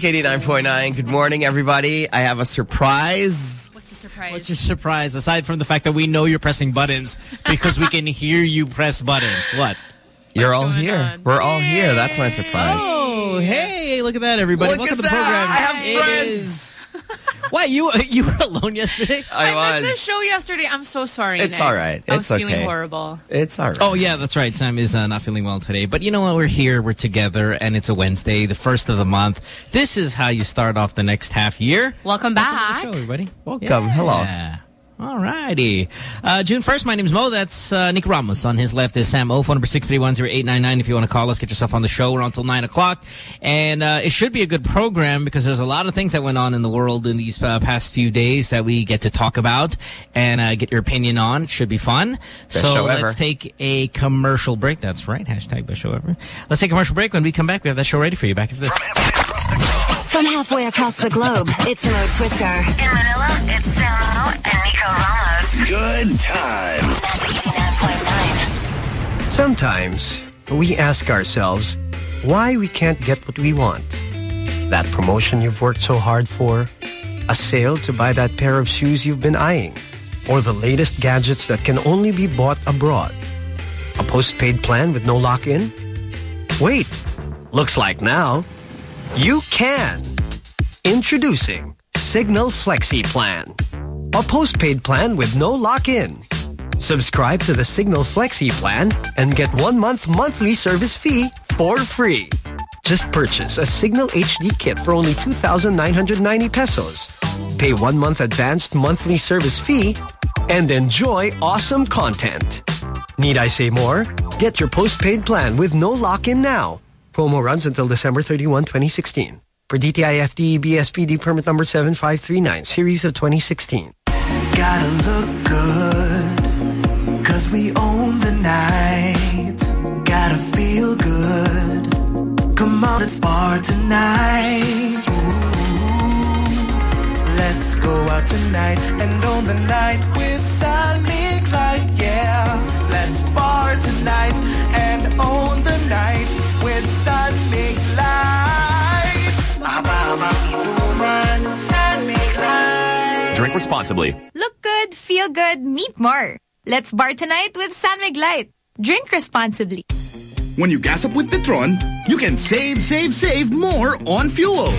glow. Magic 89.9. Good morning, everybody. I have a surprise. What's the surprise? What's your surprise, aside from the fact that we know you're pressing buttons because we can hear you press buttons? What? You're all here. on? We're all here. That's my surprise. Oh, hey, look at that, everybody. Look Welcome at to the that. program. I have friends. is- Why, you you were alone yesterday? I, I was. missed the show yesterday. I'm so sorry. It's Nick. all right. I It's was feeling horrible. It's all right. Oh, yeah, that's right. Sam is uh, not feeling well today. But you know what? We're here. We're together. And it's a Wednesday, the first of the month. This is how you start off the next half year. Welcome Welcome to back. the show, everybody. Welcome. Hello. Yeah. All righty. Uh, June 1st, my name's Mo. That's uh, Nick Ramos. On his left is Sam O. Phone number 631-0899 if you want to call us. Get yourself on the show. We're on until 9 o'clock. And uh, it should be a good program because there's a lot of things that went on in the world in these uh, past few days that we get to talk about and uh, get your opinion on. It should be fun. Best so let's take a commercial break. That's right. Hashtag best show ever. Let's take a commercial break. When we come back, we have that show ready for you. Back after this. From halfway across the globe, it's Mo Twister. In Manila, it's Samo and Nico Ramos. Good times. Sometimes we ask ourselves why we can't get what we want. That promotion you've worked so hard for, a sale to buy that pair of shoes you've been eyeing, or the latest gadgets that can only be bought abroad. A postpaid plan with no lock-in? Wait, looks like now you can. Introducing Cignal Flexi Plan. A postpaid plan with no lock-in. Subscribe to the Cignal Flexi plan and get one month monthly service fee for free. Just purchase a Cignal HD kit for only 2,990 pesos. Pay one month advanced monthly service fee and enjoy awesome content. Need I say more? Get your postpaid plan with no lock-in now. Promo runs until December 31, 2016. Per DTI FTE BSPD permit number 7539, series of 2016. Gotta look good, cause we own the night. Gotta feel good, come on, let's bar tonight. Ooh, let's go out tonight and own the night with San Mig Light, yeah. Let's bar tonight Drink responsibly. Look good, feel good, meet more. Let's bar tonight with San Mig Light. Drink responsibly. When you gas up with Petron, you can save, save, save more on fuel.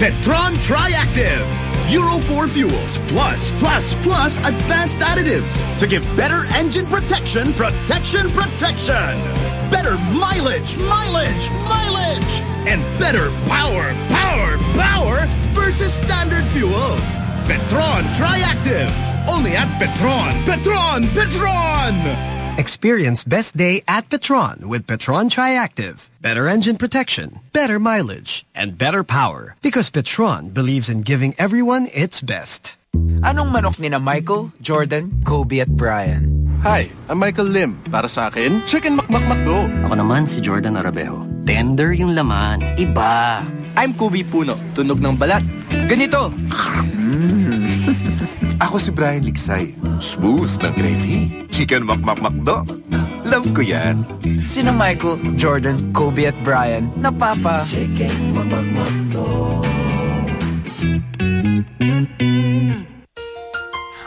Petron Triactive. Euro 4 fuels plus, plus, plus advanced additives to give better engine protection, protection, protection. Better mileage, mileage, mileage. And better power, power, power versus standard fuel. Petron Triactive. Only at Petron. Petron, Petron. Experience best day at Petron with Petron Triactive. Better engine protection, better mileage, and better power. Because Petron believes in giving everyone its best. Anong manok ni na Michael, Jordan, Kobe at Brian? Hi, I'm Michael Lim. Para sa akin, chicken makmakmakdo. Ako naman si Jordan Arabejo. Tender yung laman. Iba. I'm Kobe Puno, tunog ng balat. Ganito. Ako si Brian Liksay. Smooth na gravy. Chicken makmakmakdo. Love ko yan. Sina Michael, Jordan, Kobe at Brian, napapa. Chicken makmakmakdo.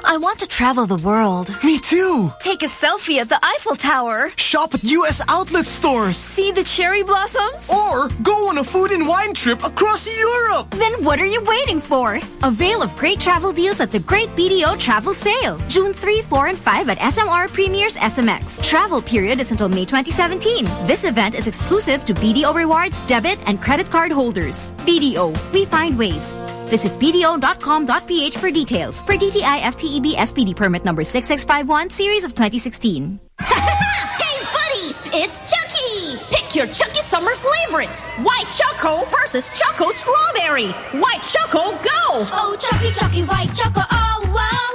I want to travel the world. Me too. Take a selfie at the Eiffel Tower. Shop at U.S. outlet stores. See the cherry blossoms. Or go on a food and wine trip across Europe. Then what are you waiting for? Avail of great travel deals at the Great BDO Travel Sale. June 3, 4, and 5 at SM Aura Premier's SMX. Travel period is until May 2017. This event is exclusive to BDO Rewards, debit, and credit card holders. BDO, we find ways. Visit bdo.com.ph for details. For DTI FTEB SPD permit number 6651, series of 2016. hey, buddies! It's Chuckie! Pick your Chuckie summer favorite. White Choco versus Choco Strawberry. White Choco, go! Oh, Chuckie, Chuckie, White Choco, oh, wow.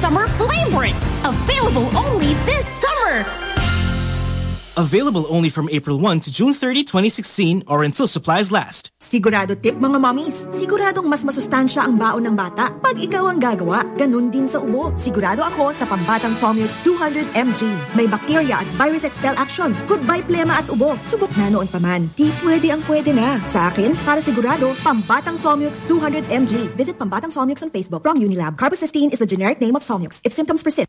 Summer favorite. Available only. Available only from April 1 to June 30, 2016 or until supplies last. Sigurado tip mga mommies, siguradong mas masustansya ang baon ng bata pag ikaw ang gagawa. Ganun din sa ubo. Sigurado ako sa Pambatang Solmux 200mg. May bacteria at virus expel action. Goodbye plema at ubo. Subok na noon pa. Di pwede ang pwede na. Sa akin, para sigurado, Pambatang Solmux 200mg. Visit Pambatang Solmux on Facebook from Unilab. Carbocisteine is the generic name of Solmux. If symptoms persist.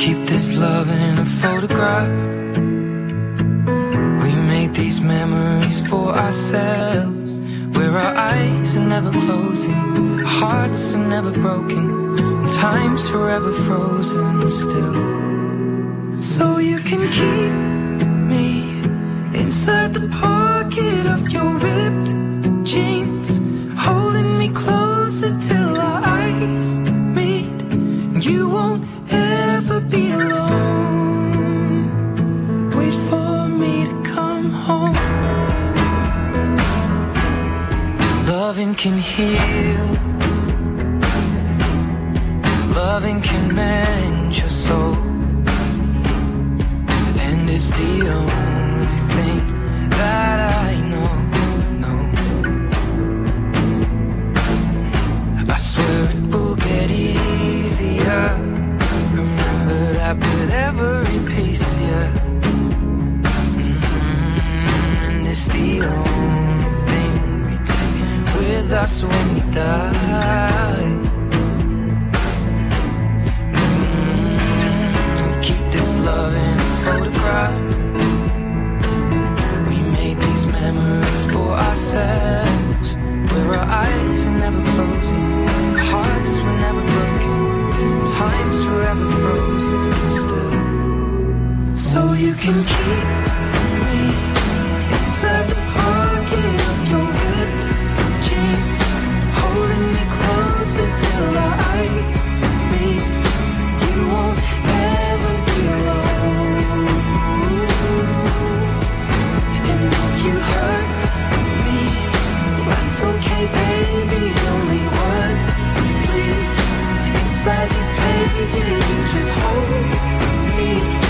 Keep this love in a photograph. We made these memories for ourselves. Where our eyes are never closing, hearts are never broken, time's forever frozen still. So you can keep me inside the pocket of your can heal. Loving can mend your soul. When we die. Mm, we keep this love in its photograph. We made these memories for ourselves. Where our eyes are never closing, hearts were never broken, time's forever frozen still. So you can keep Inside these pages, you just hold me.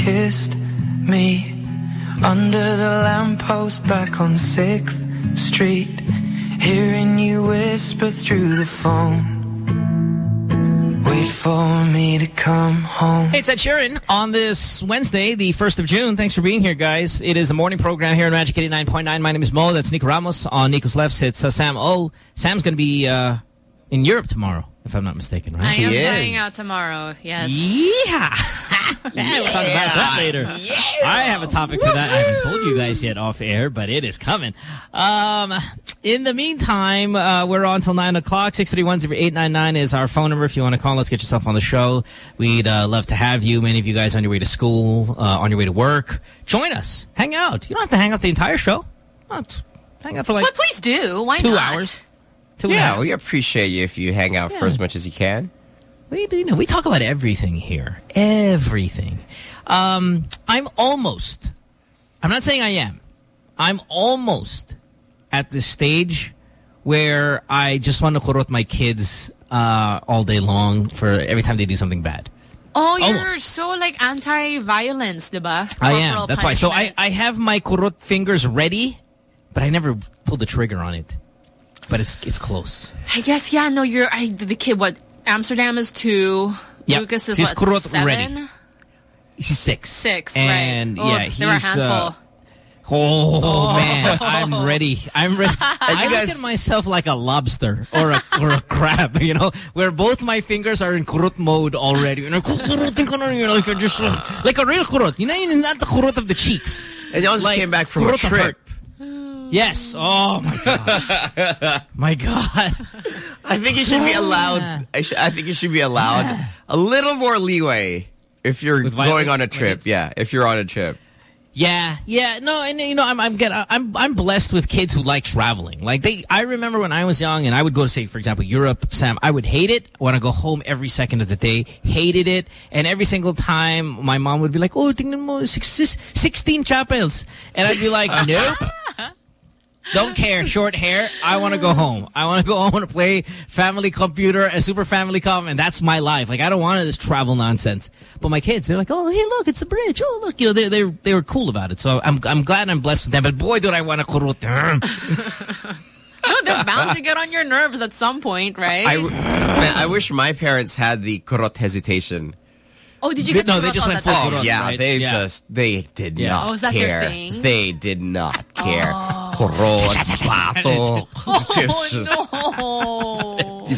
kissed me under the lamppost back on 6th Street, hearing you whisper through the phone. Wait for me to come home. Hey, it's Ed Sheeran on this Wednesday, the 1st of June. Thanks for being here, guys. It is the morning program here on Magic 89.9. My name is Mo. That's Nico Ramos. On Nico's left sits uh, Sam O. Sam's going to be uh, in Europe tomorrow, if I'm not mistaken, right? I am flying out tomorrow. Yes. Yeah. Yeah, we'll talk about that later. I have a topic for that. I haven't told you guys yet off air, but it is coming. Um, in the meantime, uh, we're on till 9 o'clock. 631-0899 is our phone number. If you want to call let's get yourself on the show. We'd uh, love to have you. Many of you guys on your way to school, uh, on your way to work. Join us. Hang out. You don't have to hang out the entire show. Hang out for like But please do. Why two not? hours. Two yeah, hours. we appreciate you if you hang out for as much as you can. We do know. We talk about everything here. Everything. Um, I'm almost, I'm not saying I am, I'm almost at the stage where I just want to kurot my kids uh, all day long for every time they do something bad. Oh, you're Almost. so like anti-violence, diba? I am. That's why. So I, I have my kurot fingers ready, but I never pulled the trigger on it. But it's it's close. I guess, yeah, no, you're, I, the kid, what, Amsterdam is two, Yep. Lucas is He's what, seven? already. He's six. Six, and right. Oh, yeah, they were a he's handful. uh, Oh, man, I'm ready. I'm ready. I you look guys- at myself like a lobster or a or a crab, you know, where both my fingers are in kurot mode already. You know, kurutin ko na, you know, like you're just like a real kurot. You know, you're not the kurot of the cheeks. And y'all just Like, came back from a kurot of trip. Hurt. Yes. Oh my god. my god. I think you should be ah. allowed. I, should, I think you should be allowed ah. a little more leeway if you're With going violence? on a trip. Yeah, if you're on a trip. Yeah, yeah, no, and you know, I'm I'm get, I'm I'm blessed with kids who like traveling. Like they, I remember when I was young, and I would go to say, for example, Europe. Sam, I would hate it. Want to go home every second of the day. Hated it, and every single time, my mom would be like, "Oh, tingnan mo, six, six, 16 chapels," and I'd be like, "Nope." Don't care. Short hair. I want to go home. I want to go home and play Family Computer and Super Famicom, and that's my life. Like I don't want this travel nonsense. But my kids, they're like, oh, hey, look, it's the bridge. Oh, look, you know, they they they were cool about it. So I'm I'm glad I'm blessed with them. But boy, do I want to kurut. No, they're bound to get on your nerves at some point, right? I, w- man, I wish my parents had the kurot hesitation. oh, did you get No, they just went the full time? Oh, yeah, right? they Yeah. just they did Yeah. not Oh, is that their care. thing? They did not care. Oh. Kurot, pato, it's just Oh, no.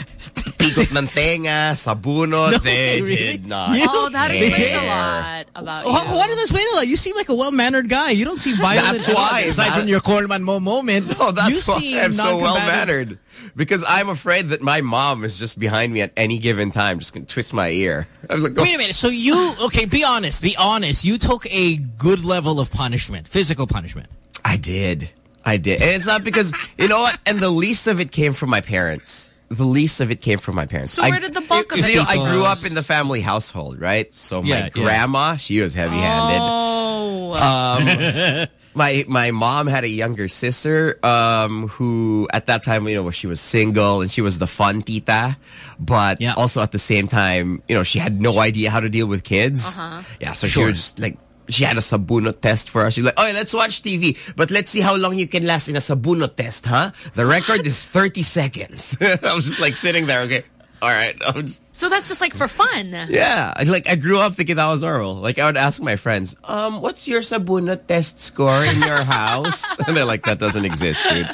pigot ng tenga, sabunot. No, they really? did not. You- oh, that They explains a lot about Why, you. why does that explain a lot? You seem like a well-mannered guy. You don't seem violent. That's at all. why. Aside That- from your Coleman Mo moment, No, that's you why seem I'm so well-mannered. Because I'm afraid that my mom is just behind me at any given time, just gonna twist my ear. I'm like, Wait a minute. So you okay? Be honest. Be honest. You took a good level of punishment, physical punishment. I did. I did. And it's not because, you know what? And the least of it came from my parents. The least of it came from my parents. So I, where did the bulk of you it see, I grew up in the family household, right? So my Yeah, yeah. grandma, she was heavy-handed. Oh. Um, my my mom had a younger sister um, who at that time you know she was single and she was the fun tita, but Yeah. also at the same time you know she had no idea how to deal with kids. Uh-huh. Yeah, so she Sure. was just like. She had a sabuno test for us. She's like, oh, let's watch TV, but let's see how long you can last in a sabuno test, huh? The record is 30 seconds. I was just like sitting there, okay, all right. Just, So that's just like for fun. yeah, like I grew up thinking that was normal. Like I would ask my friends, um, what's your sabunot test score in your house? and they're like, that doesn't exist, dude.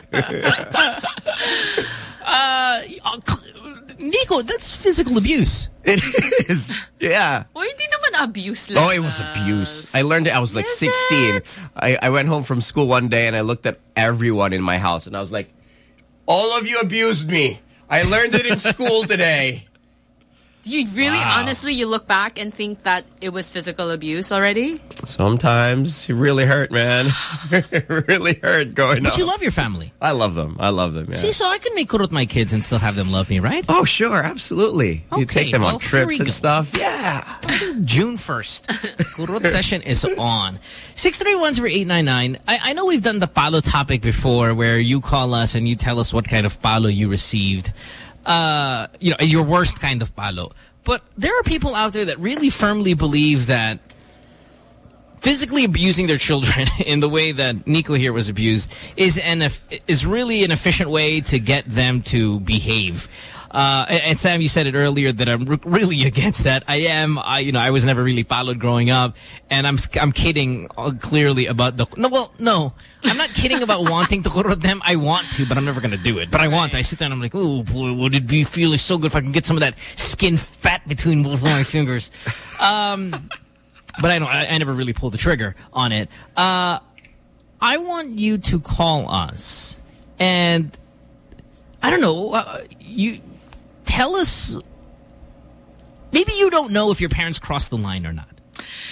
Uh, Nico, that's physical abuse. it is. Yeah. Well, hindi naman abuse lang. Oh, it was ah. abuse. I learned it. I was like Is 16. it? I, I went home from school one day and I looked at everyone in my house and I was like, all of you abused me. I learned it in school today. You really, Wow. honestly, you look back and think that it was physical abuse already? Sometimes it really hurt, man. it really hurt going But up. you love your family. I love them. I love them. Yeah. See, so I can make kurot my kids and still have them love me, right? Oh, sure, absolutely. you take them well, on trips and stuff. Yeah. June 1st. Kurot session is on. 631-0899. I, I know we've done the palo topic before where you call us and you tell us what kind of palo you received. Uh, you know, your worst kind of palo. But there are people out there that really firmly believe that physically abusing their children in the way that Nico here was abused is an is really an efficient way to get them to behave. Uh, and, Sam, you said it earlier that I'm re- really against that. I am. I, you know, I was never really followed growing up, and I'm I'm kidding uh, clearly about the. No, well, no, I'm not kidding about wanting to kurot them. I want to, but I'm never gonna do it. But I want. to. I sit there and I'm like, oh boy, would it be feel so good if I can get some of that skin fat between both of my fingers. Um, but I don't. I, I never really pulled the trigger on it. Uh, I want you to call us, and I don't know. Uh, you tell us. Maybe you don't know if your parents crossed the line or not.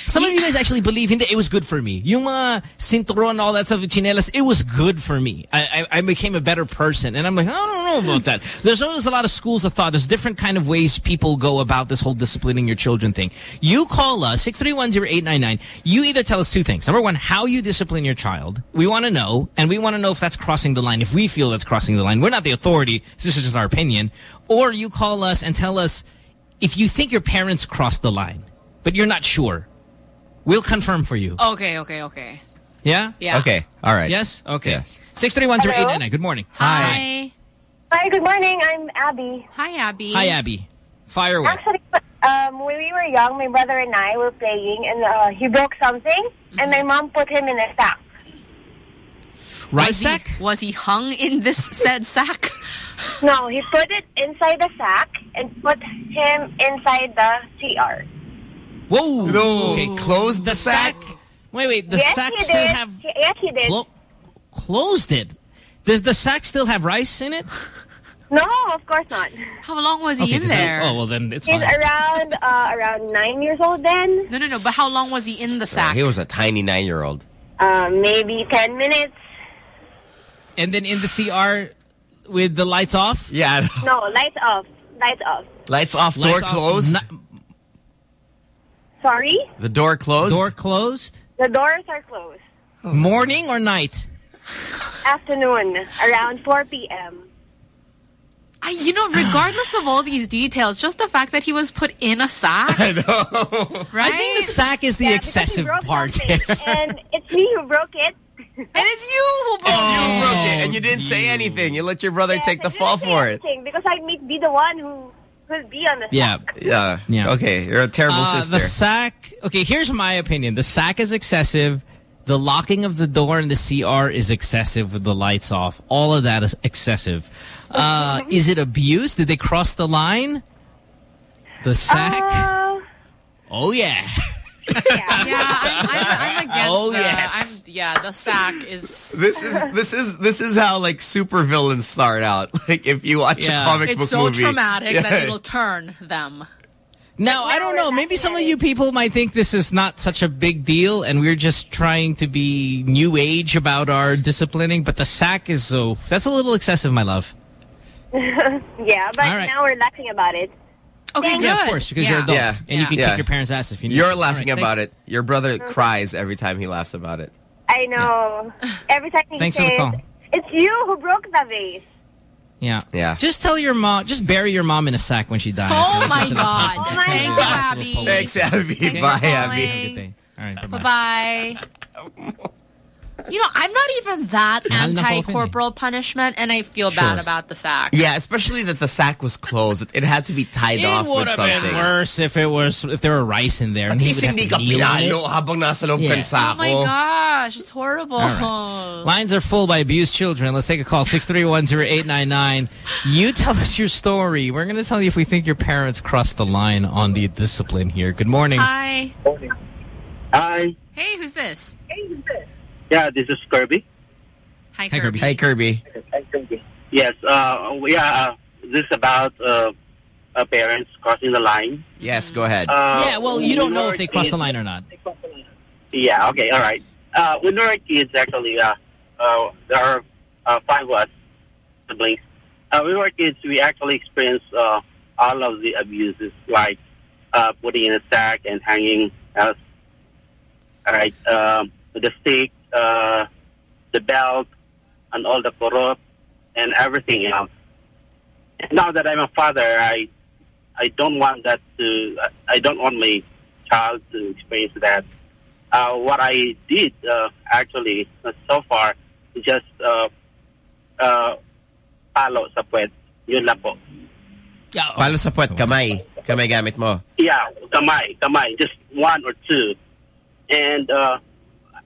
Some of you guys actually believe in that it was good for me. Yung mga cinturon, all that stuff, chinelas, it was good for me. I, I, I became a better person. And I'm like, I don't know about that. There's always a lot of schools of thought. There's different kind of ways people go about this whole disciplining your children thing. You call us, 6310899. You either tell us two things. Number one, how you discipline your child. We want to know, and we want to know if that's crossing the line. If we feel that's crossing the line. We're not the authority. This is just our opinion. Or you call us and tell us if you think your parents crossed the line, but you're not sure. We'll confirm for you. Okay, okay, okay. Yeah? Yeah. Okay. All right. Yes? Okay. Yes. 6310899. Good morning. Hi. Hi, good morning. I'm Abby. Hi, Abby. Hi, Abby. Fire away. Actually, um, when we were young, my brother and I were playing, and uh, he broke something, and my mom put him in a sack. Right was sack? He, was he hung in this said sack? No, he put it inside the sack and put him inside the CR. Whoa. No. Okay, closed the sack? Wait, wait. The yes, sack still did. have Yes, he did. clo- closed it. Does the sack still have rice in it? no, of course not. How long was he Okay, in 'cause I- there? oh well, then it's He's fine. around uh, around nine years old then. No, no, no. But how long was he in the sack? He was a tiny nine-year-old. Uh, maybe ten minutes. And then in the CR with the lights off. Yeah. No, lights off. Lights off. Lights off, door Lights off, closed. no- Sorry, the door closed. door closed. the doors are closed. Morning or night? Afternoon, around 4 p.m. I, you know, regardless of all these details, just the fact that he was put in a sack. I know. Right? I think the sack is the Yeah, excessive part and it's me who broke it. And it's you who broke You it. broke it, and you didn't say oh. anything. You let your brother Yes, take the I didn't fall say for it. Because I may be the one who will be on the Yeah. Yeah. Yeah. Okay, you're a terrible Uh, sister. the sack. Okay, here's my opinion. The sack is excessive. The locking of the door in the CR is excessive with the lights off. All of that is excessive. Uh, is it abuse? Did they cross the line? The sack? Uh, oh, yeah. Yeah, I'm, I'm, I'm against Oh, the, yes. I'm, yeah, the sack is... This is this is this is how like super villains start out. Like if you watch Yeah. a comic book, It's book so movie, traumatic Yeah. that it'll turn them. Now, I don't know. Maybe some of you people might think this is not such a big deal and we're just trying to be new age about our disciplining, but the sack is so... That's a little excessive, my love. yeah, but All right. now we're laughing about it. Okay, Thank good. Yeah, of course, because you're Yeah. adults. Yeah. And you can Yeah. kick your parents' ass if you need You're to. laughing All right, about thanks. it. Your brother cries every time he laughs about it. I know. Every time he Thanks for the says, call. it's you who broke the vase. Yeah. Yeah. Just tell your mom, just bury your mom in a sack when she dies. Oh So my God. enough. Oh my Thank you, God. Abby. Thanks, Abby. Thanks Bye, for Abby. calling. Good day. All right, bye-bye. Bye-bye. You know, I'm not even that Mahal na po anti-corporal punishment, and I feel bad about the sack. Yeah, especially that the sack was closed. It had to be tied It off with would have been worse if it was if there were rice in there At and he least would have hindi to ka kneel on it. pinalo habang nasa loob Yeah. Oh my gosh, it's horrible. All Lines are full by abused children. Let's take a call. 6310899. You tell us your story. We're going to tell you if we think your parents crossed the line on the discipline here. Good morning. Hi. Hi. Hey, who's this? Yeah, this is Kirby. Hi, Hi, Kirby. Hi Kirby. Yes. Uh, yeah. Uh, this is about uh, uh, parents crossing the line. Yes, go ahead. Uh, yeah, well, you don't know if were they crossed the line or not. Yeah. Okay. All right. Uh, when we were kids, actually, uh, uh, there are uh, five of us siblings. Uh, when we were kids, we actually experienced uh, all of the abuses, like uh, putting in a sack and hanging us. All right. Um, the stick, uh, the belt, and all the corrupt and everything else. And now that I'm a father, I I don't want that to. I don't want my child to experience that. Uh, what I did uh, actually uh, so far is just uh, uh, palo sa puwet. Yun lang po. Palo sa puwet, kamay. Kamay gamit mo. Yeah, kamay, kamay, just one or two. And uh,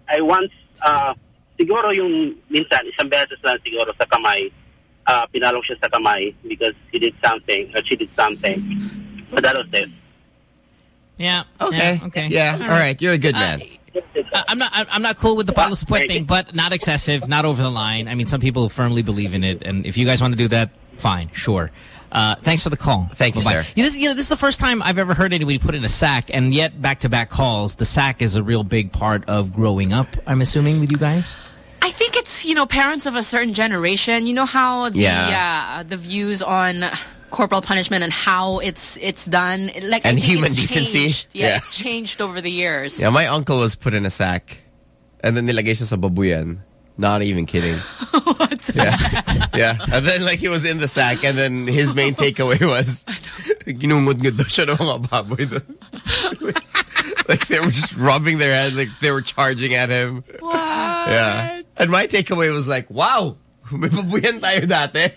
I once, uh, siguro yung minsan, isang beses lang siguro sa kamay, uh, pinalong siya sa kamay because he did something or she did something. But that was it. Yeah. Okay. Yeah, okay. Yeah, all right. You're a good man. I- I'm not. I'm I'm not cool with the palo support thing, but not excessive, not over the line. I mean, some people firmly believe in it, and if you guys want to do that, fine, sure. Uh, thanks for the call. Thank you, Bye-bye. sir. You know, this, you know, this is the first time I've ever heard anybody put in a sack, and yet back-to-back calls, the sack is a real big part of growing up. I'm assuming with you guys. I think it's, you know, parents of a certain generation. You know how the Yeah. uh, the views on corporal punishment and how it's it's done. Like And human decency. Yeah, Yeah. it's changed over the years. Yeah, my uncle was put in a sack. And then nilagay siya sa babuyan. Not even kidding. yeah. yeah. And then like he was in the sack and then his main takeaway was ginungod-ngod daw siya ng mga baboy like they were just rubbing their heads like they were charging at him. What? Yeah. And my takeaway was like, wow, may babuyan tayo dati.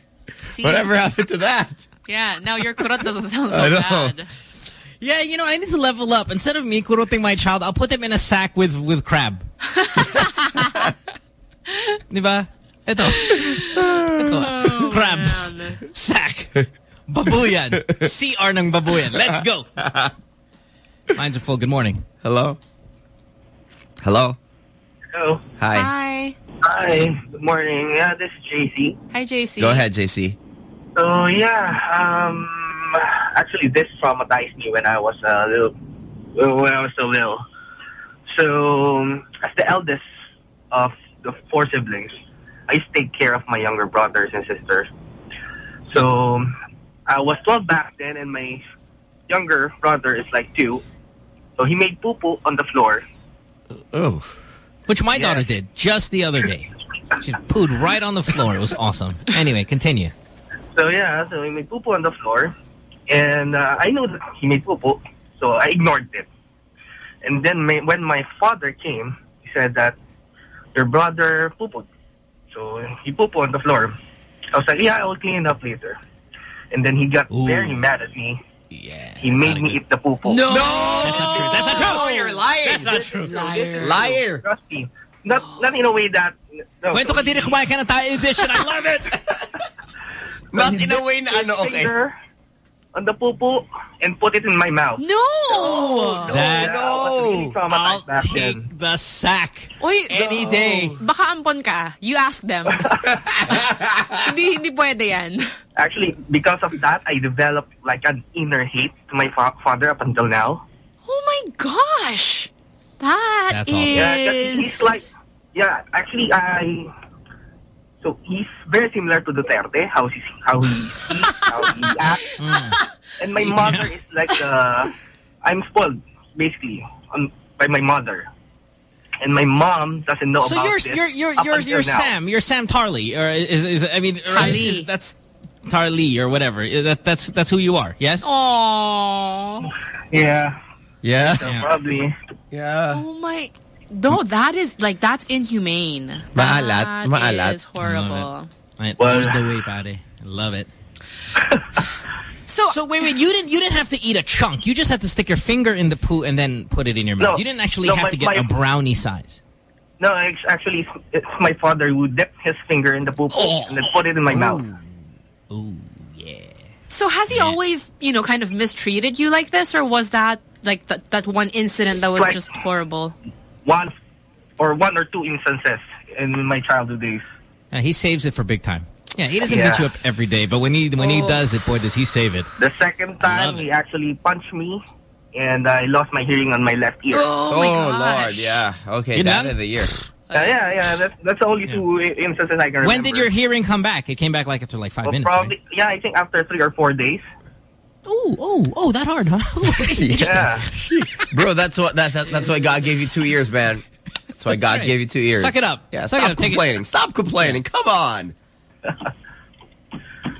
See? Whatever happened to that? Yeah, now your kurot doesn't sound so I know. bad. Yeah, you know, I need to level up. Instead of me kuruting my child, I'll put them in a sack with with crab. Diba? Ito. Ito. Crabs. Sack. Babuyan. CR ng babuyan. Let's go. Lines are full. Good morning. Hello? Hello? Hello. Hi. Hi. Hi. Good morning. Yeah, this is JC. Hi, JC. Go ahead, JC. So yeah, um, actually this traumatized me when I was a little, when I was so little. So as the eldest of the four siblings, I used to take care of my younger brothers and sisters. So I was 12 back then, and my younger brother is like two. So he made poo poo on the floor. Oh. Which my daughter did just the other day. She pooed right on the floor. It was awesome. Anyway, continue. So yeah, so he made poo poo on the floor, and uh, I know that he made poo poo, so I ignored it. And then my, when my father came, he said that your brother poo pooed. So he poo poo on the floor. I was like, yeah, I will clean it up later. And then he got very mad at me. Yeah. He made me eat the poo poo. No. no! That's not true. That's not true. Oh, you're lying. That's not true. Liar. Liar. Trust me. Not, not in a way that... No, Kwento ka din kumain ka ng Thai edition. I love it. Not in a way na his ano, okay. finger on the poo poo and put it in my mouth. No. Oh, that, I was really traumatized I'll back then. take the sack. Uy, Any day. Baka ampon ka. Ah. You ask them. hindi, hindi pwede yan. Actually, because of that, I developed like an inner hate to my fa- father up until now. Oh my gosh. That That's is... awesome. Yeah, 'cause he's like, yeah, actually, I. So he's very similar to Duterte, how he how he speaks, how he acts, and my mother is like uh, I'm spoiled basically um, by my mother, and my mom doesn't know So about you're this you're you're up you're, until you're now. Sam. You're Sam Tarly, or is is I mean or Tarly. is- that's Tarly or whatever. That that's that's who you are. Yes. Aww. Yeah, Yeah. so probably. Yeah. Oh my... No, that is like that's inhumane. Maalat, That maalat. is horrible. Right, Well- all the way, pare. I love it. So, So wait, wait. You didn't you didn't have to eat a chunk. You just had to stick your finger in the poo and then put it in your mouth. No. you didn't actually No, have my- to get my- a brownie size. No, it's actually it's, it's my father who dipped his finger in the poo Oh. and then put it in my mouth. Ooh, yeah. so has he always, you know, kind of mistreated you like this, or was that like that that one incident that was Like- just horrible? One or one or two instances in my childhood days. Uh, he saves it for big time. Yeah, he doesn't Yeah. beat you up every day, but when he when he Oh. does it, boy, does he save it. The second time, he actually punched me, and I lost my hearing on my left ear. Oh, my Oh, gosh. Lord, yeah. Okay, You're that done? of the year. Uh, yeah, yeah, that's, that's the only two instances I can remember. When did your hearing come back? It came back like after like five Well, minutes. probably, yeah, I think after three or four days. Right? Oh, oh, oh, that hard, huh? Yeah. Bro, that's what that, that that's why God gave you two ears, man. That's why God right. gave you two ears. Suck it up. Yeah, Suck it stop up. Take it- complaining. Stop complaining. Come on.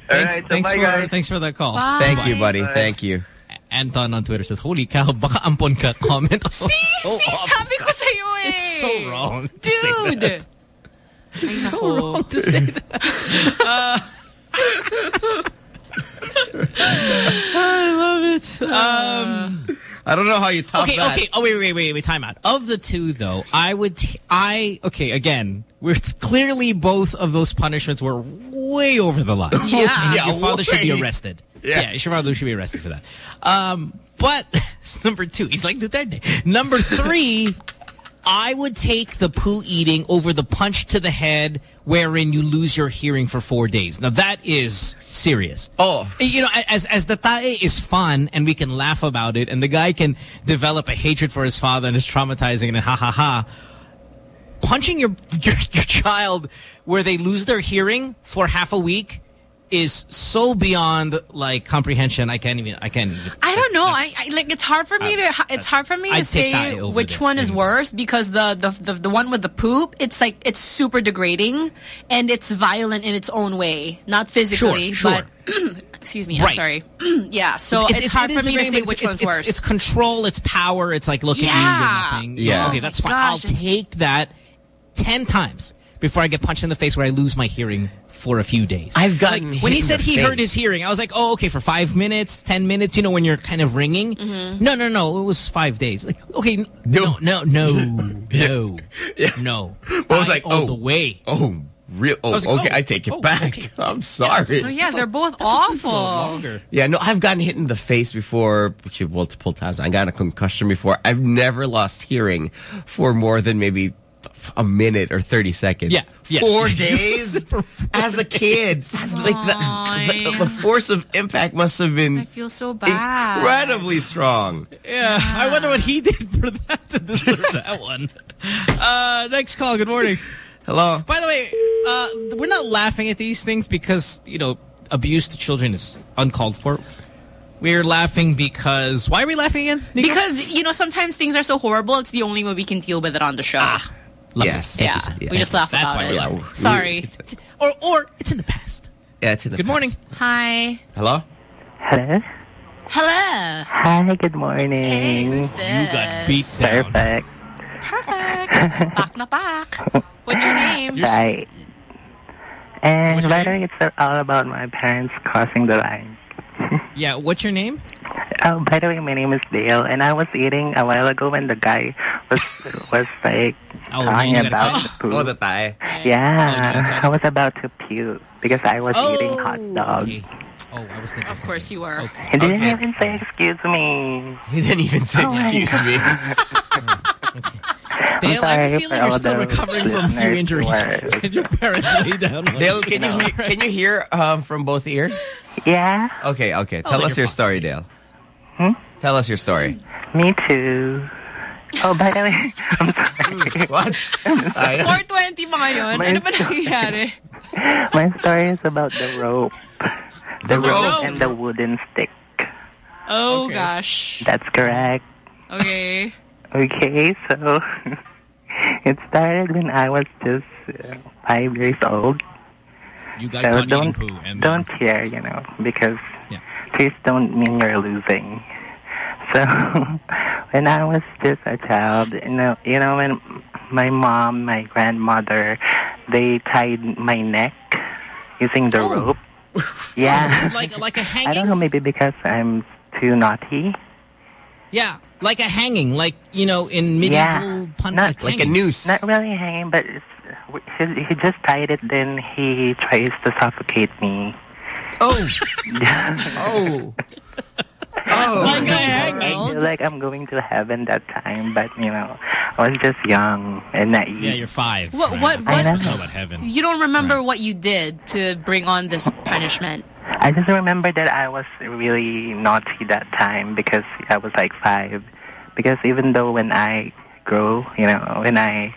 Thanks, Alright, so thanks bye, for guys. thanks for the call. Bye. Thank you, buddy. Bye. Thank you. Anton on Twitter says, "Holy cow, baka ampon ka." Comment. See, see, sabi ko sa'yo eh. It's so wrong, to say Dude. that. So wrong to say that. Uh, I love it. Um, I don't know how you top okay, that. okay. Oh, wait, wait, wait, wait. Time out. Of the two, though, I would. T I okay. Again, we're clearly both of those punishments were way over the line. Yeah. Yeah, your father should be arrested. Yeah. yeah, your father should be arrested for that. Um, but number two, he's like Duterte. Number three. I would take the poo eating over the punch to the head wherein you lose your hearing for four days. Now that is serious. Oh. You know, as as the tae is fun and we can laugh about it and the guy can develop a hatred for his father and it's traumatizing and ha ha ha. Punching your, your your child where they lose their hearing for half a week is so beyond like comprehension. I can't even I can't even I don't know. I, I like it's hard for me uh, to it's uh, hard for me to I'd take say which there, one is worse because the, the the the one with the poop it's like it's super degrading and it's violent in its own way, not physically, Sure, but excuse me, I'm sorry. yeah, so it's, hard it is for me to say which it's, one's it's, worse. It's control, it's power, it's like, looking at Yeah. me, you're nothing. Yeah. Okay, Oh that's my fine. gosh, I'll take that 10 times. before I get punched in the face where I lose my hearing for a few days. I've gotten Like, when he in said the he heard face. his hearing, I was like, oh, okay, for five minutes, ten minutes, you know, when you're kind of ringing. Mm-hmm. No, no, no, it was five days. Like, okay, n- no, no, no, no, no. I was like, all oh, the way. Oh, real? Oh, I like, okay, oh, I take it oh, back. okay. I'm sorry. Oh, yeah, they're both That's supposed to go awful. Yeah, no, I've gotten hit in the face before, multiple times. I got a concussion before. I've never lost hearing for more than maybe a minute or 30 seconds. Yeah, yeah. Four days as a kid. That's like the, the, the force of impact must have been I been feel so bad. incredibly strong. Yeah, I wonder what he did for that to deserve that one. Uh, next call. Good morning. Hello. By the way, uh, we're not laughing at these things because you know abuse to children is uncalled for. We're laughing because why are we laughing again? Nico? Because, you know, sometimes things are so horrible, it's the only way we can deal with it on the show. Love Yes. it. yeah, Yes. we just laugh That's about why it. we laugh. Sorry. or or it's in the past. Yeah, it's in the past. Good morning. Hi. Hello? Hello? Hello. Hi, good morning. Hey, who's this? You got beat down. Perfect. Perfect. back na back. What's your name? Right. And What's your by the way, it's all about my parents crossing the line. Yeah. What's your name? Oh, by the way, my name is Dale, and I was eating a while ago when the guy was was like Oh, talking you got about excited. the poop. Oh, the thigh. Oh, you got yeah, excited. I was about to puke because I was eating hot dog. okay. Oh, I was thinking. Of course you were. Okay. He didn't Okay. even say excuse me. He didn't even say Oh excuse me. Dale, I have a sorry feeling for you're still recovering from a few injuries. can your parents lay down. on Dale, you. can you hear, can you hear um, from both ears? Yeah, Okay, okay. Oh, Tell then us your fine. story, Dale. Hmm? Tell us your story. me too. Oh, by the way, I'm sorry. What? 420 pa ngayon. Ano ba nangyayari? My story is about the rope. The, The rope. rope. and the wooden stick. Oh, gosh. That's correct. Okay. Okay, so it started when I was just uh, five years old. You got So caught don't poo. And don't cheer, you know, because Yeah. cheers don't mean you're losing. So when I was just a child, you know, you know when my mom, my grandmother, they tied my neck using the Oh. rope. Yeah. like like a hanging. I don't know, maybe because I'm too naughty. Yeah, like a hanging, like you know, in medieval Yeah. pun, Not- like a noose. Not really hanging, but it's, he, he just tied it. Then he tries to suffocate me. Oh. oh. Oh. Like a I hanging. feel like I'm going to heaven that time, but you know, I was just young and naive. Yeah, you're five. What- right? what- I what- know. About heaven. You don't remember what you did to bring on this punishment. I just remember that I was really naughty that time because I was like five. Because even though when I grow, you know, when I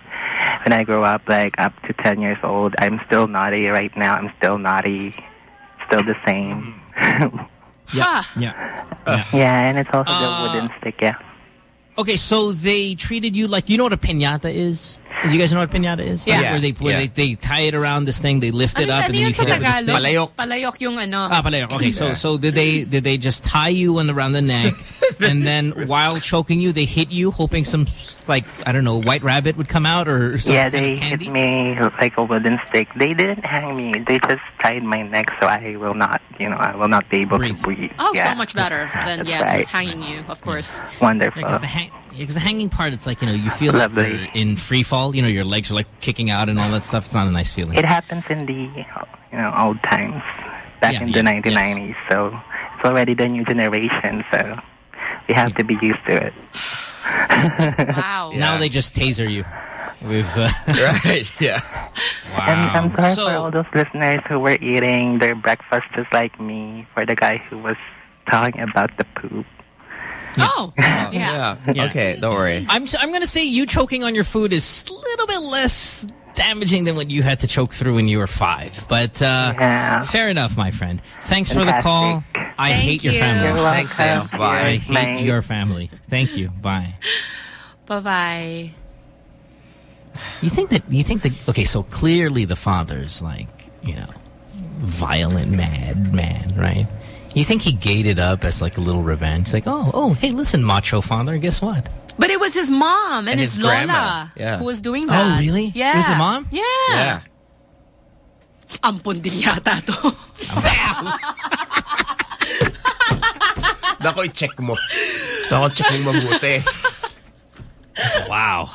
when I grow up, like up to ten years old, I'm still naughty right now. I'm still naughty, still the same. Mm-hmm. Yeah, Huh. yeah. yeah. yeah, and it's also Uh, the wooden stick. Yeah. Okay, so they treated you like you know what a pinata is. Do you guys know what a pinata is? Yeah. Right? Where they where Yeah. they, they tie it around this thing, they lift it Ano, up, and then yun you hit it with a stick. Palayok. Palayok yung ano. Ah, palayok. Okay, so so did they did they just tie you on around the neck, and then while choking you, they hit you, hoping some like I don't know white rabbit would come out or some yeah, they hit me like a wooden stick. They didn't hang me. They just tied my neck so I will not, you know, I will not be able Breathe. to breathe. Oh, yeah. so much better than, That's yes, right. hanging you, of course. Wonderful. Because the, hang, yeah, 'cause the hanging part, it's like, you know, you feel like Lovely. you're in free fall. You know, your legs are like kicking out and all that stuff. It's not a nice feeling. It happens in the you know old times, back Yeah, in yeah, the 1990s. So it's already the new generation. So we have to be used to it. Wow. Now they just taser you with. Uh, Right, yeah. Wow. And I'm sorry So- for all those listeners who were eating their breakfast just like me. For the guy who was talking about the poop. Oh, yeah. Yeah. Yeah. Okay, don't worry. I'm I'm going to say you choking on your food is a little bit less damaging than what you had to choke through when you were five. But uh, Yeah. fair enough, my friend. Thanks for the call. I Thank hate your family. You're Thanks, Dale. Bye. I hate mate. your family. Thank you. Bye. Bye-bye. You think that you think that okay, so clearly the father's like, you know, violent mad man, right? You think he gated up as like a little revenge? Like, oh, oh, hey, listen, macho father, guess what? But it was his mom and, And his, his Lola grandma. Yeah. who was doing that. Oh, really? Yeah. It was the mom? Yeah. Yeah. Ampun din yata to. Nako, i-check mo. Nako, check mo mabuti. Wow.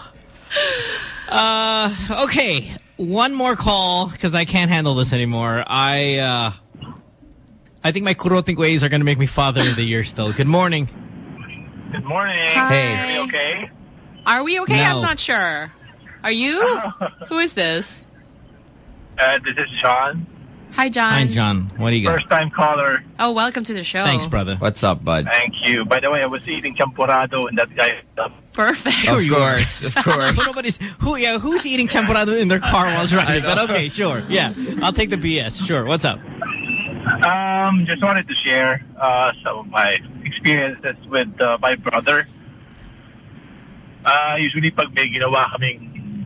Uh, okay. One more call because I can't handle this anymore. I uh, I think my kuroting ways are going to make me father of the year still. Good morning. Good morning. Hi. Are we okay? Are we okay? No. I'm not sure. Are you? Who is this? Uh, this is Sean. Hi, John. Hi, John. What do you got? First time caller. Oh, welcome to the show. Thanks, brother. What's up, bud? Thank you. By the way, I was eating champorado and that guy. Perfect. of course, of course. But nobody's who yeah who's eating champorado in their car while driving? But okay, sure, yeah, I'll take the BS. Sure, what's up? Um, just wanted to share uh, some of my experiences with uh, my brother. Uh, usually pag may ginawa kaming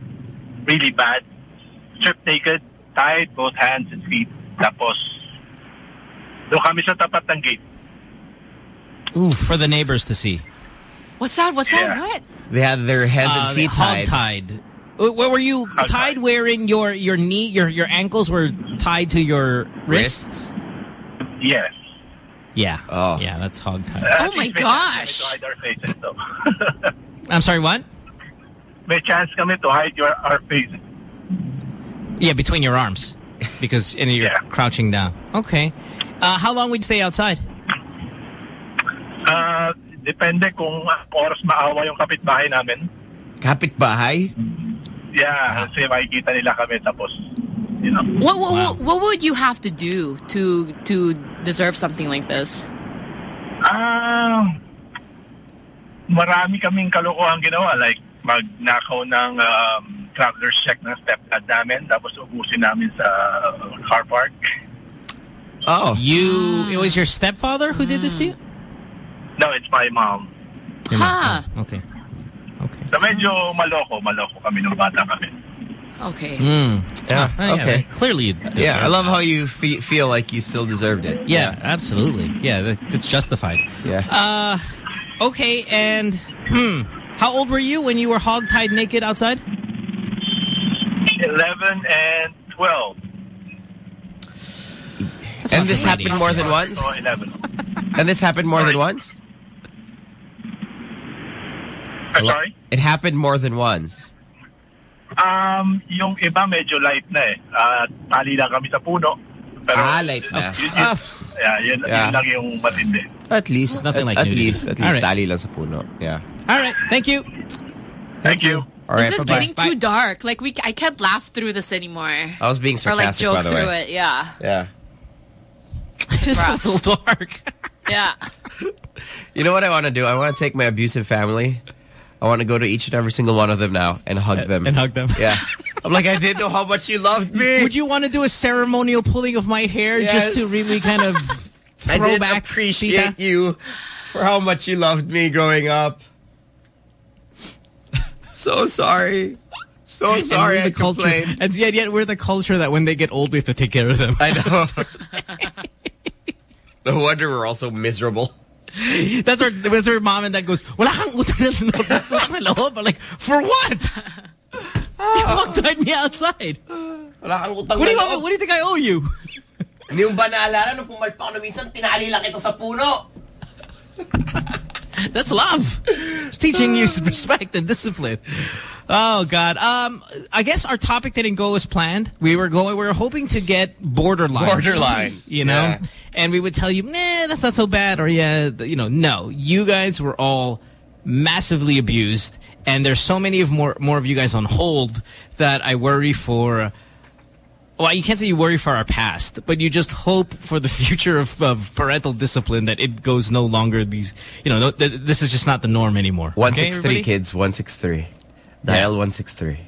really bad, strip naked, tied both hands and feet. Tapos, doon kami sa tapat ng gate. Ooh, for the neighbors to see. What's that? What's that? What? They had their hands Uh, and feet tied. tied. Uh, Where were you tied? Wherein your your knee, your your ankles were tied to your wrists? Yes. Yeah. Oh. Yeah, that's hog tied. Oh my gosh. To hide our faces, though. I'm sorry, what? may chance kami to hide your, our faces. Yeah, between your arms. Because and you're Yeah. crouching down. Okay. Uh, how long would you stay outside? Uh, depende kung anong oras maawa yung kapitbahay namin. Kapitbahay? Yeah, kasi makikita nila kami tapos, you know. What, what, what, what would you have to do to to deserve something like this? Ah, marami kaming kalokohan ginawa. Like, magnakaw ng um, traveler's check ng stepdad namin tapos ubusin namin sa car park. Oh. You it was your stepfather who did this to you? No, it's my mom. Your mom. Huh. Oh, okay. Okay. So medyo maloko, maloko kami nung bata kami. Okay. Mm. Yeah, Ah, okay. Clearly, you Yeah, I love that. how you fe feel like you still deserved it. Yeah, absolutely. Yeah, that, that's justified. Yeah. Uh, okay, and hmm, how old were you when you were hog tied naked outside? 11 and 12. and this happened more than once? Oh, 11. And this happened more than once? I'm sorry? It happened more than once. Um, yung iba medyo light na eh. Uh, tali lang kami sa puno. Pero, Ah, light na. Yun, yun, yeah, yun, Yeah. yun lang yung matindi. At least, Nothing at, like at nudity. least, at least, right. tali lang sa puno. Yeah. All right, thank you. Thank you. All this right, is bye-bye. getting too dark. Like we, I can't laugh through this anymore. I was being sarcastic, or like sarcastic, joke by the through way. it. Yeah. Yeah. It's a little dark. Yeah. You know what I want to do? I want to take my abusive family. I want to go to each and every single one of them now and hug them. And hug them. Yeah. I'm like, I didn't know how much you loved me. Would you want to do a ceremonial pulling of my hair just to really kind of I throw didn't back? appreciate you for how much you loved me growing up. So sorry. So sorry we're I the culture, complained. and yet, yet we're the culture that when they get old, we have to take care of them. I know. no wonder we're all so miserable. That's our that's our mom and dad goes, wala kang utang na loob na loob. But like, for what? you hog-tied me outside. Wala kang utang What do you na what do you think I owe you? Hindi mo ba naalala nung pumalpak na minsan, tinali lang kita sa puno? That's love. It's teaching you respect and discipline. Oh God. Um, I guess our topic didn't go as planned. We were going. We were hoping to get borderline. Borderline. You know, Yeah. and we would tell you, nah, that's not so bad, or yeah, you know, no. You guys were all massively abused, and there's so many of more more of you guys on hold that I worry for. Well, you can't say you worry for our past, but you just hope for the future of, of parental discipline that it goes no longer these, you know, no, th this is just not the norm anymore. Okay, 163, everybody? kids. 163. Dial 163.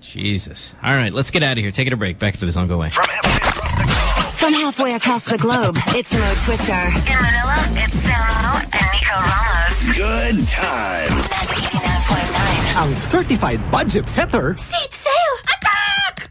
Jesus. All right, let's get out of here. Take it a break. Back to this on Go Away. From halfway across the globe, it's Mo Twister. In Manila, it's Samo and Nico Ramos. Good times. Magic 89.9. Ang certified budget setter Seat sale!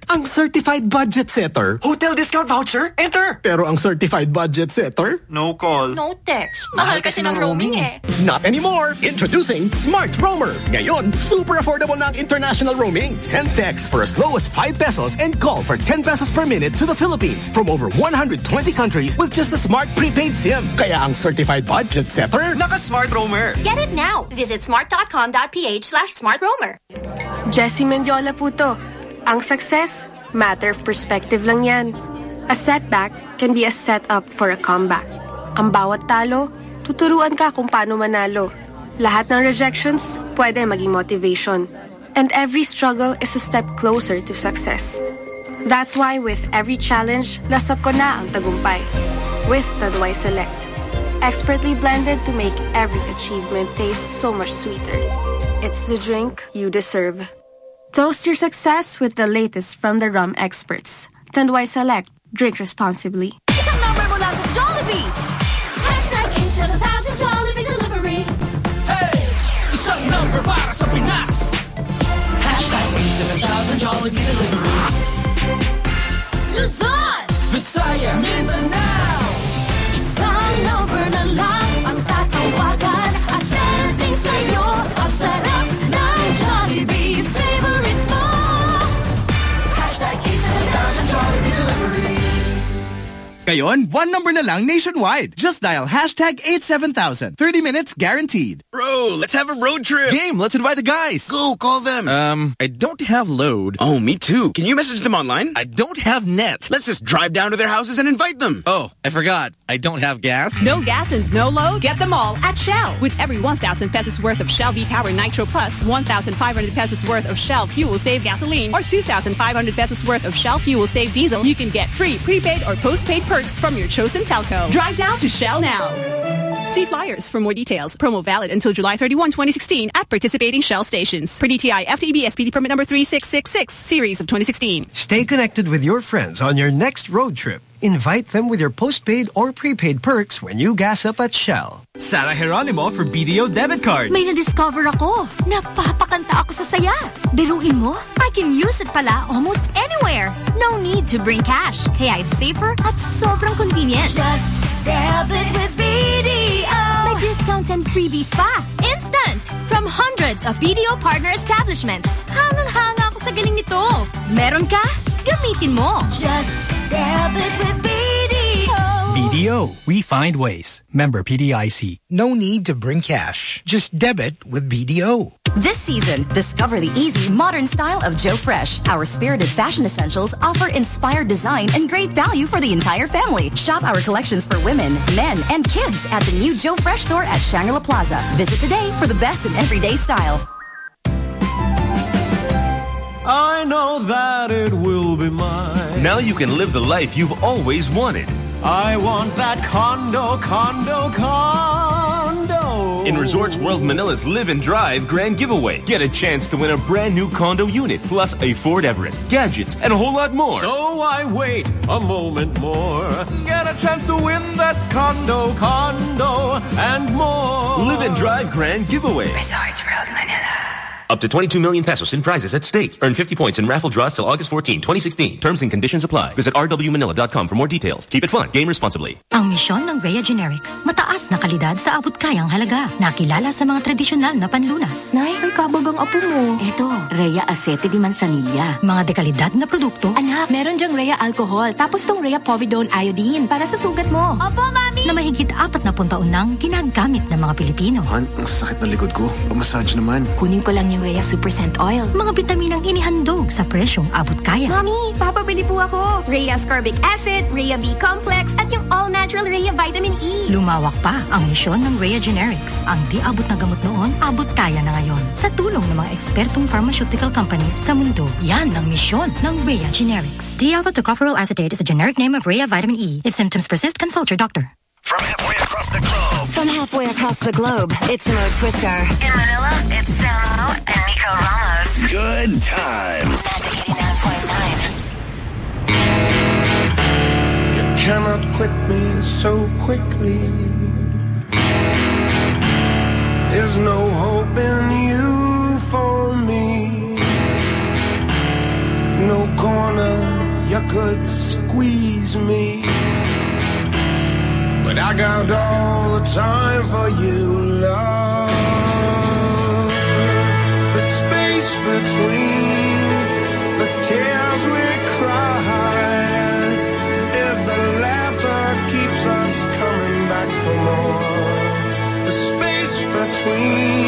Attack! Ang certified budget setter. Hotel discount voucher? Enter! Pero ang certified budget setter? No call. No text. Mahal kasi ng roaming eh. Not anymore! Introducing Smart Roamer. Ngayon, super affordable na ang international roaming. Send text for as low as 5 pesos and call for 10 pesos per minute to the Philippines from over 120 countries with just a smart prepaid SIM. Kaya ang certified budget setter, Naka-smart roamer. Get it now. Visit smart.com.ph slash smartroamer. Jessy Mendiola po to. Ang success, matter of perspective lang yan. A setback can be a setup for a comeback. Ang bawat talo, tuturuan ka kung paano manalo. Lahat ng rejections, pwede maging motivation. And every struggle is a step closer to success. That's why with every challenge, lasap ko na ang tagumpay. With Tanduay Select. Expertly blended to make every achievement taste so much sweeter. It's the drink you deserve. Toast your success with the latest from the rum experts. Tanduay Select. Drink responsibly. Isang number mula sa Jollibee! Hashtag 87000 Jollibee Delivery. Isang number para sa Pinas. Hashtag 87000 Jollibee Delivery. Luzon! Visayas. Mindanao. Ngayon, one number na lang nationwide. Just dial hashtag 87000. 30 minutes guaranteed. Bro, let's have a road trip. Game, let's invite the guys. Go, call them. Um, I don't have load. Oh, me too. Can you message them online? I don't have net. Let's just drive down to their houses and invite them. Oh, I forgot. I don't have gas. No gas and no load? Get them all at Shell. With every 1,000 pesos worth of Shell V-Power Nitro Plus, 1,500 pesos worth of Shell Fuel Save Gasoline, or 2,500 pesos worth of Shell Fuel Save Diesel, you can get free prepaid or postpaid perks from your chosen telco. Drive down to Shell now. See flyers for more details. Promo valid until July 31, 2016 at participating Shell stations. Per DTI FTEB SPD permit number 3666, series of 2016. Stay connected with your friends on your next road trip. Invite them with your postpaid or prepaid perks when you gas up at Shell. Sarah Geronimo for BDO debit card. May na-discover ako. Napapakanta ako sa saya. Biruin mo, I can use it pala almost anywhere. No need to bring cash. Kaya it's safer at sobrang convenient. Just debit with BDO. Discounts and freebies pa. Instant! From hundreds of BDO partner establishments. Hangang-hanga ako sa galing nito. Meron ka? Gamitin mo. Just debit with BDO. BDO, we find ways. Member PDIC. No need to bring cash. Just debit with BDO. This season, discover the easy, modern style of Joe Fresh. Our spirited fashion essentials offer inspired design and great value for the entire family. Shop our collections for women, men, and kids at the new Joe Fresh store at Shangri-La Plaza. Visit today for the best in everyday style. I know that it will be mine. Now you can live the life you've always wanted. I want that condo, condo, condo. In Resorts World Manila's Live and Drive Grand Giveaway, get a chance to win a brand new condo unit, plus a Ford Everest, gadgets, and a whole lot more. So I wait a moment more. Get a chance to win that condo, condo, and more. Live and Drive Grand Giveaway. Resorts World Manila. Up to 22 million pesos in prizes at stake. Earn 50 points in raffle draws till August 14, 2016. Terms and conditions apply. Visit rwmanila.com for more details. Keep it fun. Game responsibly. Ang misyon ng Rhea Generics, mataas na kalidad sa abot kayang halaga. Nakilala sa mga tradisyonal na panlunas. Nay, ay kabag ang apo mo. Eto, Rhea Aceite de Manzanilla. Mga dekalidad na produkto. Anak, meron dyang Rhea Alcohol, tapos tong Rhea Povidone Iodine para sa sugat mo. Opo, Mami! Na mahigit apat na taon nang ginagamit ng mga Pilipino. Han, ang sakit ng likod ko. Pamassage naman. Kunin ko lang yung Rhea Super Scent Oil. Mga bitaminang inihandog sa presyong abot kaya. Mami, papabili po ako. Rhea Ascorbic Acid, Rhea B Complex, at yung all-natural Rhea Vitamin E. Lumawak pa ang misyon ng Rhea Generics. Ang di abot na gamot noon, abot kaya na ngayon. Sa tulong ng mga ekspertong pharmaceutical companies sa mundo, yan ang misyon ng Rhea Generics. D-alpha tocopherol acetate is a generic name of Rhea Vitamin E. If symptoms persist, consult your doctor. From halfway across the globe. From halfway across the globe, it's Mo Twister. In Manila, it's Samo and Nico Ramos. Good times. You cannot quit me so quickly. There's no hope in you for me. No corner you could squeeze me. But I got all the time for you, love. The space between the tears we cry is the laughter keeps us coming back for more. The space between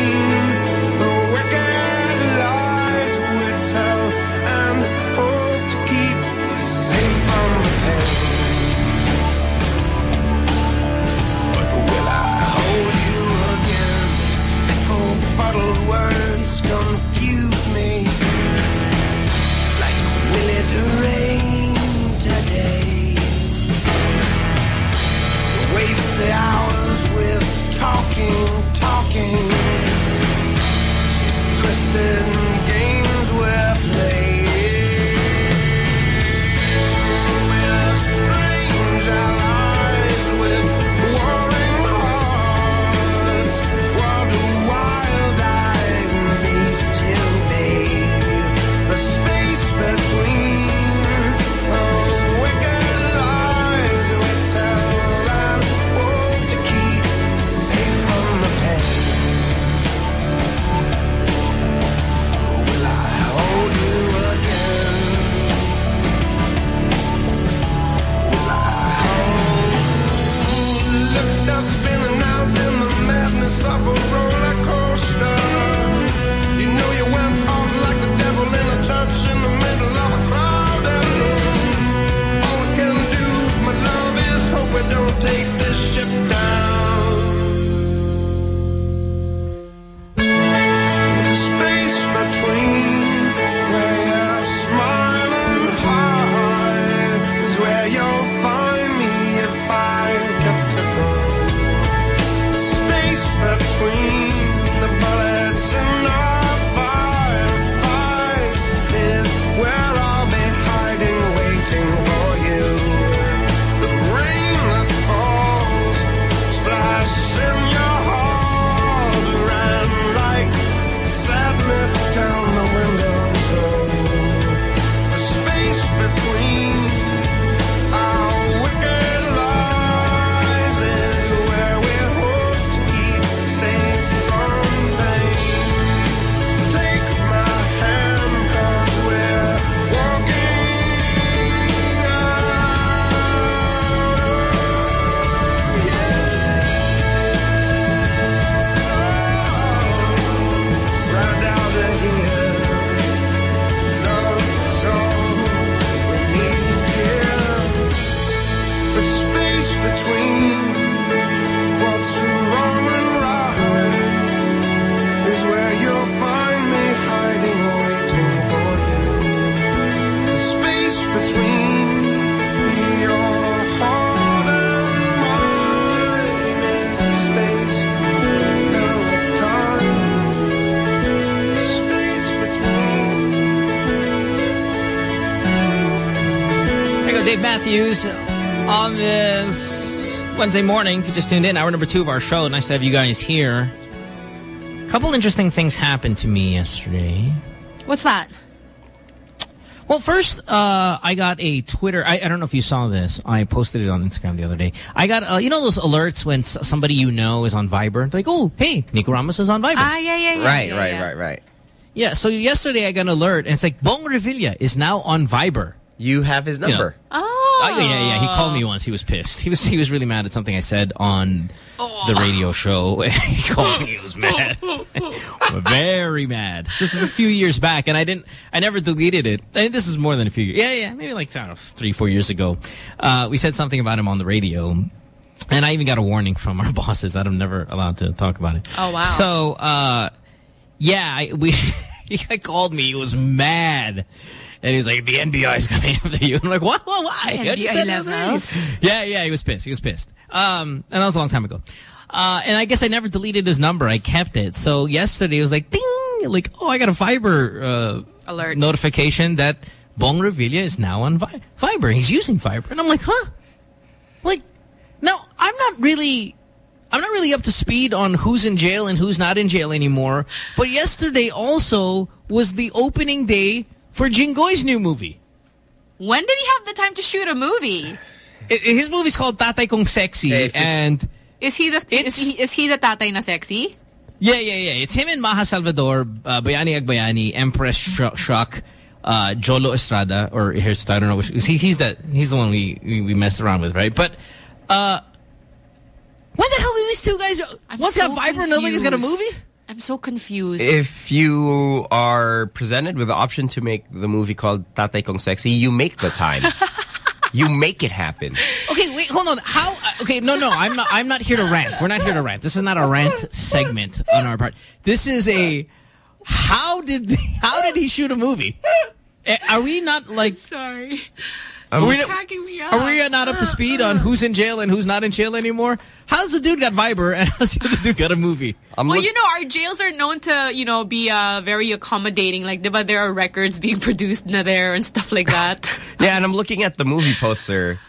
the hours with talking, talking. It's twisted games we're playing. Matthews on this Wednesday morning. If you just tuned in, hour number two of our show. Nice to have you guys here. A couple interesting things happened to me yesterday. What's that? Well, first, uh, I got a Twitter. I, I don't know if you saw this. I posted it on Instagram the other day. I got, uh, you know, those alerts when s somebody you know is on Viber. It's like, oh, hey, Nico Ramos is on Viber. Ah, yeah, yeah, yeah. Right, yeah, right, yeah. right, right. Yeah. So yesterday I got an alert, and it's like Bong Revilla is now on Viber. You have his number. Oh. Oh, yeah, yeah, yeah. He called me once. He was pissed. He was he was really mad at something I said on the radio show. he called me. He was mad. Very mad. This was a few years back, and I didn't. I never deleted it. I think this is more than a few years. Yeah, yeah, maybe like I don't know, three, four years ago. Uh, we said something about him on the radio. And I even got a warning from our bosses that I'm never allowed to talk about it. Oh, wow. So, uh, yeah, I, we, he called me. He was mad. And he's like, the NBI is coming after you. I'm like, what? what why? NBI levels? Yeah, yeah, he was pissed. He was pissed. Um, and that was a long time ago. Uh, and I guess I never deleted his number. I kept it. So yesterday it was like, ding! Like, oh, I got a Viber, uh, Alert. notification that Bong Revilla is now on Vi Viber. He's using Viber. And I'm like, huh? Like, no, I'm not really... I'm not really up to speed on who's in jail and who's not in jail anymore. But yesterday also was the opening day for Jinggoy's new movie. When did he have the time to shoot a movie? I- his movie's called Tatay Kong Sexy, Hey, and Is he the is he is he the tatay na sexy? yeah, yeah, yeah. It's him and Maja Salvador, uh, Bayani Agbayani, Empress Sh- Schuck, uh, Jolo Estrada, or here's I don't know which. He, he's that he's the one we, we we mess around with, right? But uh, when the hell did these two guys? I'm One's so got Viber, and the other guy's got a movie. I'm so confused. If you are presented with the option to make the movie called Tatay Kong Sexy, you make the time. you make it happen. Okay, wait, hold on. How? Okay, no, no, I'm not. I'm not here to rant. We're not here to rant. This is not a rant segment on our part. This is a. How did how did he shoot a movie? Eh, Are we not like? Sorry. Are we, me up. are we not up to speed on who's in jail and who's not in jail anymore? How's the dude got Viber and how's the dude got a movie? I'm Well, you know, our jails are known to, you know, be uh, very accommodating. Like, but there are records being produced na there and stuff like that. yeah, and I'm looking at the movie poster,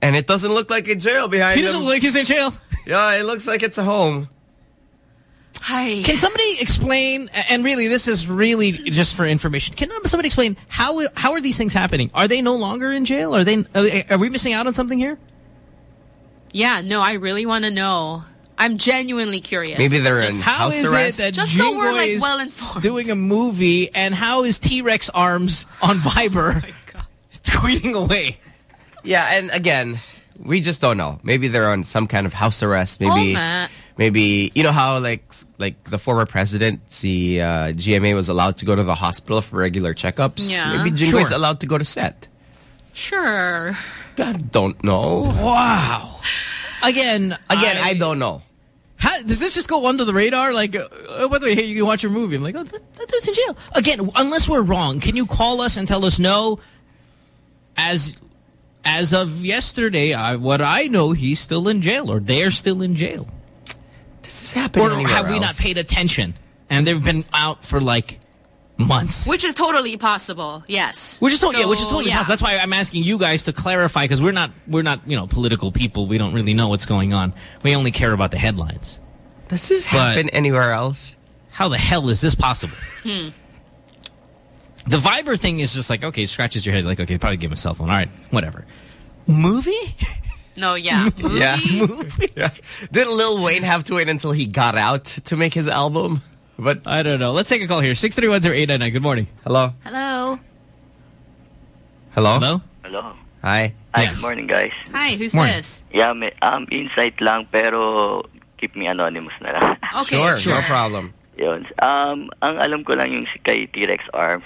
and it doesn't look like a jail behind He doesn't him. look like he's in jail. yeah, it looks like it's a home. Hi. Can somebody explain? And really, this is really just for information. Can somebody explain how how are these things happening? Are they no longer in jail? Are they? Are we missing out on something here? Yeah, no, I really want to know. I'm genuinely curious. Maybe they're in How house is arrest. it that Just so we're, like, well informed. doing a movie, and how is T-Rex arms on Viber oh tweeting away? Yeah, and again, we just don't know. Maybe they're on some kind of house arrest. Maybe, Oh, Matt. Maybe you know how like like the former president, the uh, GMA was allowed to go to the hospital for regular checkups. Yeah. Maybe Jinggoy is allowed to go to set. Sure. I don't know. Wow. Again, Again, I, don't know. How, does this just go under the radar? Like, uh, oh, by the way, hey, you can watch your movie. I'm like, oh, that, that dude's in jail. Again, unless we're wrong, can you call us and tell us no? As as of yesterday, I, what I know, he's still in jail, or they're still in jail. This is happening. Or anywhere have we not paid attention? And they've been out for like months. Which is totally possible. Yes. Which is totally, yeah, which is totally yeah. possible. That's why I'm asking you guys to clarify because we're not we're not you know political people. We don't really know what's going on. We only care about the headlines. Does this But- happen anywhere else? How the hell is this possible? Hmm. The Viber thing is just like okay, scratches your head like okay, probably give him a cell phone. All right, whatever. Movie? No, yeah. Movie? Yeah. yeah. Did Lil Wayne have to wait until he got out to make his album? But I don't know. Let's take a call here. Six three one zero eight nine nine. Good morning. Hello. Hello. Hello. Hello. Hello. Hi. Hi, Yes. good morning, guys. Hi, who's Morning. this? Yeah, may, um, insight lang, pero keep me anonymous na lang. Okay, sure, sure. no problem. Yun. Um, ang alam ko lang yung si kay T-Rex Arms.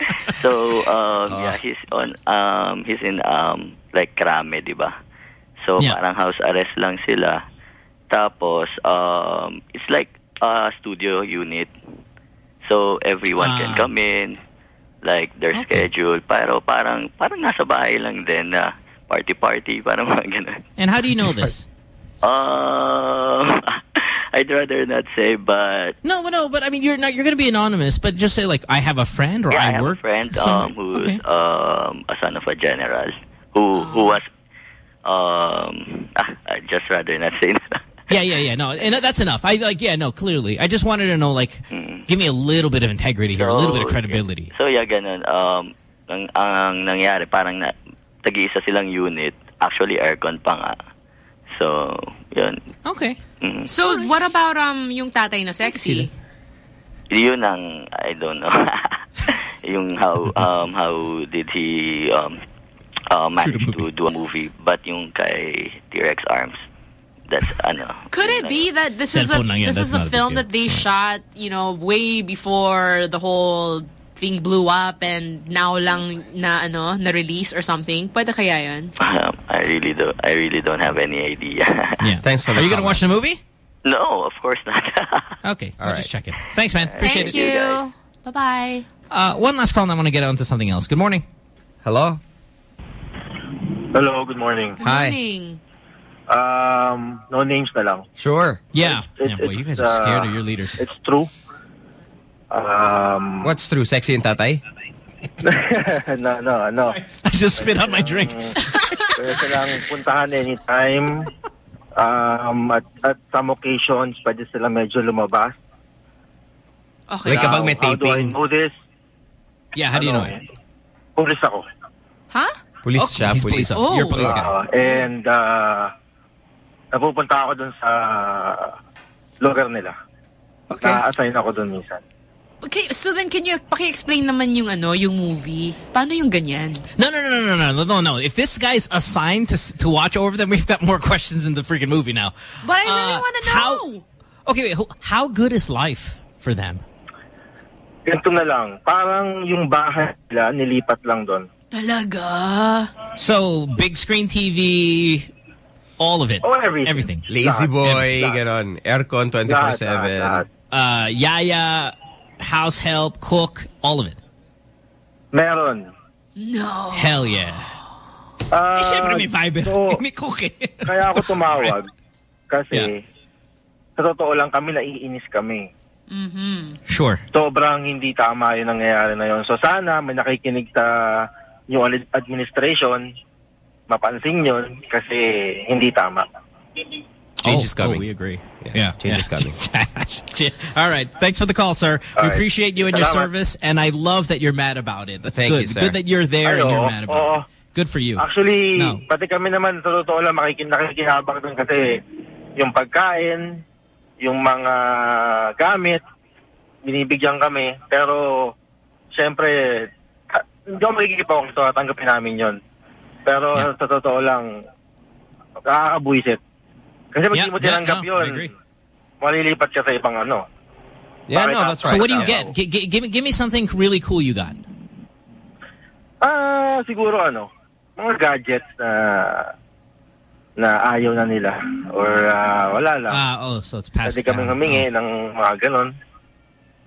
so, um, Ah. yeah, he's on, um, he's in, um, like, Crame, di ba? So, Yeah. parang house arrest lang sila. Tapos, um, it's like a studio unit. So, everyone Ah. can come in, like, their schedule. Pero parang, parang nasa bahay lang din na party-party, parang mga ganun. And how do you know this? Um, I'd rather not say, but no, but no, but I mean, you're not. You're going to be anonymous, but just say like, I have a friend or yeah, I, I have work. a friend um, who's okay. um, a son of a general who who was um, ah, I'd just rather not say. Yeah, yeah, yeah. No, and that's enough. I like. Yeah, no. Clearly, I just wanted to know. Like, give me a little bit of integrity here, a little bit of So, credibility. so yeah, ganun. Um, ang, ang nangyari, parang na, tag-isa silang unit. Actually, aircon pa nga. So, yun. Okay. So, what about um yung tatay na sexy? Yun ang, I don't know. yung how, um, how did he um, uh, manage to do a movie. But yung kay T-Rex Arms, that's, ano. Could it be that this is a Cellphone lang yan, this that's is a not a big film deal. that they shot, you know, way before the whole thing blew up and now lang na ano na release or something? Pwede kaya yun? Um, I really don't. I really don't have any idea. Yeah. Thanks for that. Are you going to watch the movie? no, of course not. Okay. I'll just check it. Thanks, man. Appreciate Thank it. you. Bye bye. Uh, one last call, and I want to get on to something else. Good morning. Hello. Hello, good morning. Good morning. Um, no names na lang. Sure. Yeah. It's- yeah boy, you guys are scared uh, of your leaders. It's true. Um, What's true? Sexy and tatay? no, no, no. I just spit out my drink. Pwede silang puntahan anytime. Um, at, at some occasions, pwede sila medyo lumabas. Okay. Like kapag may How do I know this? Yeah, how do you know Ano, it? Pulis ako. Huh? Police Okay, siya, he's police. police officer. You're police guy. Ah, and uh, napupunta ako dun sa lugar nila. Okay. Na-assign ako dun minsan. Okay, so then can you paki-explain naman yung ano, yung movie? Paano yung ganyan? No, no, no, no, no, no, no, no. If this guy's assigned to s- to watch over them, we've got more questions in the freaking movie now. But I really Uh, want to know. how- Okay, wait. ho- How good is life for them? Ganito na lang. Parang yung bahay nila, nilipat lang dun. Talaga? So big screen TV, all of it. Oh, everything. Everything. Lazy boy, Lahat. ganon. Aircon 24-7. Uh, yaya, house help, cook, all of it. Meron. No. Hell yeah. Ah, eh, syempre may fiber. so, may cook eh. kaya ako tumawag. Kasi, sa totoo lang kami, naiinis kami. Mm-hmm. Sure. Sobrang hindi tama yung nangyayari na yun. So sana may nakikinig sa yung administration, mapansin yun kasi hindi tama. Change oh, is coming. Oh, we agree. Yeah. yeah. Change is coming. All right. Thanks for the call, sir. All we right. appreciate you and your Salamat. service, and I love that you're mad about it. That's Thank good. you, sir. Good that you're there Ay, and you're mad about oo. it. Uh, good for you. Actually, No. pati kami naman sa totoo lang makikin nakikinabang dun kasi yung pagkain, yung mga gamit, binibigyan kami. Pero, syempre, ha- hindi ako makikipawag ito, tanggapin namin yon Pero sa totoo lang, nakakabuisit. Kasi pag Yeah, di mo yeah, no, yun, malilipat ka sa ibang ano. Yeah, Bakit no, that's right. So what do you get? G- g- give me give me something really cool you got. Ah, siguro ano, mga gadgets na na ayaw na nila or ah, wala lang. Ah, oh, so it's passed Pwede kami down. humingi ng mga ganon.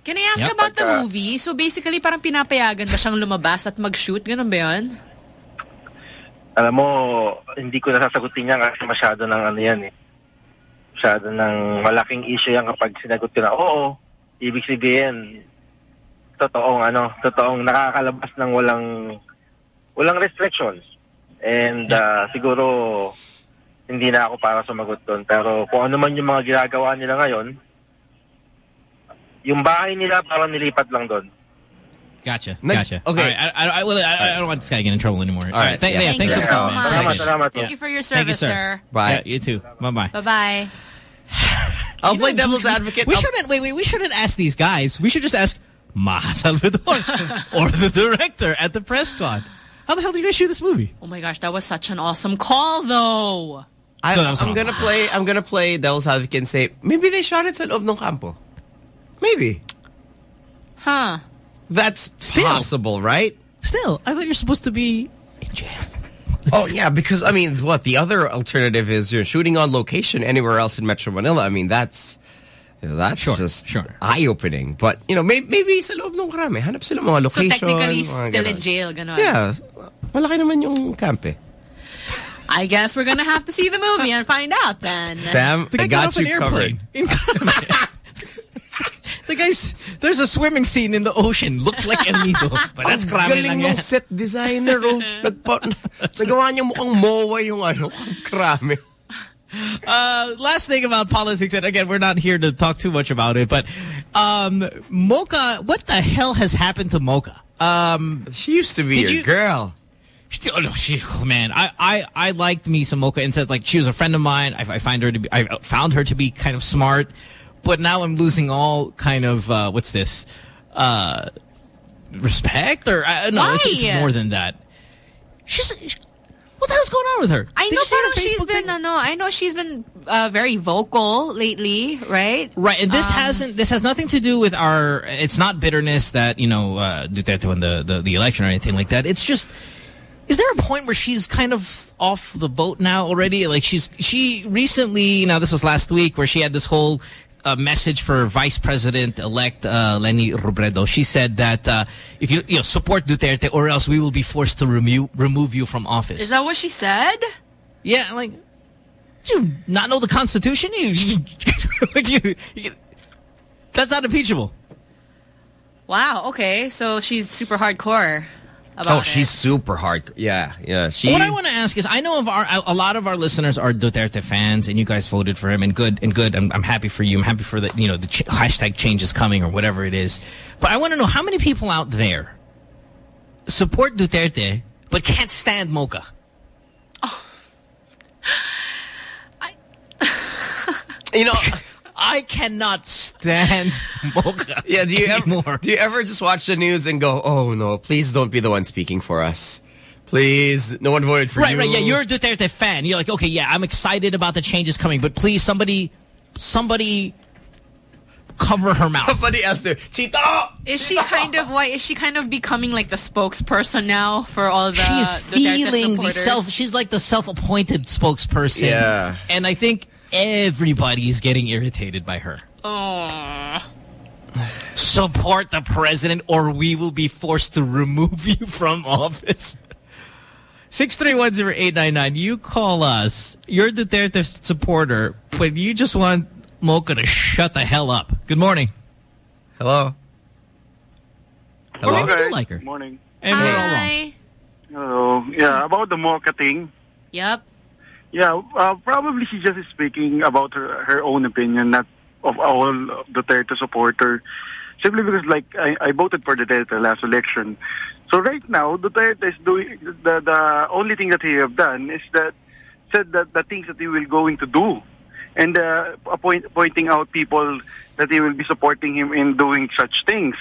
Can I ask Yep. about the movie? So basically, parang pinapayagan ba siyang lumabas at mag-shoot? Ganun ba yun? Alam mo, hindi ko nasasagutin yan kasi masyado ng ano yan eh. Masyado ng malaking issue yan kapag sinagot ko na, oo, ibig sabihin, totoong ano, totoong nakakalabas ng walang walang restrictions. And ah, siguro hindi na ako para sumagot doon. Pero kung ano man yung mga ginagawa nila ngayon, yung bahay nila parang nilipat lang doon. Gotcha. Nag- Gotcha. okay. All right. I, I, I, I, I don't want this guy to get in trouble anymore. All right. right. Thank, Yeah. yeah. Thanks Thank for you so calling, much. Salamat, Appreciate it. salamat. Thank you for your Thank you, service, sir. sir. Bye. Yeah, you too. Bye bye. Bye-bye. I'll play devil's advocate. We I'll- shouldn't wait. Wait. We shouldn't ask these guys. We should just ask Maja Salvador or the director at the press con. How the hell did you guys shoot this movie? Oh my gosh, that was such an awesome call, though. I, no, I'm awesome. gonna play. I'm gonna play devil's advocate and say maybe they shot it at loob ng campo. Maybe Huh. That's Still. possible, right? Still, I thought you're supposed to be in jail. Oh yeah, because I mean, what the other alternative is you're shooting on location anywhere else in Metro Manila. I mean, that's that's Sure, just sure. eye opening. But you know, maybe, maybe sa loob ng Crame, hanap sila mga So location. technically, mga still ganon. in jail, ganon. Yeah, malaki naman yung camp eh. I guess we're gonna have to see the movie and find out then. Sam, The guy I got got off an you airplane. covered. the guy's there's a swimming scene in the ocean. Looks like El Nido, but that's Ang Crame galing lang ng set designer, oh. Nagpa, nagawa niya mukhang mowa yung ano, Crame. Uh, last thing about politics, and again, we're not here to talk too much about it, but um, Mocha, what the hell has happened to Mocha? Um, She used to be Did your you- girl. She, oh no, she, oh, man, I, I, I liked me some Mocha and said like she was a friend of mine. I, I find her to be, I found her to be kind of smart, but now I'm losing all kind of, uh, what's this, uh, respect or, uh, no, it's, it's more than that. She's, she, what the hell's going on with her? I Did know you see her parang been, thing? ano, I know she's been uh, very vocal lately, right? Right, and this Um, hasn't. This has nothing to do with our. It's not bitterness that you know uh, Duterte won the, the the election or anything like that. It's just. Is there a point where she's kind of off the boat now already? Like she's she recently. Now this was last week where she had this whole. Uh, message for Vice President elect uh, Leni Robredo. She said that uh, if you you know support Duterte or else we will be forced to remove remove you from office. Is that what she said? Yeah, I'm like, do you not know the Constitution? You, you, like you, you, that's not impeachable. Wow, okay. So she's super hardcore Oh, it. she's super hard. Yeah, yeah. She. what I want to ask is, I know of our a lot of our listeners are Duterte fans, and you guys voted for him, and good and good. I'm, I'm happy for you. I'm happy for the you know the ch hashtag change is coming or whatever it is. But I want to know how many people out there support Duterte but can't stand Mocha. Oh. you know, I cannot stand Mocha. Yeah, do you anymore. ever do you ever just watch the news and go, "Oh no, please don't be the one speaking for us. Please, no one voted for right, you." right. Right, yeah, you're a Duterte fan. You're like, okay, yeah, I'm excited about the changes coming, but please, somebody, somebody, cover her mouth. Somebody else do. Chito! Is she kind of why is she kind of becoming like the spokesperson now for all of the She's Duterte feeling the supporters? self. She's like the self-appointed spokesperson. Yeah. and I think everybody is getting irritated by her. Oh. Support the president, or we will be forced to remove you from office. Six three one zero eight nine nine. You call us. You're a Duterte supporter, but you just want Mocha to shut the hell up. Good morning. Hello. Hello. Hello, Maybe you do guys. like her. Morning. And we're all wrong. Hi. Hello. Oh, yeah, about the Mocha thing. Yep. Yeah, uh, probably she's just speaking about her, her own opinion, not of all the Duterte supporter. Simply because, like, I, I voted for Duterte last election. So right now, Duterte is doing the the only thing that he have done is that said that the things that he will going to do, and uh, pointing out people that he will be supporting him in doing such things.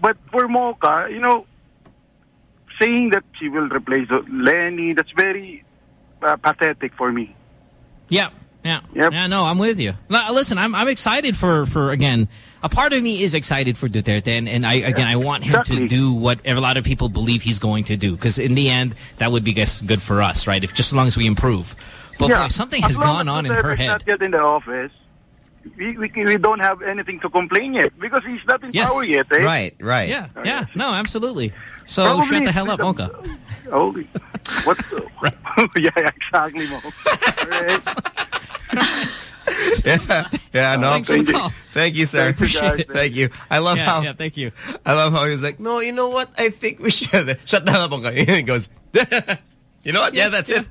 But for Mocha, you know, saying that she will replace Leni, that's very uh, pathetic for me. Yeah, yeah, yeah. No, I'm with you. Listen, I'm I'm excited for for again. A part of me is excited for Duterte, and, and I again I want him to do what a lot of people believe he's going to do, because in the end that would be guess, good for us, right? If just as long as we improve. But Yeah, boy, something has gone on in her head. not yet in the office, we, we, we don't have anything to complain yet because he's not in Yes. power yet, eh? Right, right. Yeah, yeah. No, absolutely. So Probably shut the hell up, the- Mocha. Oh, what? Yeah, exactly, Mo. yeah, yeah, no. Thanks Thank you, thank you, sir. Thanks, you guys. Thank you. I love Yeah, how. yeah, thank you. I love how he was like, no, you know what? I think we should shut down the And he goes, you know what? Yeah, that's it.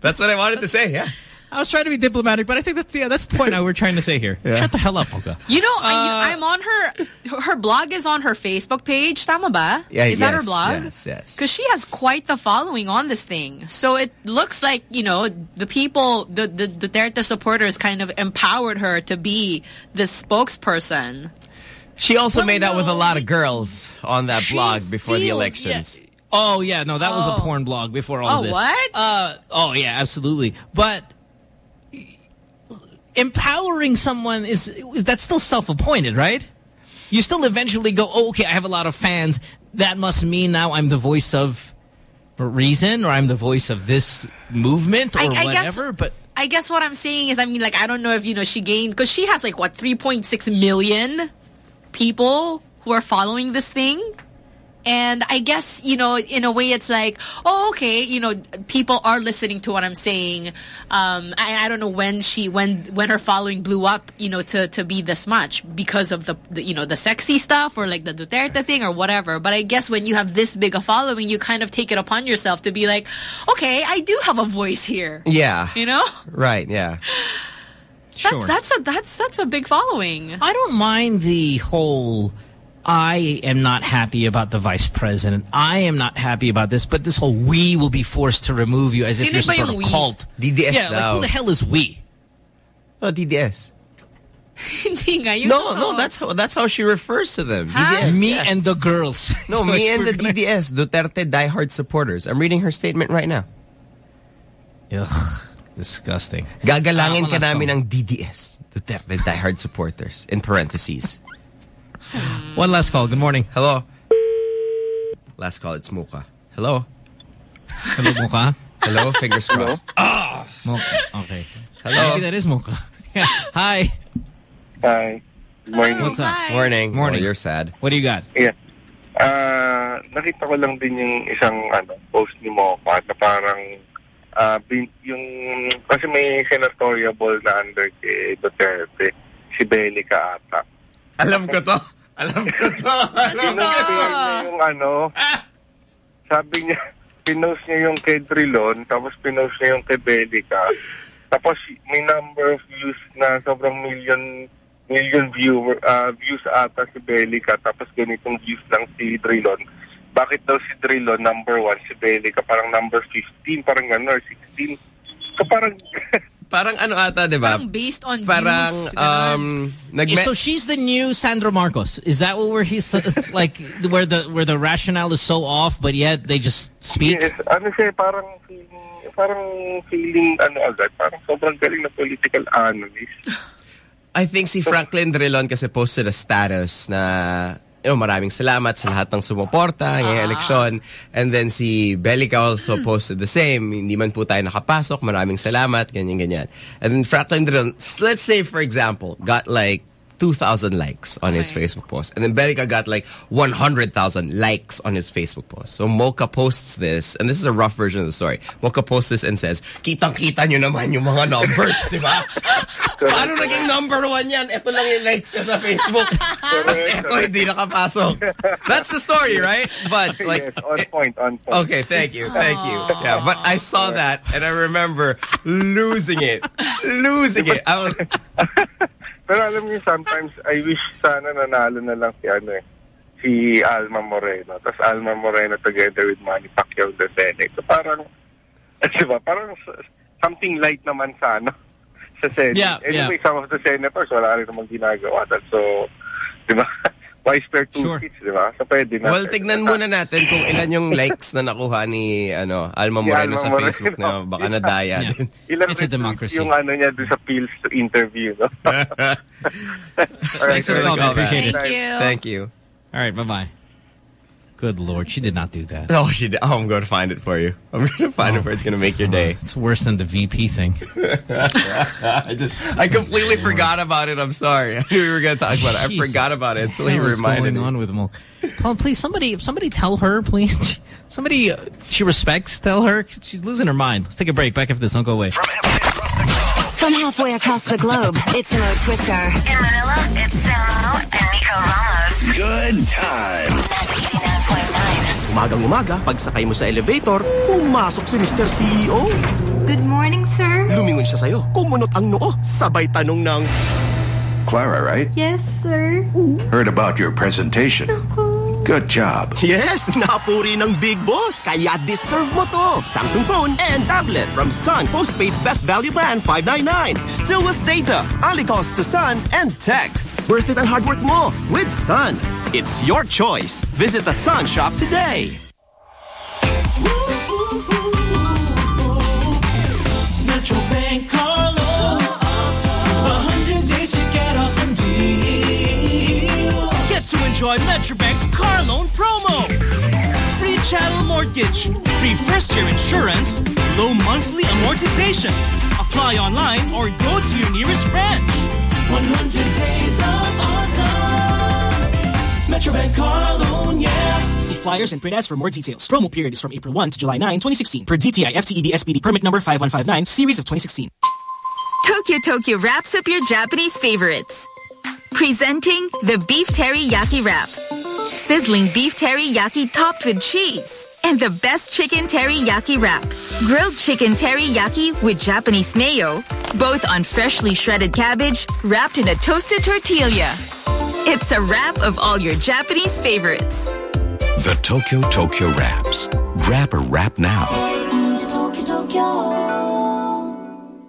That's what I wanted to say. Yeah. I was trying to be diplomatic, but I think that's yeah, that's the point I we're trying to say here. Yeah. Shut the hell up, Mocha. You know, Uh, I, I'm on her. Her blog is on her Facebook page. Tama ba? Yeah, is that her blog? yes, yes. Because she has quite the following on this thing. So it looks like you know the people, the the Duterte supporters, kind of empowered her to be the spokesperson. She also Well, made out with a lot of girls on that blog before the feels- elections. Oh yeah, no, that was Oh. a porn blog before all Oh, of this. what? Uh, oh yeah, absolutely. But empowering someone is, is that's still self-appointed, right? You still eventually go, oh, okay, I have a lot of fans. That must mean now I'm the voice of reason, or I'm the voice of this movement, or I- I guess- whatever. but I guess what I'm saying is, I mean, like, I don't know if, you know, she gained, because she has, like, what, 3.6 million people who are following this thing. And I guess, you know, in a way it's like, oh, okay, you know, people are listening to what I'm saying. Um, I, I don't know when she, when, when her following blew up, you know, to, to be this much because of the, the, you know, the sexy stuff or like the Duterte thing or whatever. But I guess when you have this big a following, you kind of take it upon yourself to be like, okay, I do have a voice here. Yeah. You know? Right, yeah. sure. That's that's a that's that's a big following. I don't mind the whole I am not happy about the vice president. I am not happy about this, but this whole we will be forced to remove you as if Sino you're some ba sort of we? cult. DDS yeah, like who the hell is we? Oh, DDS. Hindi nga, yun No, no, that's how that's how she refers to them. Huh? DDS. Me yeah. and the girls. No, me and the gonna- DDS, Duterte diehard supporters. I'm reading her statement right now. Ugh, disgusting. Gagalangin Ah, ka namin ng DDS, Duterte diehard supporters, in parentheses. One last call. Good morning. Hello. Last call, it's Muka. Hello. Hello, Mocha. Hello, fingers crossed. Ah, Mocha. Okay. Hello. Maybe that is Mocha. Yeah. Hi. Hi. Morning. What's up? Hi. Morning. Morning. Oh, you're sad. What do you got? Yeah. Ah, nakita ko lang din yung isang ano, post ni Mocha na parang ah, bin, yung kasi may senatorial na under kay Duterte, si Belgica ata. Alam ko to. Alam ko to. Alam ko niya yung ano, sabi niya, pinost niya yung kay Drilon, tapos pinost niya yung kay Belica. Tapos may number of views na sobrang million million viewer ah, views ata si Belica tapos ganitong views lang si Drilon. bakit daw si Drillo number one, si Belica parang number 15, parang gano'n, or 16. So parang... parang ano ata, di ba? Parang based on Parang, views. um, nagme- so she's the new Sandra Marcos. Is that what where he's like where the where the rationale is so off, but yet they just speak? Yes, ano siya, parang feeling, parang feeling, ano agad, parang sobrang galing na political analyst. I think si Franklin Drilon kasi posted a status na you know, maraming salamat sa lahat ng sumuporta ngayong ah. eleksyon. And then si Belgica also hmm. posted the same. Hindi man po tayo nakapasok. Maraming salamat. Ganyan, ganyan. And then Franklin Drilon, let's say for example, got like 2,000 likes on his Facebook post. And then Belgica got like 100,000 likes on his Facebook post. So Mocha posts this, and this is a rough version of the story. Mocha posts this and says, kitang-kita nyo naman yung mga numbers, di ba? Paano naging number one yan? Ito lang yung likes niya sa Facebook. Tapos ito, hindi nakapasok. That's the story, right? But like... yes, on point, on point. Okay, thank you, thank you. Yeah, but I saw that and I remember losing it. Losing it. I was, Pero alam niyo, sometimes, I wish sana nanalo na lang si ano eh, si Alma Moreno. Tapos Alma Moreno together with Manny Pacquiao the Senate. So parang, eh, di ba, parang something light naman sa ano, sa Senate. Yeah, anyway, yeah. some of the senators, wala rin namang ginagawa. That's so, di ba, why spare two Sure. seats, di ba? So pwede na. well, tignan muna natin kung ilan yung likes na nakuha ni ano Alma Si Moreno Alma sa Moreno. Facebook na baka nadaya Yeah. din. Ilang It's a democracy. Yung ano niya doon sa Pills interview, no? Thanks for the call. Appreciate it. Thank you. Thank you. All right, bye bye. Good lord, she did not do that. Oh, she did. Oh, I'm going to find it for you. I'm going to find it for It's going to make your day. It's worse than the VP thing. I just, I completely forgot about it. I'm sorry. We were going to talk about it. I Jesus. forgot about it until What he the hell is reminded going me. on with Mo? Tell- Please, somebody, somebody, tell her, please. Somebody uh, she respects, tell her she's losing her mind. Let's take a break. Back after this. Don't go away. From halfway across the globe, it's Mo Twister. In Manila, it's Samo and Nico Ramos. Good times. Umagang umaga, pagsakay mo sa elevator, pumasok si Mr. CEO. Good morning, sir. Lumingon siya sa'yo, kumunot ang noo, sabay tanong ng, Clara, right? Yes, sir. Heard about your presentation. Good job. Yes, napuri ng big boss. Kaya deserve mo to. Samsung phone and tablet from Sun Postpaid Best Value Plan 599. Still with data, only calls to Sun and texts. Worth it ang hard work mo with Sun. It's your choice. Visit the Sun shop today. Metro enjoy Metro Bank's car loan promo. Free chattel mortgage, free first year insurance, low monthly amortization. Apply online or go to your nearest branch. 100 days of awesome. Metro Bank car loan, yeah. See flyers and print ads for more details. Promo period is from April 1 to July 9, 2016. Per DTI FTEB SPD permit number 5159, series of 2016. Tokyo Tokyo wraps up your Japanese favorites. Presenting the Beef Teriyaki Wrap. Sizzling beef teriyaki topped with cheese. And the best chicken teriyaki wrap. Grilled chicken teriyaki with Japanese mayo. Both on freshly shredded cabbage wrapped in a toasted tortilla. It's a wrap of all your Japanese favorites. The Tokyo Tokyo Wraps. Grab a wrap now.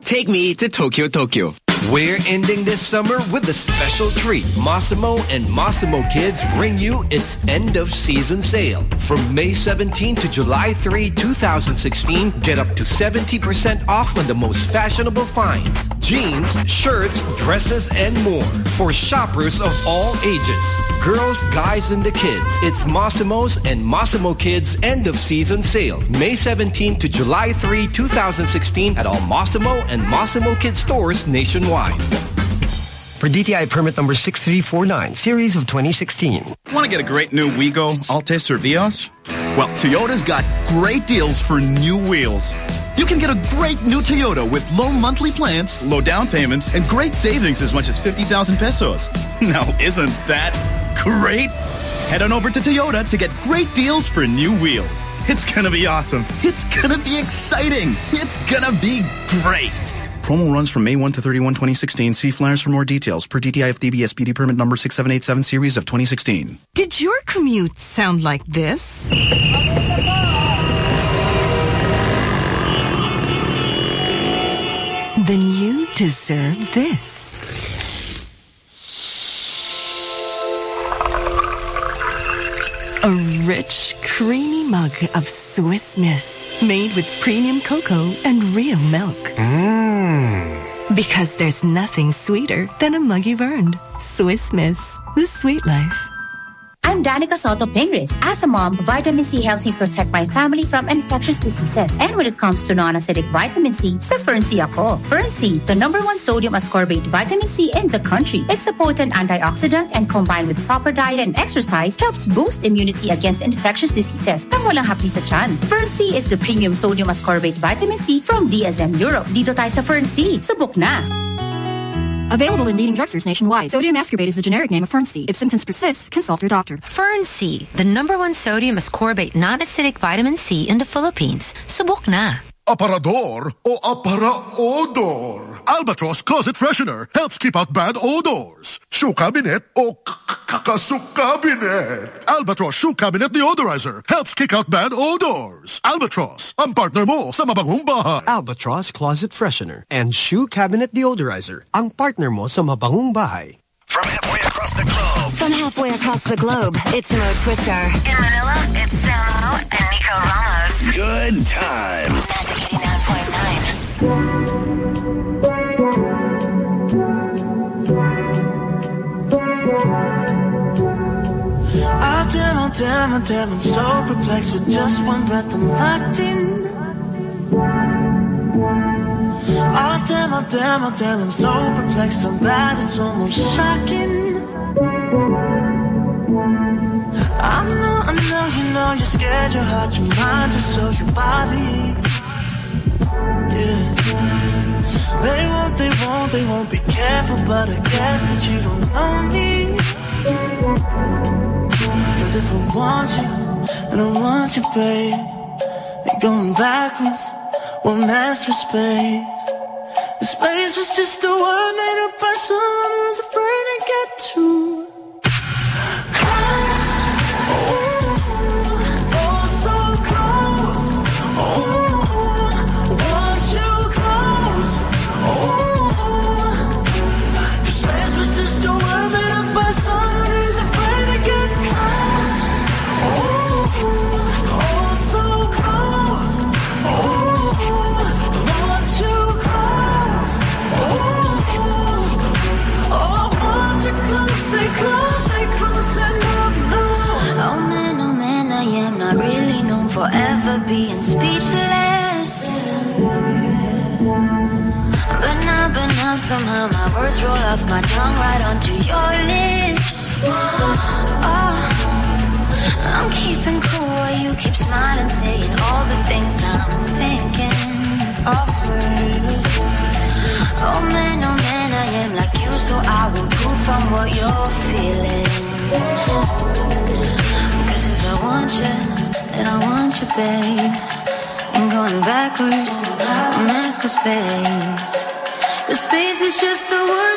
Take me to Tokyo Tokyo. We're ending this summer with a special treat. Massimo and Massimo Kids bring you its end of season sale. From May 17 to July 3, 2016, get up to 70% off on the most fashionable finds. Jeans, shirts, dresses, and more. For shoppers of all ages. Girls, guys, and the kids. It's Massimo's and Massimo Kids end of season sale. May 17 to July 3, 2016 at all Massimo and Massimo Kids stores nationwide. For DTI permit number 6349, series of 2016. Want to get a great new Wigo, Altis, or Vios? Well, Toyota's got great deals for new wheels. You can get a great new Toyota with low monthly plans, low down payments, and great savings as much as 50,000 pesos. Now, isn't that great? Head on over to Toyota to get great deals for new wheels. It's gonna be awesome. It's gonna be exciting. It's gonna be great. Promo runs from May 1 to 31, 2016. See flyers for more details per DTI FDB SPD permit number 6787 series of 2016. Did your commute sound like this? Then you deserve this. A rich, creamy mug of Swiss Miss made with premium cocoa and real milk. Mmm. Because there's nothing sweeter than a mug you've earned. Swiss Miss, the sweet life. I'm Danica Sotto Pingris. As a mom, vitamin C helps me protect my family from infectious diseases. And when it comes to non-acidic vitamin C, sa Fern-C ako. Fern-C, the number one sodium ascorbate vitamin C in the country. It's a potent antioxidant and combined with proper diet and exercise, helps boost immunity against infectious diseases nang walang hapdi sa tiyan. Fern-C is the premium sodium ascorbate vitamin C from DSM Europe. Dito tayo sa Fern-C. Subok na! Available in leading drugstores nationwide. Sodium ascorbate is the generic name of Fern-C. If symptoms persist, consult your doctor. Fern-C, the number one sodium ascorbate non-acidic vitamin C in the Philippines. Subok na. Aparador o aparaodor. Albatross Closet Freshener helps keep out bad odors. Shoe cabinet o kakasuk cabinet. Albatross Shoe Cabinet Deodorizer helps kick out bad odors. Albatross, ang partner mo sa mabangong bahay. Albatross Closet Freshener and Shoe Cabinet Deodorizer, ang partner mo sa mabangong bahay. From halfway across the globe. From halfway across the globe, it's Mo Twister. In Manila, it's Samo and Nico Ramos. Good times. Magic 89.9. Oh damn, oh damn, oh damn, I'm so perplexed with just one breath I'm locked in. Oh damn, oh damn, oh damn, I'm so perplexed so bad it's almost shocking. I know, I know, you know you're scared, your heart, your mind, just so your body. Yeah. They won't, they won't, they won't be careful, but I guess that you don't know me. Cause if I want you, and I want you, babe, then going backwards ask for space. The space was just a word made up by someone who's afraid to get too somehow my words roll off my tongue right onto your lips. Oh, I'm keeping cool while you keep smiling, saying all the things I'm thinking. Oh man, oh man, I am like you, so I will prove from what you're feeling. Cause if I want you, then I want you, babe. And going backwards, I'm ask for space. Cause space is just a word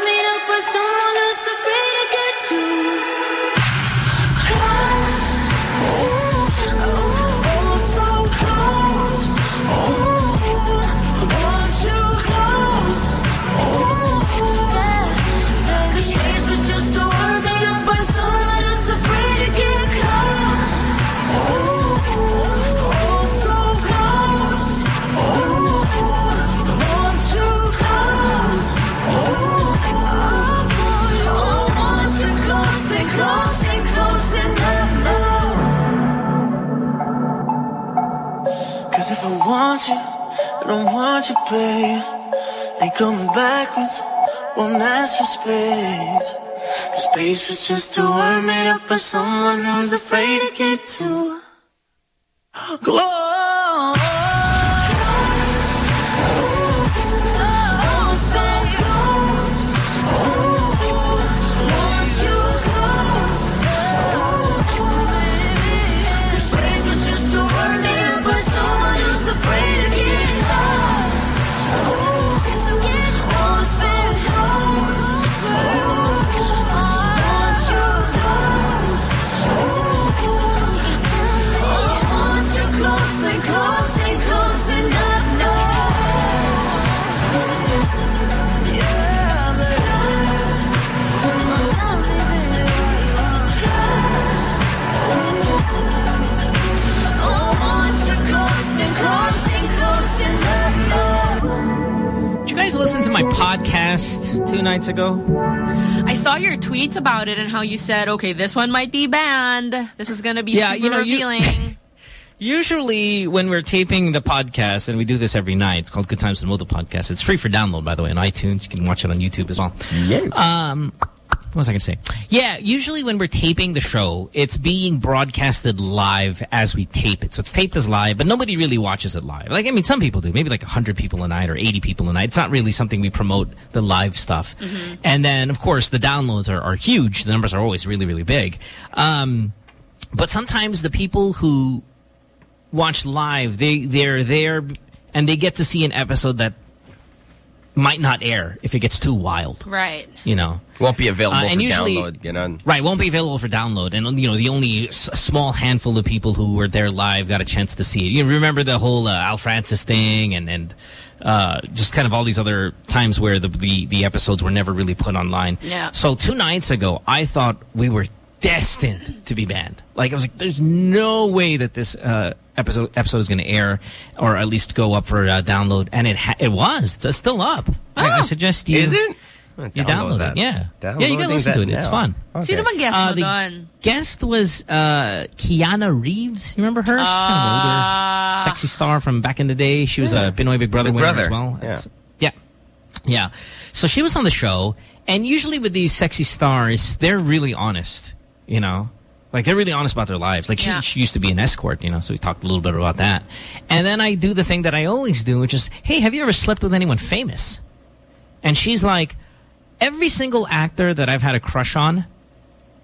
want you, I don't want you, babe. Ain't coming backwards, won't ask for space. Cause space was just a word made up by someone who's afraid to get too close. Podcast two nights ago? I saw your tweets about it and how you said, okay, this one might be banned. This is going to be Yeah, super you know, you- revealing. Usually when we're taping the podcast, and we do this every night, it's called Good Times with Mo, the podcast. It's free for download, by the way, on iTunes. You can watch it on YouTube as well. Yeah. Um, what was I going to say? Yeah, usually when we're taping the show, it's being broadcasted live as we tape it. So it's taped as live, but nobody really watches it live. Like, I mean, some people do. Maybe like 100 people a night or 80 people a night. It's not really something we promote, the live stuff. And then, of course, the downloads are, are huge. The numbers are always really, really big. Um, but sometimes the people who watch live, they, they're there and they get to see an episode that might not air if it gets too wild, right. you know. Won't be available Uh, and for usually- download. Ganon. Right, won't be available for download. And, you know, the only s small handful of people who were there live got a chance to see it. You remember the whole uh, Al Francis thing and, and uh, just kind of all these other times where the, the, the episodes were never really put online. Yeah. So two nights ago, I thought we were destined to be banned. Like, I was like, there's no way that this uh, episode episode is going to air or at least go up for uh, download. And it ha it was. It's still up. I, I suggest you... Is it? You download that. it, yeah. Downloading yeah, you gotta listen to it. that It's now. fun. Sino bang guest Uh, mo the doon? guest was uh, Keanna Reeves. You remember her? She's kind of older, sexy star from back in the day. She was a Pinoy Big Brother Big winner Brother, as well. yeah. yeah, yeah. So she was on the show, and usually with these sexy stars, they're really honest. You know, like they're really honest about their lives. Like she, Yeah. she used to be an escort, you know, so we talked a little bit about that. And then I do the thing that I always do, which is, hey, have you ever slept with anyone famous? And she's like, every single actor that I've had a crush on,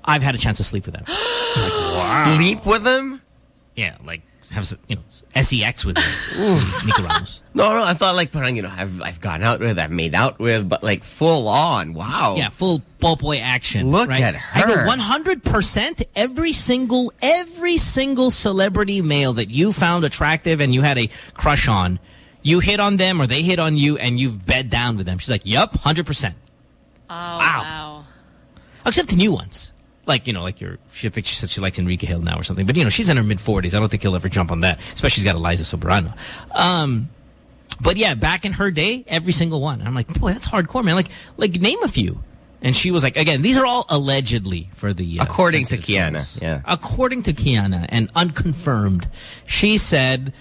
I've had a chance to sleep with them. Sleep with them? Yeah, like have s- you know sex with them. Nico Ramos. No, no, I thought like, parang, you know, I've, I've gone out with, I've made out with, but like full on. Wow. Yeah, full ball boy action. Look right? at I go her. 100% every single, every single celebrity male that you found attractive and you had a crush on, you hit on them or they hit on you and you've bed down with them. She's like, yep, 100%. Oh, wow. Except the new ones. Like, you know, like your, she, I think she said she likes Enrique Gil now or something. But, you know, she's in her mid-40s. I don't think he'll ever jump on that. Especially she's got Eliza Soberano. Um, but yeah, back in her day, every single one. And I'm like, boy, that's hardcore, man. Like, like name a few. And she was like, again, these are all allegedly for the uh, According to Keanna, souls. yeah. According to Keanna and unconfirmed, she said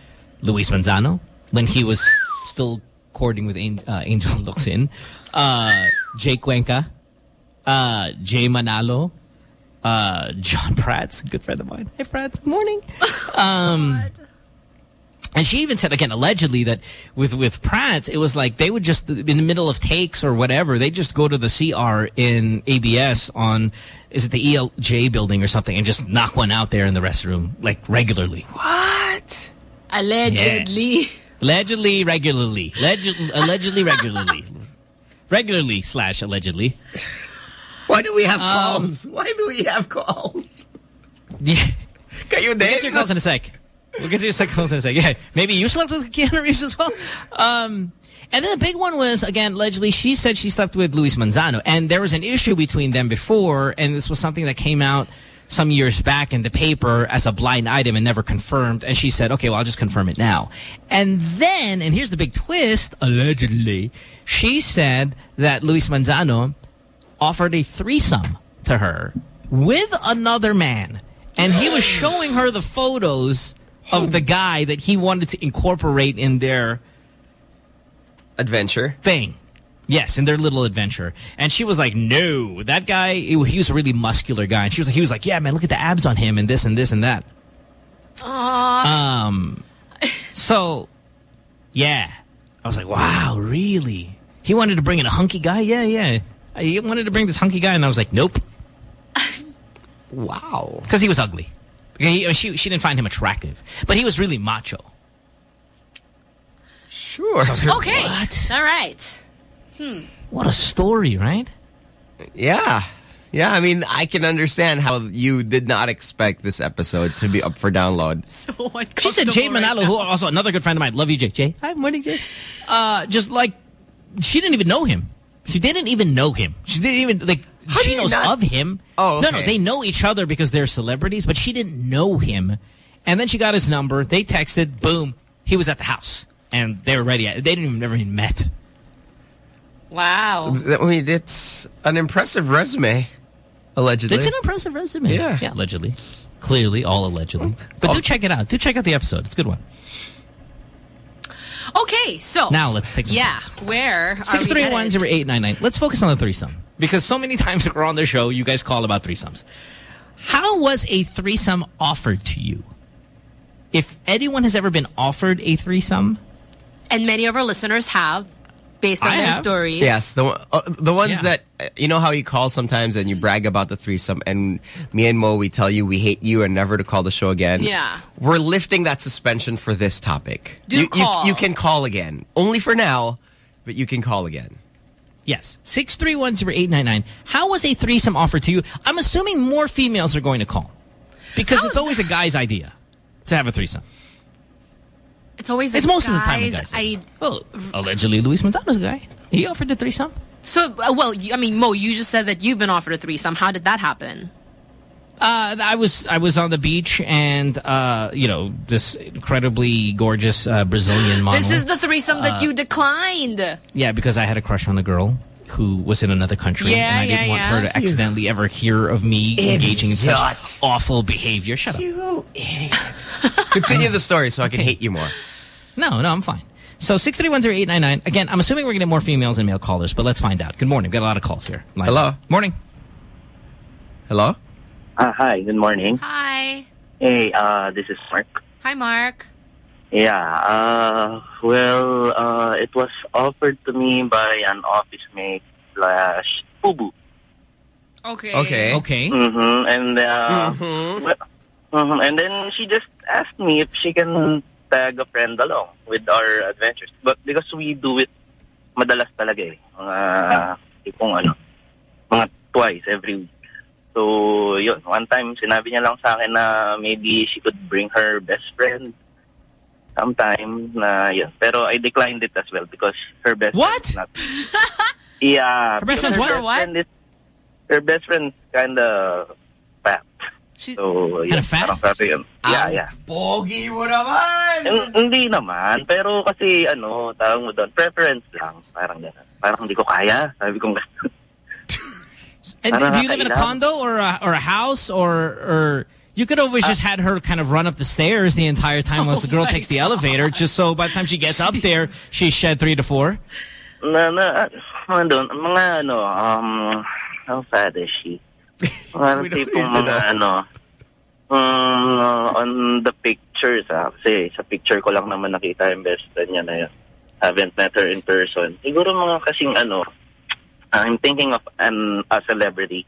Luis Manzano when he was still courting with uh, Angel Locsin, uh, Jake Cuenca, uh, Jay Manalo, uh, John Prats, a good friend of mine. Hey, good morning. Um, and she even said again, allegedly, that with with Pratt, it was like they would just in the middle of takes or whatever, they just go to the CR in ABS on is it the ELJ building or something, and just knock one out there in the restroom like regularly. What? Allegedly. Allegedly, regularly, Alleg- allegedly, regularly, regularly slash allegedly. Why do we have Um, calls? Why do we have calls? Yeah. Kayo We'll get to your calls in a sec. We'll get to your second calls in a sec. Yeah, maybe you slept with Keanu Reeves as well. Um, and then the big one was, again, allegedly, she said she slept with Luis Manzano. And there was an issue between them before, and this was something that came out some years back in the paper as a blind item and never confirmed. And she said, okay, well, I'll just confirm it now. And then, and here's the big twist, allegedly, she said that Luis Manzano offered a threesome to her with another man. And he was showing her the photos of the guy that he wanted to incorporate in their Adventure. thing. Yes, in their little adventure. And she was like, no, that guy, he was a really muscular guy. And she was like, he was like, yeah, man, look at the abs on him and this and this and that. Aww. Um, so, yeah. I was like, wow, really? He wanted to bring in a hunky guy? Yeah, yeah. He wanted to bring this hunky guy, and I was like, nope. Wow. Because he was ugly. He, she, she didn't find him attractive. But he was really macho. Sure. Okay. What? All right. Hmm. What a story, right? Yeah. Yeah, I mean, I can understand how you did not expect this episode to be up for download. So She said Jay uncomfortable right Manalo, who also another good friend of mine. Love you, Jay. Jay. Hi, morning, Jay. Uh, just like, she didn't even know him. She didn't even know him. She didn't even, like, How do she knows not- of him. Oh, No, no, they know each other because they're celebrities, but she didn't know him. And then she got his number. They texted. Boom. He was at the house. And they were ready. They didn't even never even met. Wow. I mean, it's an impressive resume, allegedly. It's an impressive resume. Yeah. Yeah, allegedly. Clearly, all allegedly. But do check it out. Do check out the episode. It's a good one. Okay, so Now let's take some Yeah, where are we Six three one zero eight nine nine. Let's focus on the threesome because so many times we're on the show, you guys call about threesomes. How was a threesome offered to you? If anyone has ever been offered a threesome, And many of our listeners have, based on I their have. stories. Yes, the uh, the ones that uh, you know how you call sometimes and you brag about the threesome, and me and Mo we tell you we hate you and never to call the show again. Yeah. we're lifting that suspension for this topic. Do you, call. You, you can call again, only for now, but you can call again. yes, six three one zero eight nine nine. How was a threesome offered to you? I'm assuming more females are going to call because it's always a guy's idea to have a threesome. It's always It's most of the time guy's I, Well, allegedly, Luis Manzano's guy. He offered the threesome. so, uh, well, you- I mean, Mo, you just said that you've been offered a threesome. How did that happen? Uh, I was I was on the beach and uh, you know this incredibly gorgeous uh, Brazilian model. This is the threesome that Uh, you declined. Yeah, because I had a crush on the girl who was in another country, Yeah, and I didn't yeah, want yeah. her to accidentally ever hear of me engaging in such awful behavior. Shut up. You idiot. Continue the story so I can hate you more. No, no, I'm fine. So six three one zero eight nine nine. Again, I'm assuming we're gonna get more females and male callers, but let's find out. Good morning. We've got a lot of calls here. Line Hello. up. Morning. Hello. Uh, hi, good morning. Hi. Hey, uh, this is Mark. Hi, Mark. Yeah, uh, well, uh, it was offered to me by an office mate slash Fubu. Okay. Okay. Okay. Mm-hmm. And, uh, Mhm. well, mhm, and then she just asked me if she can tag a friend along with our adventures. But because we do it madalas talaga eh. Mga, tipong ano, mga twice every week. So, yun. One time, sinabi niya lang sa akin na maybe she could bring her best friend sometime na yun. Pero I declined it as well because her best What? friend is not... Yeah. Her best because friend's her what? friend is, her best friend kind of fat. She- So, yun. Kinda fat? Parang sabi yun. Ah. Yeah, yeah. Pogi mo naman! Hindi naman. Pero kasi, ano, tawag mo doon, preference lang. Parang gano'n. Parang hindi ko kaya. Sabi ko, And do you live in a condo or a, or a house or or you could always just had her kind of run up the stairs the entire time while the girl takes the elevator, just so by the time she gets up there, she's shed three to four. na, na, mga doon, mga ano, um, how fat is she? Mga don't tipong mga ano, um, on the pictures, ah, kasi sa picture ko lang naman nakita yung best friend niya na yun. Haven't met her in person. Siguro mga kasing ano, I'm thinking of an, a celebrity.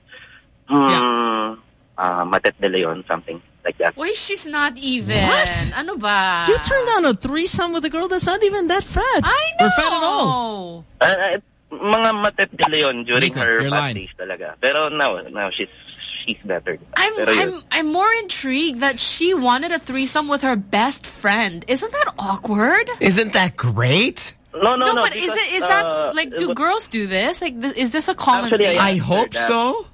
Hmm, uh, Matet de Leon, something like that. Wait, she's not even? What? Ano ba? You turned down a threesome with a girl that's not even that fat. I know. Or fat at all. Uh, uh, mga Matet de Leon during Nico, her you're bad lying. days talaga. Pero now, now she's she's better. I'm Pero. I'm I'm more intrigued that she wanted a threesome with her best friend. Isn't that awkward? Isn't that great? No, no, no. but is it is uh, that like do it girls do this? Like th is this a common Actually, thing? I asked hope that. so.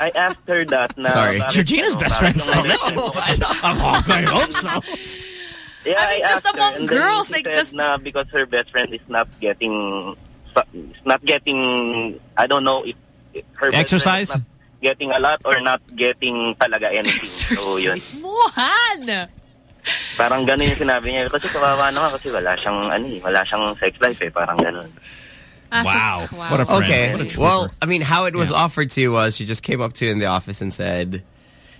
I asked her that now. Sorry. Georgina's ano, best bakit friend yung said no. I hope so. Yeah, I mean, just asked her, among girls, like, said this- na because her best friend is not getting... Is not getting... I don't know if, if her best Exercise? friend is not getting a lot or not getting talaga anything. So, yun. Exercise. Mohan! Parang ganun yung sinabi niya. Kasi kawawa naman kasi wala siyang, ano eh, wala siyang sex life eh. Parang ganun. Ah, Wow. What a friend. Okay. What a. Well, I mean, how it was Yeah. offered to you was she just came up to you in the office and said,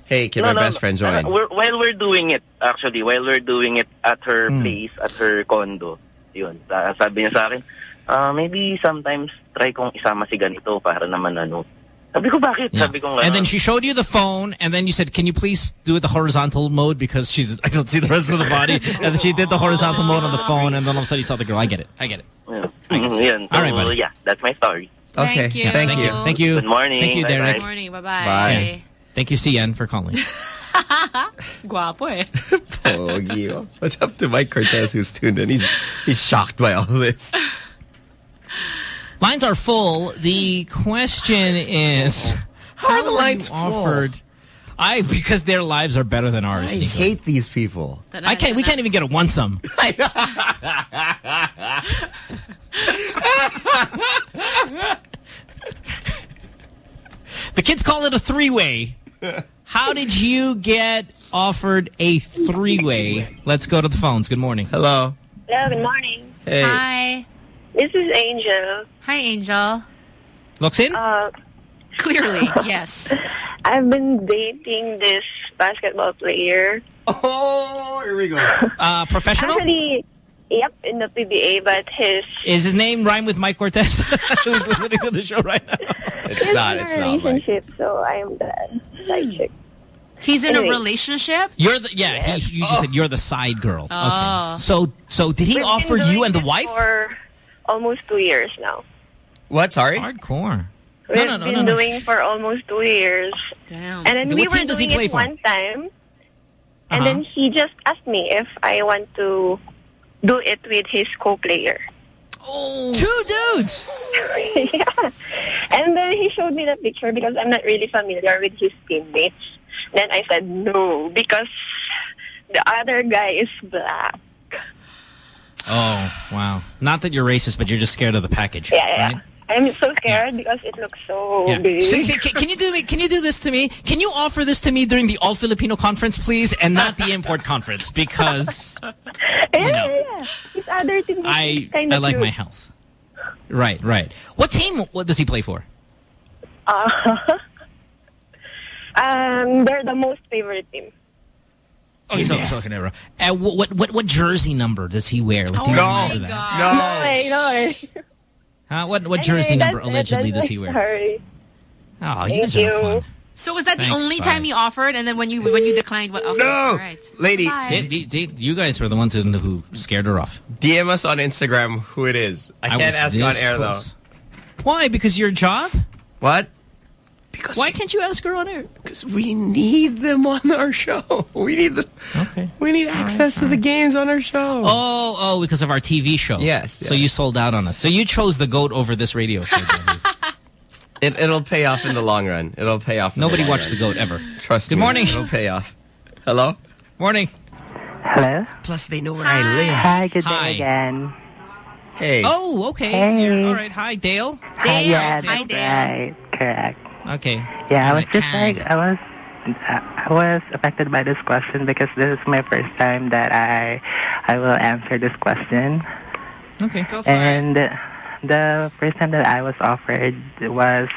"Hey, can No, my no, best friend join?" Uh, we're, while we're doing it, actually, while we're doing it at her Hmm. place, at her condo, yun, sa- sabi niya sa akin, ah, maybe sometimes try kong isama si ganito para naman ano. Sabi ko, bakit? Yeah. Sabi ko, And then she showed you the phone, and then you said, "Can you please do it the horizontal mode because she's I don't see the rest of the body." and then she did the horizontal mode on the phone, and then all of a sudden you saw the girl. I get it. I get it. Yeah. I get it. Yun. So, All right, buddy. yeah, that's my story. Okay. Thank you. Yeah, thank you. Thank you. Good morning. Thank you, Bye-bye. Good morning. Bye-bye. Bye. Thank you, CN, for calling. Guapo eh. Pogi. oh. What's up to Mike Cortez who's tuned in? He's he's shocked by all this. Lines are full. The question is, how, are the lines you full? offered? I because their lives are better than ours. I Nico. hate these people. I can't. We can't even get a one some. the kids call it a three-way. How did you get offered a three-way? Let's go to the phones. Good morning. Hello. Hello, good morning. Hey. Hi. This is Angel. Hi, Angel. Looks in? Uh, Clearly, yes. I've been dating this basketball player. Oh, here we go. Uh, professional? Actually, yep, in the PBA, but his Is his name rhyme with Mike Cortez? Who's listening to the show right now? It's he's not. in It's a not. Mike. relationship, so I am the side chick. He's in Anyway. a relationship? You're the yeah. He, you just said you're the side girl. Oh. Okay. So so did he We've offer you and the wife? for almost two years now. What? Sorry. Hardcore. We've no, no, been no, no. doing for almost two years. Damn. And then What we were doing it for? one time. And Uh-huh. then he just asked me if I want to do it with his co-player. Oh. Two dudes. yeah. And then he showed me the picture because I'm not really familiar with his teammates. Then I said no because the other guy is black. Oh wow. Not that you're racist, but you're just scared of the package. Yeah, yeah. right? I'm so scared because it looks so Yeah. big. So, can, can you do me? Can you do this to me? Can you offer this to me during the All Filipino conference, please, and not the import conference? Because yeah, yeah, yeah. Other team I kind I like cute. my health. Right, right. What team? What does he play for? Uh, um, they're the most favorite team. Oh, he's yeah. talking about. Uh, what, what what what jersey number does he wear? Like, do you Oh remember that? No, way, no. way. Uh, what what Anyway, jersey that's number allegedly does he wear? story. Oh, you guys have you. fun. So was that the only bye. time you offered, and then when you when you declined, what? Okay, No, all right. lady. Bye. Did- did- did- you guys were the ones who, who scared her off. DM us on Instagram who it is. I, can't ask on air close. Why? Because your job? What? Because why can't you ask her on air? Because we need them on our show. We need the. Okay. We need access to the games on our show. Oh, oh, because of our TV show. Yes, So you sold out on us. So you chose the goat over this radio show. It, it'll pay off in the long run. It'll pay off. in Nobody long watched run. the goat ever. Trust Good me. morning. It'll pay off. Hello. Morning. Hello? Plus, they know where I live. Hi, good day Hi. again. Hey. Oh, okay. Hey. Here. All right. Hi, Dale. Hi, yeah, Hi, Dale. right. Correct. Okay. Yeah, I was just like, I was, I was affected by this question because this is my first time that I, I will answer this question. Okay. Go for And the first time that I was offered was,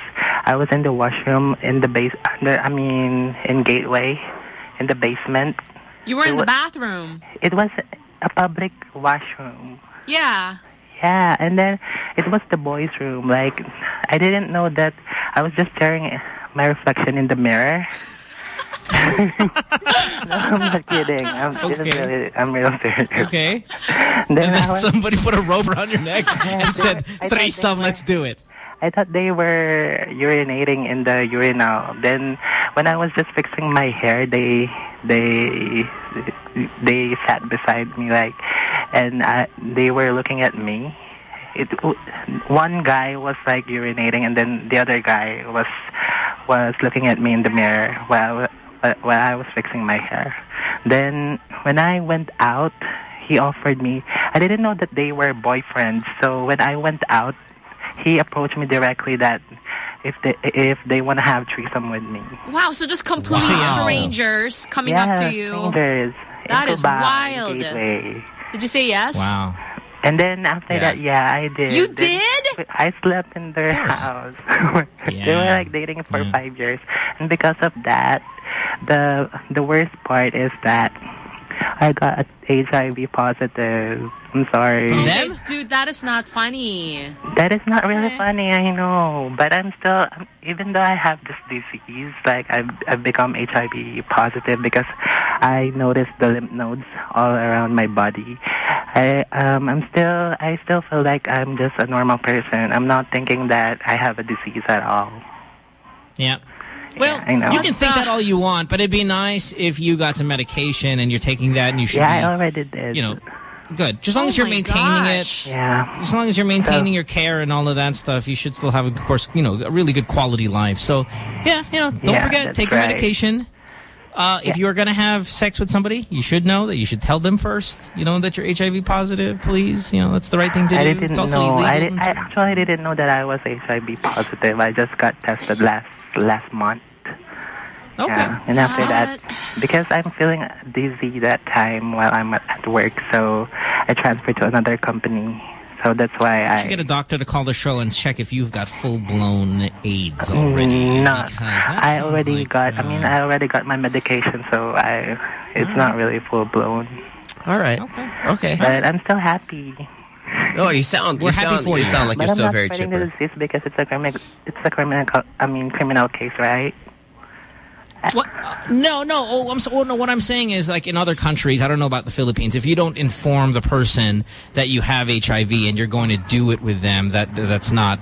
I was in the washroom in the base, under, I mean, in Gateway, in the basement. You were in It the wa- bathroom. It was a public washroom. Yeah. Yeah, and then it was the boys' room. Like, I didn't know that I was just staring at my reflection in the mirror. no, I'm not kidding. I'm Okay. really, I'm real serious. Okay. Then And then somebody put a rope around your neck and said, I thought they "Threesome, let's do it." I thought they were urinating in the urinal. Then when I was just fixing my hair, they they they sat beside me like, and I, they were looking at me. It one guy was like urinating, and then the other guy was was looking at me in the mirror while while I was fixing my hair. Then when I went out, he offered me. I didn't know that they were boyfriends. So when I went out, he approached me directly that if they if they want to have threesome with me. Wow. So just complete Wow. strangers coming yeah, up to you. strangers. That in is Cubao, wild. Gateway. Did you say yes? Wow. And then after Yeah. that, yeah, I did. You Then did? I slept in their house. they were like dating for Yeah. five years, and because of that, the the worst part is that I got HIV positive. I'm sorry. From them? dude, that is not funny. That is not really funny, I know. But I'm still, um, even though I have this disease, like I've, I've become HIV positive because I noticed the lymph nodes all around my body. I, um, I'm still, I still feel like I'm just a normal person. I'm not thinking that I have a disease at all. Yeah. Well, I know. you can think that all you want, but it'd be nice if you got some medication and you're taking that and you should Yeah, I already did. you know, good. Just as long Oh as you're maintaining gosh. it. Yeah. As long as you're maintaining your care and all of that stuff, you should still have, of course, you know, a really good quality life. So, yeah, you know, don't Yeah, forget, that's take your right. medication. Uh, if you're going to have sex with somebody, you should know that you should tell them first, you know, that you're HIV positive, please. You know, that's the right thing to I do. didn't it's also know. I, did, I actually didn't know that I was HIV positive. I just got tested last last month. Okay. Yeah. And after that, because I'm feeling dizzy that time while I'm at, at work, so I transferred to another company. So that's why You should I. get a doctor to call the show and check if you've got full-blown AIDS already. Mm, No, I already like, got. I mean, I already got my medication, so I. It's not really full blown. All right. Okay. Okay. But I'm still happy. Oh, you sound. We're you happy sound, for you. you. sound like but you're I'm still not very spreading chipper. the disease because it's a criminal. It's a criminal. I mean, criminal case, right? What? No, no. Oh, I'm so, oh, no. What I'm saying is, like in other countries, I don't know about the Philippines. If you don't inform the person that you have HIV and you're going to do it with them, that that's not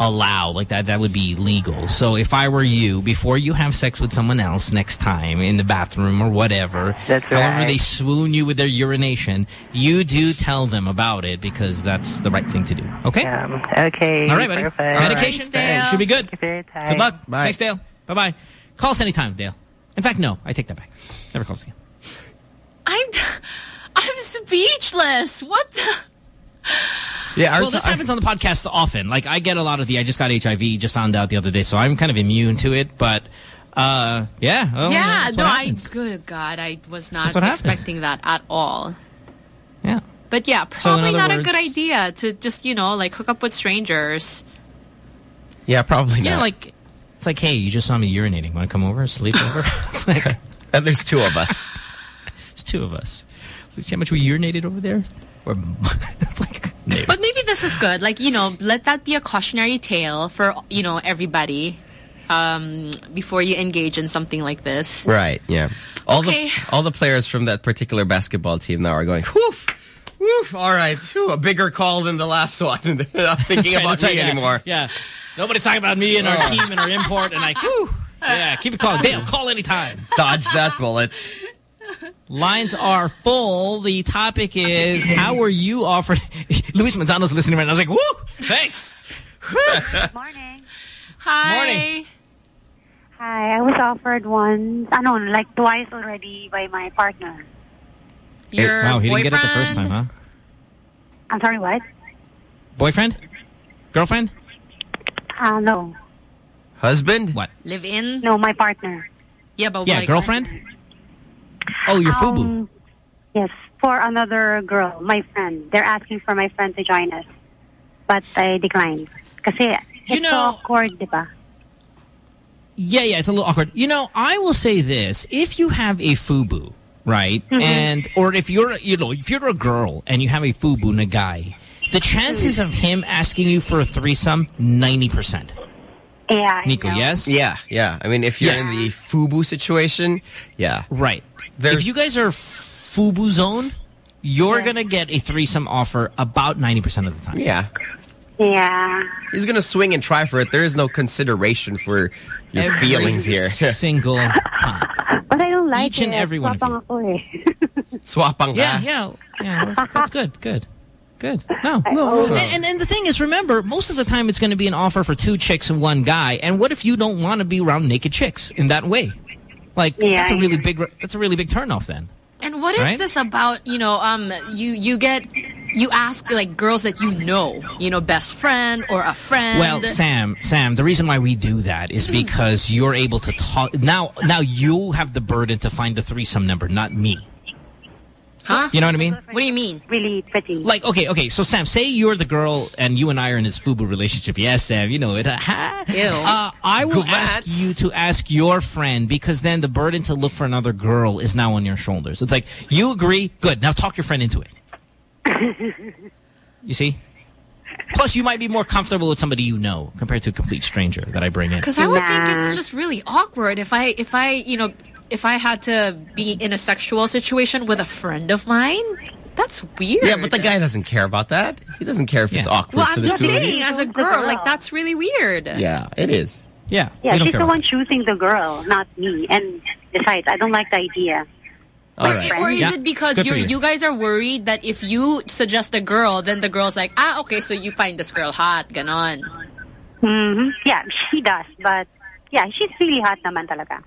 allowed. Like that, that would be legal. So if I were you, before you have sex with someone else next time in the bathroom or whatever, That's however right. they swoon you with their urination, you do tell them about it because that's the right thing to do. Okay. Um, okay. All right, buddy. Perfect. Medication should be good. Thank you for your time. Good luck. Bye. Thanks, Dale. Bye-bye. Call us anytime, Dale. In fact, no. I take that back. Never call us again. I'm, I'm speechless. What the? Yeah. well, this happens on the podcast often. Like, I get a lot of the, I just got HIV, just found out the other day, so I'm kind of immune to it. But, uh, yeah. well, yeah, that's no, I, good God, I was not That's what happens. expecting that at all. Yeah. But yeah, probably other not a good idea to just, you know, like hook up with strangers. Yeah, probably Yeah, not. like, it's like, hey, you just saw me urinating. Want to come over, sleep over? it's like, and there's two of us. It's two of us. See how much we urinated over there? Or, it's like, maybe. But maybe this is good. Like, you know, let that be a cautionary tale for, you know, everybody um, before you engage in something like this. Right. Yeah. All Okay. the all the players from that particular basketball team now are going. Woof. Woof. All right. Phew, a bigger call than the last one. They're not thinking right, about that's right, me yeah. anymore. Yeah. Nobody's talking about me and our Oh. team and our import and like, whew. Yeah, keep it calling. Dale, call anytime. Dodge that bullet. Lines are full. The topic is how were you offered? Luis Manzano's listening right now. I was like, woo, thanks. Morning. Hi. Morning. Hi, I was offered once, I don't know, like twice already by my partner. Your wow, he didn't get it the first time, huh? I'm sorry, what? Boyfriend? Girlfriend? Uh, no. Husband? What? Live in? No, my partner. Yeah, but Yeah, like, girlfriend? Oh, your FUBU. Um, yes, for another girl, my friend. They're asking for my friend to join us. But I declined. Kasi it's so awkward, di ba? Yeah, yeah, it's a little awkward. You know, I will say this: if you have a FUBU, right, Mhm. and or if you're, you know, if you're a girl and you have a FUBU and a guy, the chances of him asking you for a threesome, ninety percent. Yeah. Nico, yes? Yeah, yeah. I mean, if you're Yeah. in the FUBU situation, yeah. Right. if you guys are FUBU zone, you're gonna get a threesome offer about ninety percent of the time. Yeah. Yeah. He's going to swing and try for it. There is no consideration for your Every feelings here. single But I don't like Each and it. every one Swapang ako eh. Swapang Yeah, yeah, yeah. That's, that's good. Good. Good. No, no. And, and and the thing is, remember, most of the time it's going to be an offer for two chicks and one guy. And what if you don't want to be around naked chicks in that way? Like Yeah, that's a really big. That's a really big turnoff. Then. And what is Right? this about, you know, um, you, you get, you ask like girls that you know, you know, best friend or a friend. Well, Sam, Sam, the reason why we do that is because you're able to talk. Now, now you have the burden to find the threesome number, not me. Huh? You know what I mean? What do you mean? Really pretty. Like, okay, okay. So, Sam, say you're the girl and you and I are in this FUBU relationship. Yes, Sam, you know it. Ha. Ew. Uh, I will ask you to ask your friend because then the burden to look for another girl is now on your shoulders. It's like, you agree? Good. Now talk your friend into it. You see? Plus, you might be more comfortable with somebody you know compared to a complete stranger that I bring in. Because I would think it's just really awkward if I, if I, you know, if I had to be in a sexual situation with a friend of mine. That's weird. Yeah, but the guy doesn't care about that. He doesn't care if it's awkward Well, for I'm the just two saying, as a girl, like that's really weird. Yeah, it is. Yeah. Yeah, she's the one choosing the girl, not me. And besides, I don't like the idea. Or, or is it because you you. you guys are worried that if you suggest a girl, then the girl's like, ah, okay, so you find this girl hot, ganon. hmm Yeah, she does. But yeah, she's really hot naman talaga.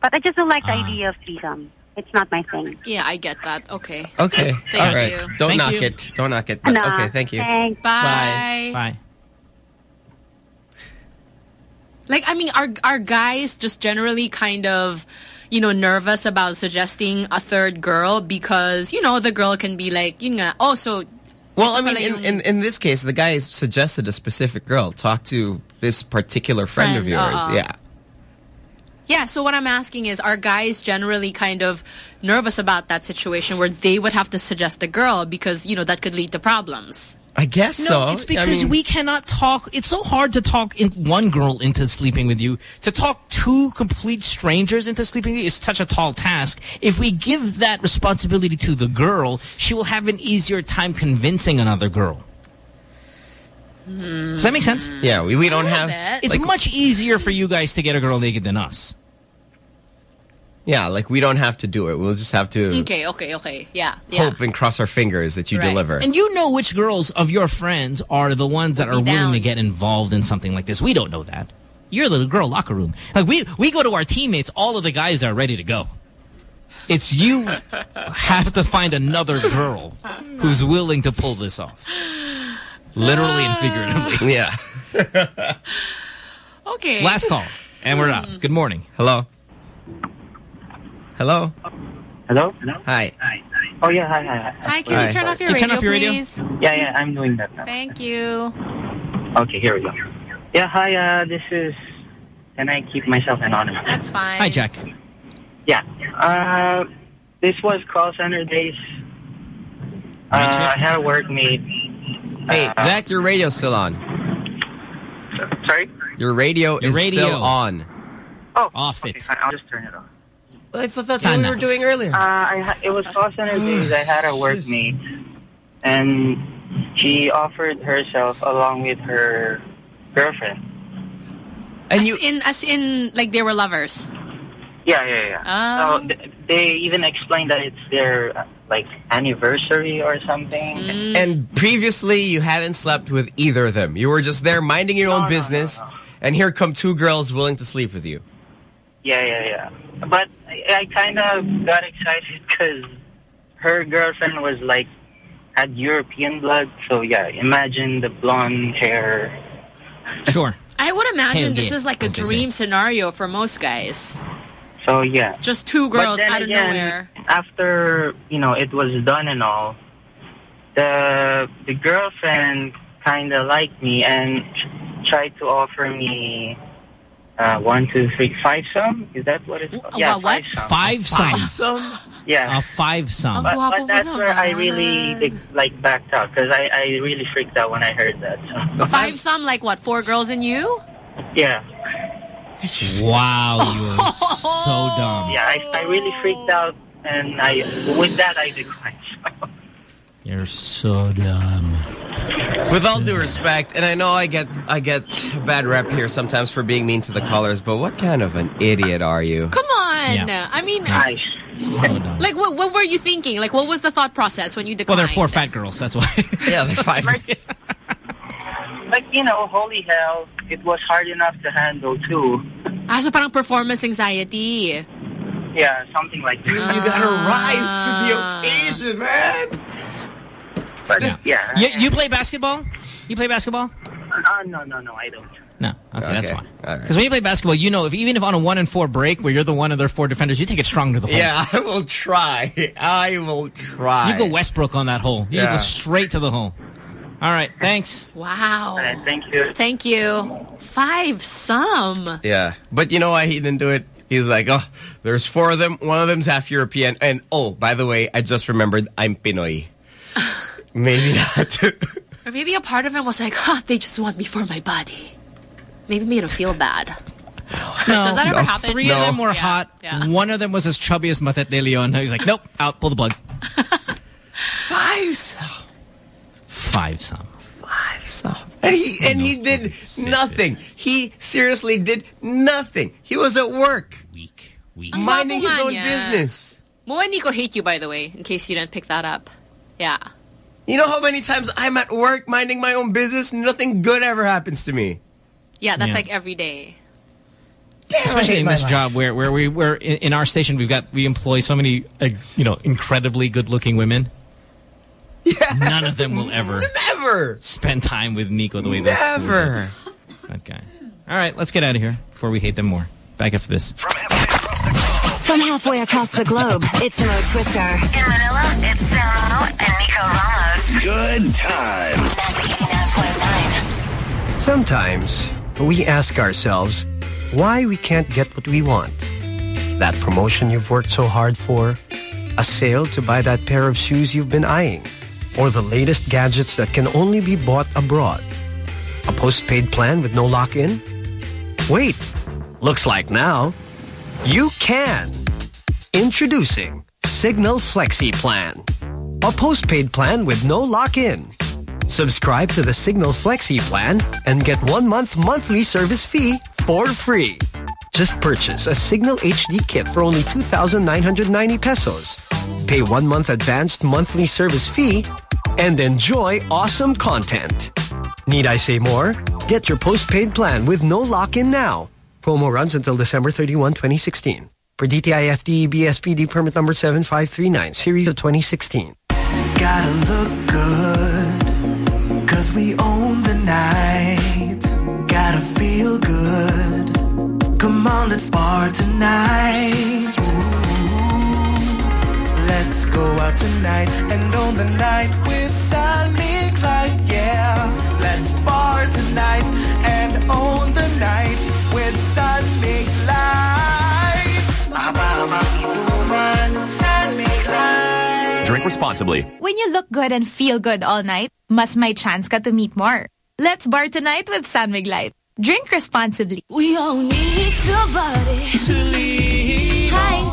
But I just don't like the Ah. idea of threesome. It's not my thing. Yeah, I get that. Okay. Okay. Thank All right. you. Don't Thank knock you. it. Don't knock it. But, Nah, okay. Thank you. Thanks. Bye. Bye. Like, I mean, are are guys just generally kind of, you know, nervous about suggesting a third girl because you know the girl can be like, you know, oh, so. Well, I mean, in, in, in this case, the guy suggested a specific girl. Talk to this particular friend, of yours. uh-uh. Yeah. Yeah, so what I'm asking is, are guys generally kind of nervous about that situation where they would have to suggest a girl because, you know, that could lead to problems? I guess No, so. it's I because mean- we cannot talk. It's so hard to talk in one girl into sleeping with you. To talk two complete strangers into sleeping with you is such a tall task. If we give that responsibility to the girl, she will have an easier time convincing another girl. Does that make sense? Yeah, we, we don't have... bit. It's like, much easier for you guys to get a girl naked than us. Yeah, like we don't have to do it. We'll just have to Okay, okay, okay. Yeah, yeah. hope and cross our fingers that you Right. deliver. And you know which girls of your friends are the ones that Would are willing down. to get involved in something like this. We don't know that. You're a little girl locker room. Like we we go to our teammates, all of the guys are ready to go. It's you have to find another girl who's willing to pull this off. Literally and figuratively. Yeah. Okay. Last call. And we're out. Good morning. Hello. Hello. Hello? Hi. Hi. Oh, yeah, hi, hi, hi. Hi, can Hi. you turn off your Can radio, turn off your radio? please? Yeah, yeah, I'm doing that now. Thank you. Okay, here we go. Yeah, hi, uh, this is... Can I keep myself anonymous? That's fine. Hi, Jack. Yeah. Uh, this was call center days. Uh, I had a workmate. Hey, Uh, Jack, your radio's still on. Sorry? Your radio Your is radio. still on. Oh, Off okay, it. I- I'll just turn it off. I thought that's what what we we were were doing earlier. Uh, I ha- it was call center days. I had a workmate, and she offered herself along with her girlfriend. And as you in, as in, like they were lovers. Yeah, yeah, yeah. Oh. So th- they even explained that it's their uh, like anniversary or something. Mm. and previously you hadn't slept with either of them. You were just there minding your No, own no, no, business, no. and here come two girls willing to sleep with you. Yeah, yeah, yeah. But I, I kind of got excited because her girlfriend was like had European blood. So yeah, imagine the blonde hair. Sure. I would imagine Hell this yeah, is like a as they say. dream scenario for most guys. So yeah. Just two girls then out of again, nowhere. After you know it was done and all, the the girlfriend kind of liked me and tried to offer me uh, one, two, three, five some. Is that what it's called? Yeah, what? five some. Five some. Yeah. A five some. But, but that's where I really like, like backed out because I, I really freaked out when I heard that. So Five some, like what? Four girls and you? yeah, Wow, you are so dumb. yeah, I, I really freaked out and I with that I declined. You're so dumb. With all due respect, and I know I get I get a bad rep here sometimes for being mean to the callers, but what kind of an idiot are you? Come on. Yeah. I mean, Nice. So dumb. like what, what were you thinking? Like what was the thought process when you declined? well, declined? they're four fat girls. That's why. Yeah, they're five. Like you know, holy hell, it was hard enough to handle too. Ah, so parang performance anxiety. Yeah, something like that. You gotta rise to the occasion, man. But Yeah. yeah, You, you play basketball? You play basketball? Uh, no, no, no, I don't. No. Okay, that's Okay. fine. All right. Because when you play basketball, you know, if even if on a one and four break where you're the one of their four defenders, you take it strong to the hole. Yeah, I will try. I will try. You go Westbrook on that hole. You Yeah. go straight to the hole. All right, thanks. Wow. All right, thank you. Thank you. Five some. Yeah, but you know why he didn't do it? He's like, oh, there's four of them. One of them's half European. And, oh, by the way, I just remembered I'm Pinoy. Maybe not. Or maybe a part of him was like, huh, they just want me for my body. Maybe made him feel bad. Does that ever no. happen? Three of them were Yeah, hot. yeah. One of them was as chubby as Matet de Leon. He's like, nope, out, pull the plug. Five some. Five some. Five some. And he, and he did nothing. He seriously did nothing. He was at work. Weak. Weak. Minding his own niya. business. Mo and Nico hate you, by the way, in case you didn't pick that up. Yeah. You know how many times I'm at work minding my own business? Nothing good ever happens to me. Yeah, that's Yeah. like every day. Especially hate in this life. job where where we where in, in our station we've got we employ so many uh, you know incredibly good looking women. Yeah. None of them will ever never spend time with Nico the way those fools Never. do. That guy. All right, let's get out of here before we hate them more. Back after this. From halfway across the globe, it's Mo Twister. In Manila, it's Samo and Nico Ramos. Good times. Sometimes we ask ourselves why we can't get what we want. That promotion you've worked so hard for, a sale to buy that pair of shoes you've been eyeing, or the latest gadgets that can only be bought abroad. A postpaid plan with no lock-in? Wait, looks like now you can. Introducing Cignal Flexi Plan. A postpaid plan with no lock-in. Subscribe to the Cignal Flexi plan and get one month monthly service fee for free. Just purchase a Cignal HD kit for only 2,990 pesos. Pay one month advanced monthly service fee and enjoy awesome content. Need I say more? Get your postpaid plan with no lock-in now. Promo runs until December 31, 2016. For DTI FDE BSPD permit number 7539, series of 2016. Gotta look good, cause we own the night. Gotta feel good. Come on, let's bar tonight. Let's go out tonight and own the night with San Mig Light, yeah. Let's bar tonight and own with San Mig Light. Mababa inuman, San Mig Light. Drink responsibly. When you look good and feel good all night, mas may chance ka to meet more. Let's bar tonight with San Mig Drink responsibly. We all need somebody to lead.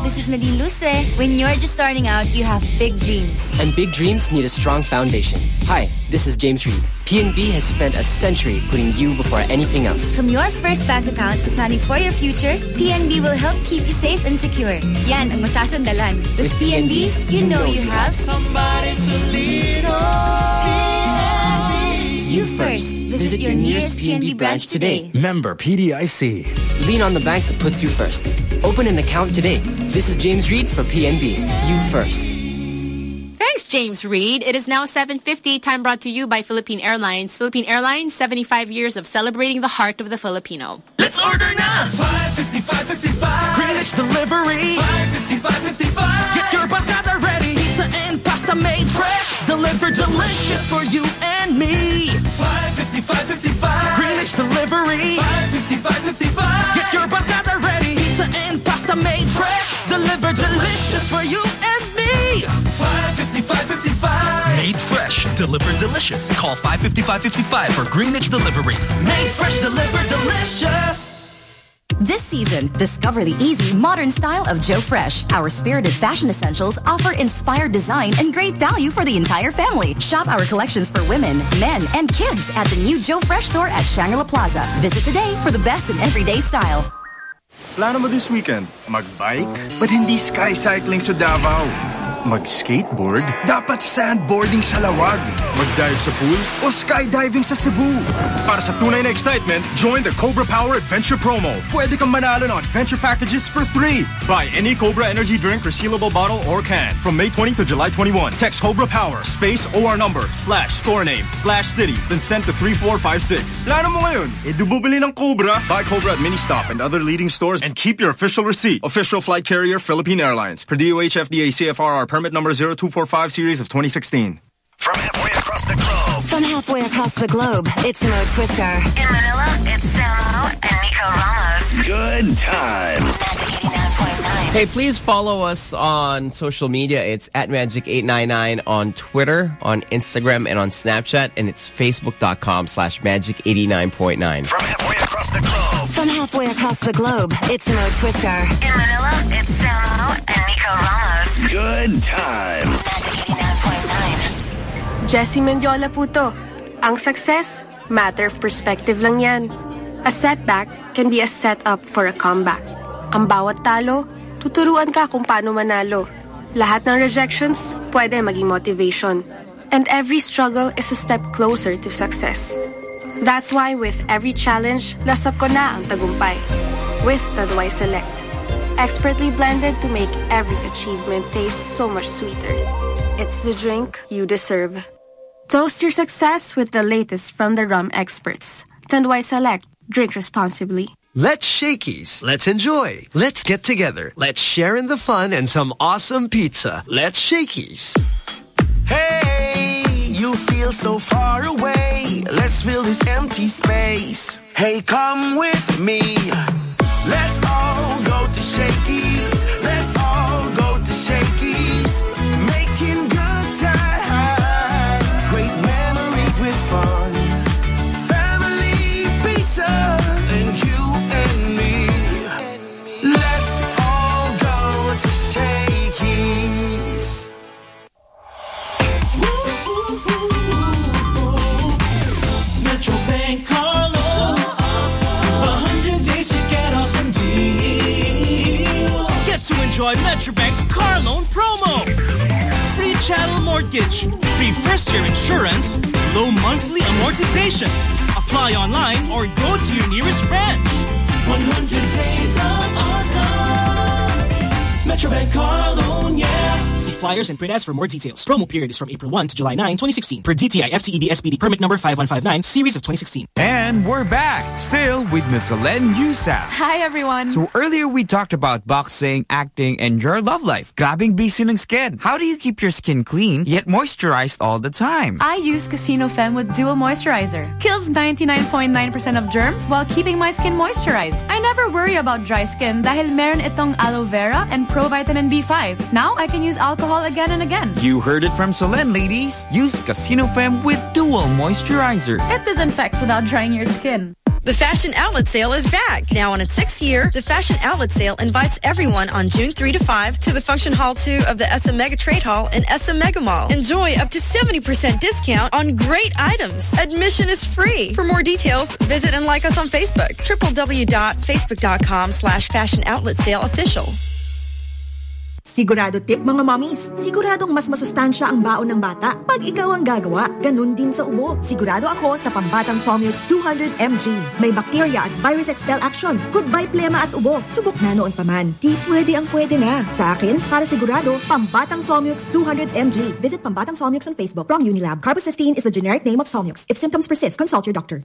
Hi, this is Nadine Lustre. When you're just starting out, you have big dreams. And big dreams need a strong foundation. Hi, this is James Reid. PNB has spent a century putting you before anything else. From your first bank account to planning for your future, PNB will help keep you safe and secure. Yan ang masasandalan. With, PNB, you know you have somebody to lean on. You first. Visit your nearest PNB branch today. Member PDIC. Lean on the bank that puts you first. Open an account today. This is James Reid for PNB. You first. Thanks, James Reid. It is now 7.50, time brought to you by Philippine Airlines. Philippine Airlines, 75 years of celebrating the heart of the Filipino. Let's order now. 555 55. Greenwich delivery. 555 55. Get your barcada ready. Pizza and pasta made fresh. Delivered delicious for you and me. 555 55. Greenwich delivery. 555 55. Get your barcada ready. Pizza and pasta made fresh. Delivered delicious for you and me. 555 55. Made fresh, delivered delicious. Call 55555 for Greenwich Delivery. Made fresh, delivered delicious. This season, discover the easy, modern style of Joe Fresh. Our spirited fashion essentials offer inspired design and great value for the entire family. Shop our collections for women, men, and kids at the new Joe Fresh store at Shangri-La Plaza. Visit today for the best in everyday style. Plano mo this weekend? Mag-bike? Ba't hindi sky cycling sa Davao? Mag-skateboard? Dapat sandboarding sa Laoag. Mag-dive sa pool? O skydiving sa Cebu? Para sa tunay na excitement, join the Cobra Power Adventure Promo. Pwede kang manalo ng adventure packages for three. Buy any Cobra energy drink resealable bottle or can from May 20 to July 21. Text Cobra Power space OR number slash store name slash city then send to 3456. Plano mo ngayon? E ng Cobra. Buy Cobra at Ministop and other leading stores and keep your official receipt. Official flight carrier Philippine Airlines. Per DOH FDA CFRR permit number 0245 series of 2016. From halfway across the globe. From halfway across the globe, it's Mo Twister. In Manila, it's Samo and Nico Ramos. Good times. Hey, please follow us on social media. It's at Magic899 on Twitter, on Instagram, and on Snapchat. And it's facebook.com slash Magic89.9. From halfway across the globe. From halfway across the globe, it's Mo Twister. In Manila, it's Samo and Nico Ramos. Good times. Jessy Mendiola po to. Ang success, matter of perspective lang yan. A setback can be a setup for a comeback. Ang bawat talo, tuturuan ka kung paano manalo. Lahat ng rejections, pwede maging motivation. And every struggle is a step closer to success. That's why with every challenge, lasap ko na ang tagumpay. with Tanduay Select. Expertly blended to make every achievement taste so much sweeter. It's the drink you deserve. Toast your success with the latest from the rum experts. Tanduay Select. Drink responsibly. Let's Shakey's. Let's enjoy. Let's get together. Let's share in the fun and some awesome pizza. Let's Shakey's. Hey, you feel so far away. Let's fill this empty space. Hey, come with me. Let's all go to Shakey's. Enjoy Metrobank's car loan promo. Free chattel mortgage, free first year insurance, low monthly amortization. Apply online or go to your nearest branch. 100 days of awesome. Metrobank car loan, yeah. See flyers and print ads for more details. Promo period is from April 1 to July 9, 2016 per DTI FTEB SPD permit number 5159 series of 2016. And we're back, still with Miss Alen Heussaff. Hi, everyone. So earlier we talked about boxing, acting, and your love life. Grabbing busy ng skin. How do you keep your skin clean yet moisturized all the time? I use Casino Femme with Duo Moisturizer. Kills 99.9% of germs while keeping my skin moisturized. I never worry about dry skin dahil meron itong aloe vera and pro vitamin B5. Now I can use alcohol again and again. You heard it from Solenn, ladies. Use Casino Femme with Dual Moisturizer. It disinfects without drying your skin. The Fashion Outlet Sale is back. Now on its sixth year, the Fashion Outlet Sale invites everyone on June 3 to 5 to the Function Hall 2 of the SM Mega Trade Hall in SM Megamall. Enjoy up to 70% discount on great items. Admission is free. For more details, visit and like us on Facebook. www.facebook.com slash Fashion Outlet Sale Official. Sigurado tip mga mommies, siguradong mas masustansya ang baon ng bata pag ikaw ang gagawa. Ganun din sa ubo. Sigurado ako sa Pambatang Somnux 200 mg. May bacteria at virus expel action. Goodbye plema at ubo. Subok na noon pa man. Di pwede ang pwede na. Sa akin, para sigurado, Pambatang Somnux 200 mg. Visit Pambatang Somnux on Facebook from Unilab. Carbocisteine is the generic name of Somnux. If symptoms persist, consult your doctor.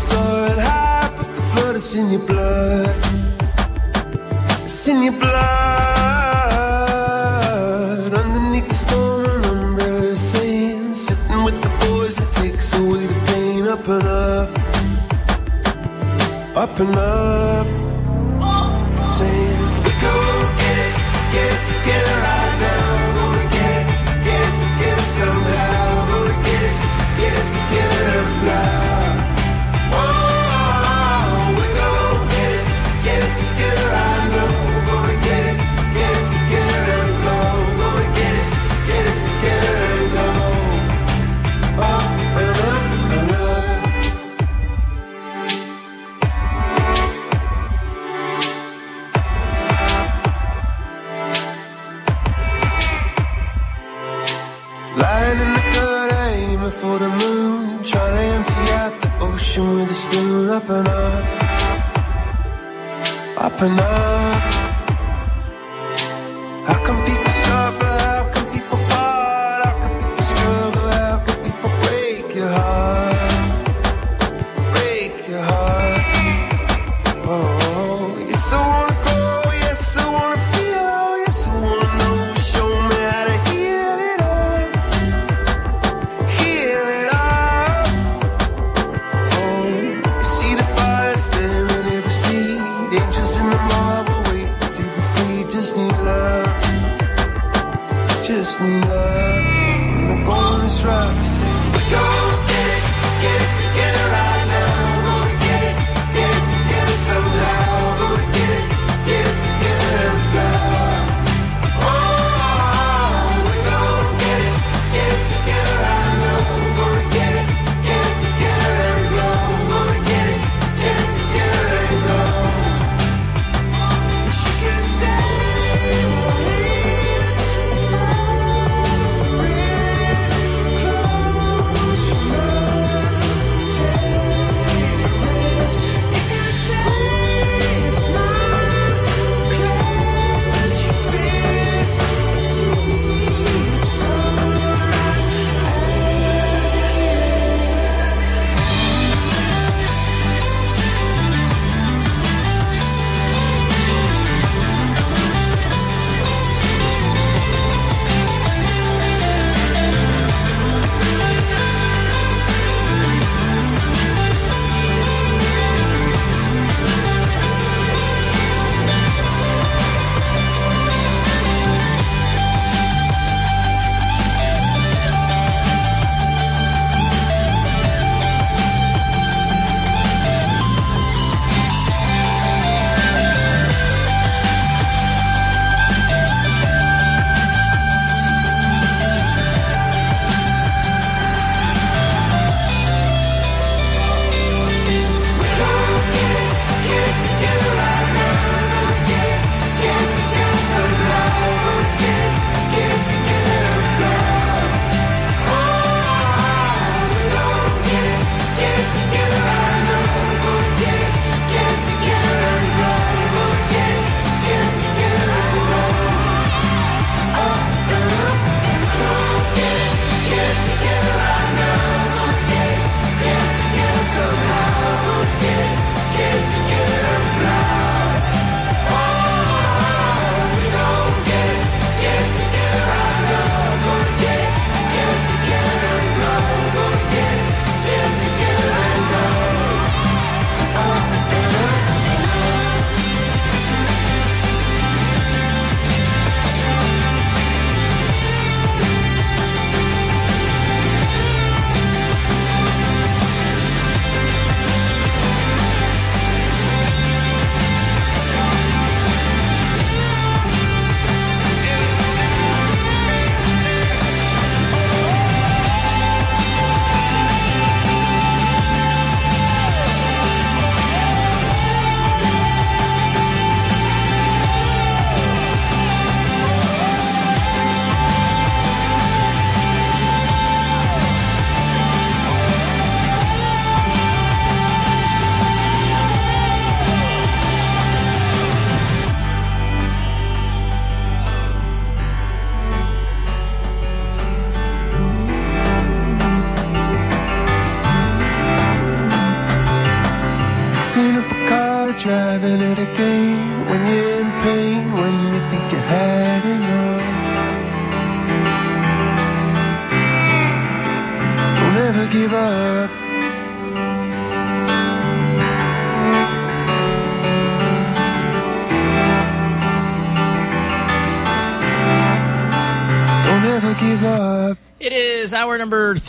is in your blood. It's in your blood. Underneath the storm, an umbrella saying, sitting with the boys, it takes away the pain. Up and up, up and up. Saying, we gon' get it, get it together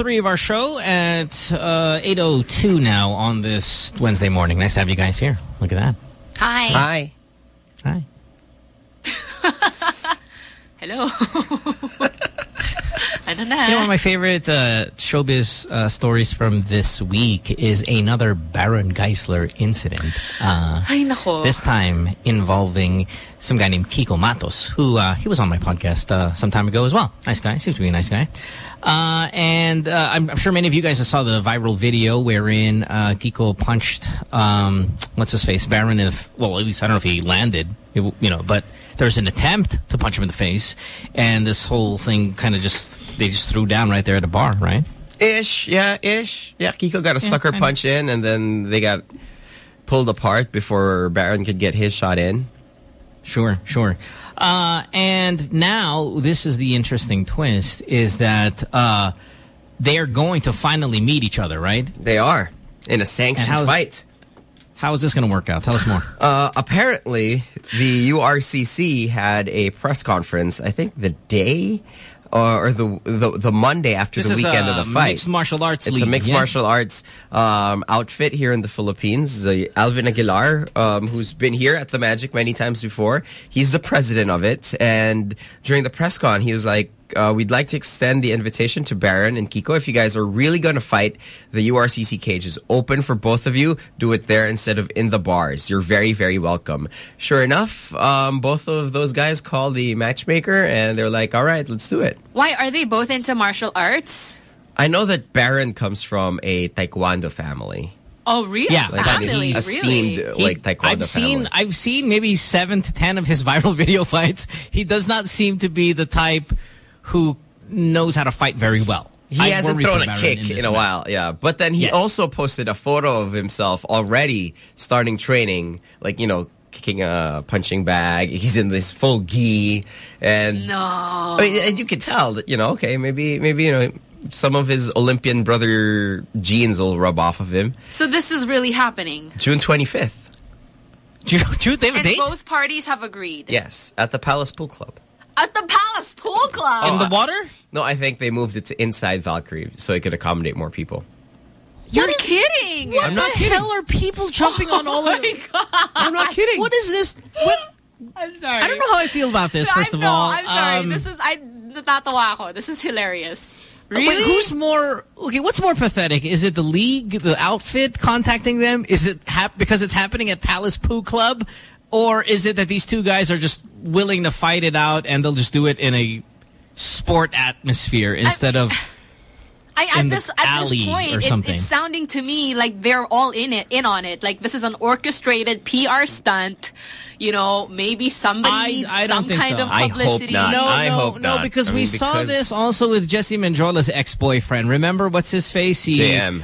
three of our show at uh, 8.02 now on this Wednesday morning. Nice to have you guys here. Look at that. Hi. Hi. Hi. Hello. ano na? You know, one of my favorite uh, showbiz uh, stories from this week is another Baron Geisler incident. Uh, Ay, nako. This time involving some guy named Kiko Matos, who uh, he was on my podcast uh, some time ago as well. Nice guy. Seems to be a nice guy. Uh, and uh, I'm, I'm sure many of you guys saw the viral video wherein uh, Kiko punched, um, what's his face, Baron if, well, at least I don't know if he landed, it- you know, but there was an attempt to punch him in the face. And this whole thing kind of just, they just threw down right there at a bar, right? Ish, yeah, ish. Yeah, Kiko got a Yeah, sucker punch in, and then they got pulled apart before Baron could get his shot in. Sure, sure. Uh, and now this is the interesting twist is that uh, they are going to finally meet each other, right? They are in a sanctioned how- fight. How is this going to work out? Tell us more. Uh, apparently, the URCC had a press conference, I think the day or, or the, the the Monday after This the weekend of the fight. mixed martial arts It's a mixed yes? martial arts um, outfit here in the Philippines. The Alvin Aguilar, um, who's been here at the Magic many times before, he's the president of it. And during the press con, he was like, uh, we'd like to extend the invitation to Baron and Kiko. If you guys are really going to fight, the URCC cage is open for both of you. Do it there instead of in the bars. You're very, very welcome. Sure enough, um, both of those guys called the matchmaker and they're like, all right, let's do it. Why are they both into martial arts? I know that Baron comes from a taekwondo family. Oh, really? Yeah. Like that is Family, esteemed, really? like taekwondo I've seen family. I've seen maybe seven to ten of his viral video fights. He does not seem to be the type who knows how to fight very well. He I hasn't thrown a kick in in, a match. while, yeah. But then he Yes. also posted a photo of himself already starting training, like, you know, kicking a punching bag. He's in this full gi. And, No. I mean, and you could tell that, you know, okay, maybe, maybe, you know, some of his Olympian brother genes will rub off of him. So this is really happening. June 25th. June, June they have a And date? both parties have agreed. Yes, at the Palace Pool Club. At the Palace Pool Club. In the water? No, I think they moved it to inside Valkyrie so it could accommodate more people. You're kidding. What I'm the not kidding. hell are people jumping on all of I'm not kidding. What is this? What? I'm sorry. I don't know how I feel about this, first I of know, all. I'm sorry. Um, this is I natatawa ako. This is hilarious. Wait, Really? who's more okay? What's more pathetic? Is it the league, the outfit contacting them? Is it hap because it's happening at Palace Poo Club, or is it that these two guys are just willing to fight it out and they'll just do it in a sport atmosphere instead of I, at in the this at this point, or it- it's sounding to me like they're all in it, in on it. Like this is an orchestrated PR stunt. You know, maybe somebody I, needs I don't some think kind so. of I hope publicity. not. No, I no, hope no, because I we mean, saw this also with Jessy Mendiola's ex-boyfriend. Remember what's his face? He, JM.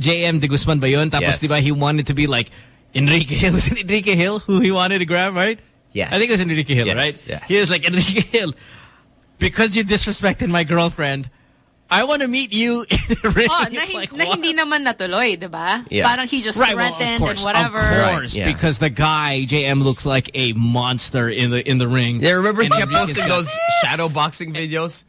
JM de Guzman ba yun? Tapos Yes. di ba he wanted to be like Enrique Gil. Was it Enrique Gil who he wanted to grab, right? Yes. I think it was Enrique Gil, Yes, right? yes. He was like, Enrique Gil, because you disrespected my girlfriend, I want to meet you in the ring. Oh, na, like, na hindi naman natuloy, di ba? Yeah. Parang he just Right, well, threatened course, and whatever. Of course, Right, yeah. because the guy JM looks like a monster in the in the ring. Yeah, remember he kept posting those shadow boxing videos?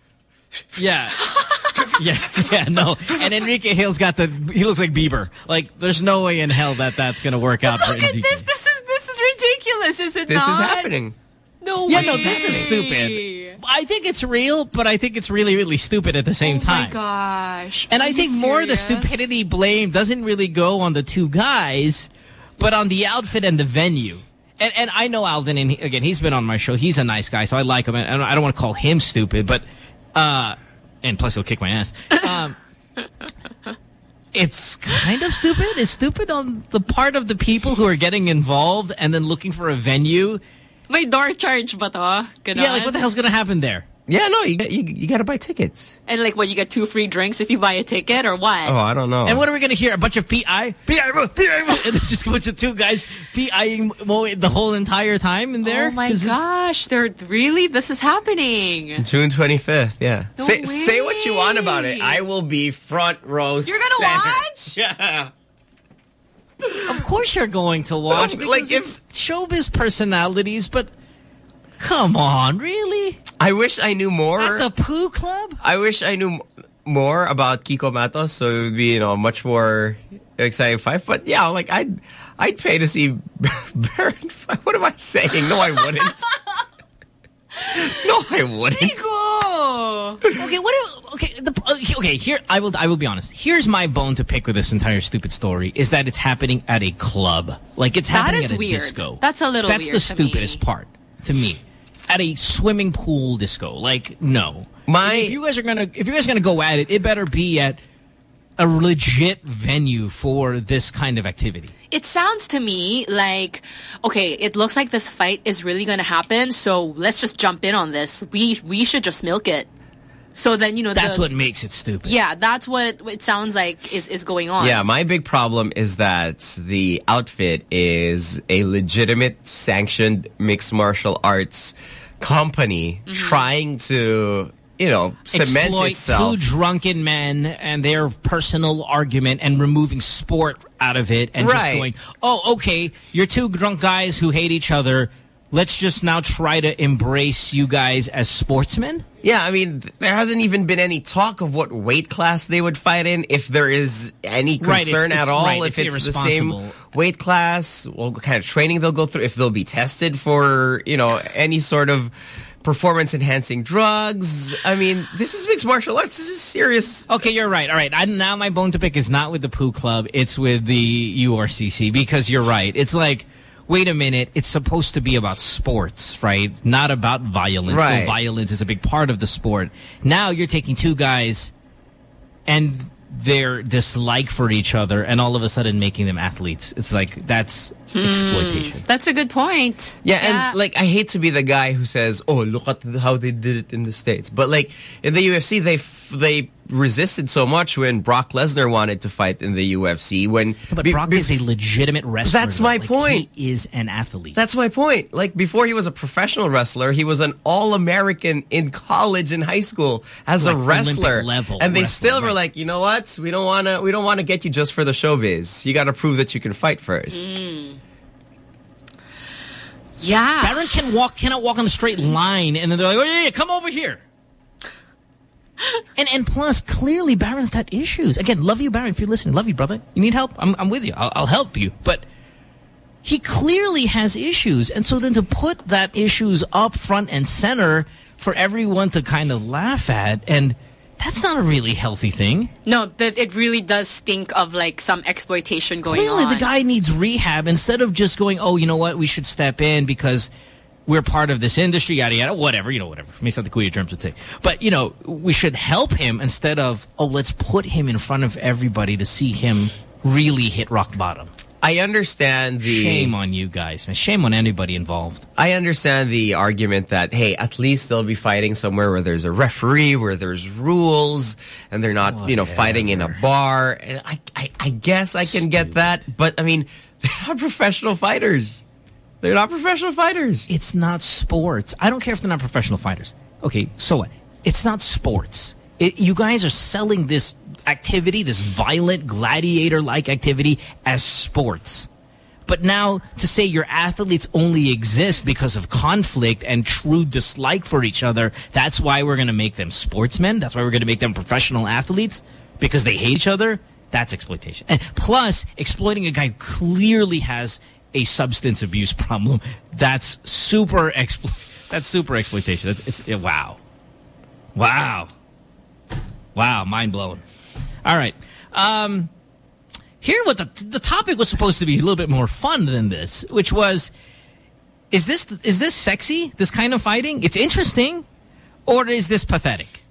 Yeah. yeah, yeah, no. And Enrique Gil's got the, he looks like Bieber. Like, there's no way in hell that that's going to work out for Look at Enrique. this. This is this is ridiculous, is it This not? is happening. No Yeah, way. Yeah, no, this is stupid. I think it's real, but I think it's really, really stupid at the same Oh time. my gosh. And Are I you think more of the stupidity blame doesn't really go on the two guys, but on the outfit and the venue. And and I know Alvin, and he, again, he's been on my show. He's a nice guy, so I like him. And I don't want to call him stupid, but uh, and plus he'll kick my ass. Um, it's kind of stupid. It's stupid on the part of the people who are getting involved and then looking for a venue. May door charge ba to? Yeah, like what the hell's going to happen there? Yeah, no, you got- you, you got to buy tickets. And like what, you get two free drinks if you buy a ticket or what? Oh, I don't know. And what are we going to hear? A bunch of PI? PI, mo, PI, mo, and there's just a bunch of two guys PIing Mo the whole entire time in there? Oh my 'Cause it's- gosh, they're really this is happening. June 25th, yeah. No say, say what you want about it. I will be front row You're gonna center. watch? Yeah. Of course you're going to watch. Like, Like, it's showbiz personalities, but come on, really? I wish I knew more. At the Pooh Club? I wish I knew m- more about Kiko Matos, so it would be, you know, much more exciting fight. But yeah, like I'd I'd pay to see Baron fight. What am I saying? No, I wouldn't. no, I wouldn't. okay, what? If, okay, the, okay, okay. Here, I will. I will be honest. Here's my bone to pick with this entire stupid story: is that it's happening at a club, like it's happening is at a weird. disco. That's a little That's weird the to me. stupidest part to me. At a swimming pool disco, like no. My- if you guys are gonna, if you guys are gonna go at it, it better be at a legit venue for this kind of activity. It sounds to me like, okay, it looks like this fight is really going to happen, so let's just jump in on this. We we should just milk it. So then, you know, That's the, what makes it stupid. Yeah, that's what it sounds like is, is going on. Yeah, my big problem is that the outfit is a legitimate sanctioned mixed martial arts company Mm-hmm. trying to, you know, cement exploit itself. two drunken men and their personal argument and removing sport out of it and just going, oh, okay, you're two drunk guys who hate each other. Let's just now try to embrace you guys as sportsmen? Yeah, I mean, there hasn't even been any talk of what weight class they would fight in, if there is any Right, it's- concern it's- at all, right, if it's it's, the same weight class, what kind of training they'll go through, if they'll be tested for, you know, any sort of performance-enhancing drugs. I mean, this is mixed martial arts. This is serious. Okay, you're right. All right. I, now my bone to pick is not with the Poo Club. It's with the URCC because you're right. It's like, wait a minute. It's supposed to be about sports, right? Not about violence. Right. Though violence is a big part of the sport. Now you're taking two guys and their dislike for each other and all of a sudden making them athletes. It's like, that's hmm. exploitation. That's a good point. Yeah, and like I hate to be the guy who says, "Oh, look at how they did it in the states," but like in the UFC, they f they resisted so much when Brock Lesnar wanted to fight in the UFC. When But Brock is a legitimate wrestler. That's though. my Like, point. He is an athlete. That's my point. Like before he was a professional wrestler, he was an all-American in college and high school as Like a wrestler. Olympic level and they wrestler, still were like, you know what? We don't want to. We don't want to get you just for the showbiz. You got to prove that you can fight first. Mm. Yeah. Baron can walk, cannot walk on a straight line, and then they're like, "Oh yeah, yeah come over here." And and plus, clearly, Baron's got issues. Again, love you, Baron. If you're listening, love you, brother. You need help? I'm I'm with you. I'll, I'll help you. But he clearly has issues, and so then to put that issues up front and center for everyone to kind of laugh at, and that's not a really healthy thing. No, that it really does stink of like some exploitation going Clearly, on. the guy needs rehab instead of just going, oh, you know what, we should step in because we're part of this industry, yada, yada, whatever, you know, whatever. Maybe something Kuya Germs would say. But, you know, we should help him instead of, oh, let's put him in front of everybody to see him really hit rock bottom. I understand the Shame on you guys, man. Shame on anybody involved. I understand the argument that, hey, at least they'll be fighting somewhere where there's a referee, where there's rules, and they're not, you know, fighting in a bar. And I, I, I guess I can get that. But, I mean, they're not professional fighters. They're not professional fighters. It's not sports. I don't care if they're not professional fighters. Okay, so what? It's not sports. It, you guys are selling this activity, this violent gladiator-like activity as sports. But now to say your athletes only exist because of conflict and true dislike for each other, that's why we're going to make them sportsmen. That's why we're going to make them professional athletes because they hate each other. That's exploitation. And plus, exploiting a guy who clearly has a substance abuse problem. That's super explo That's super exploitation. That's it's it, wow, wow, wow, mind blown. All right. Um, here, what the the topic was supposed to be a little bit more fun than this, which was, is this is this sexy? This kind of fighting? It's interesting, or is this pathetic?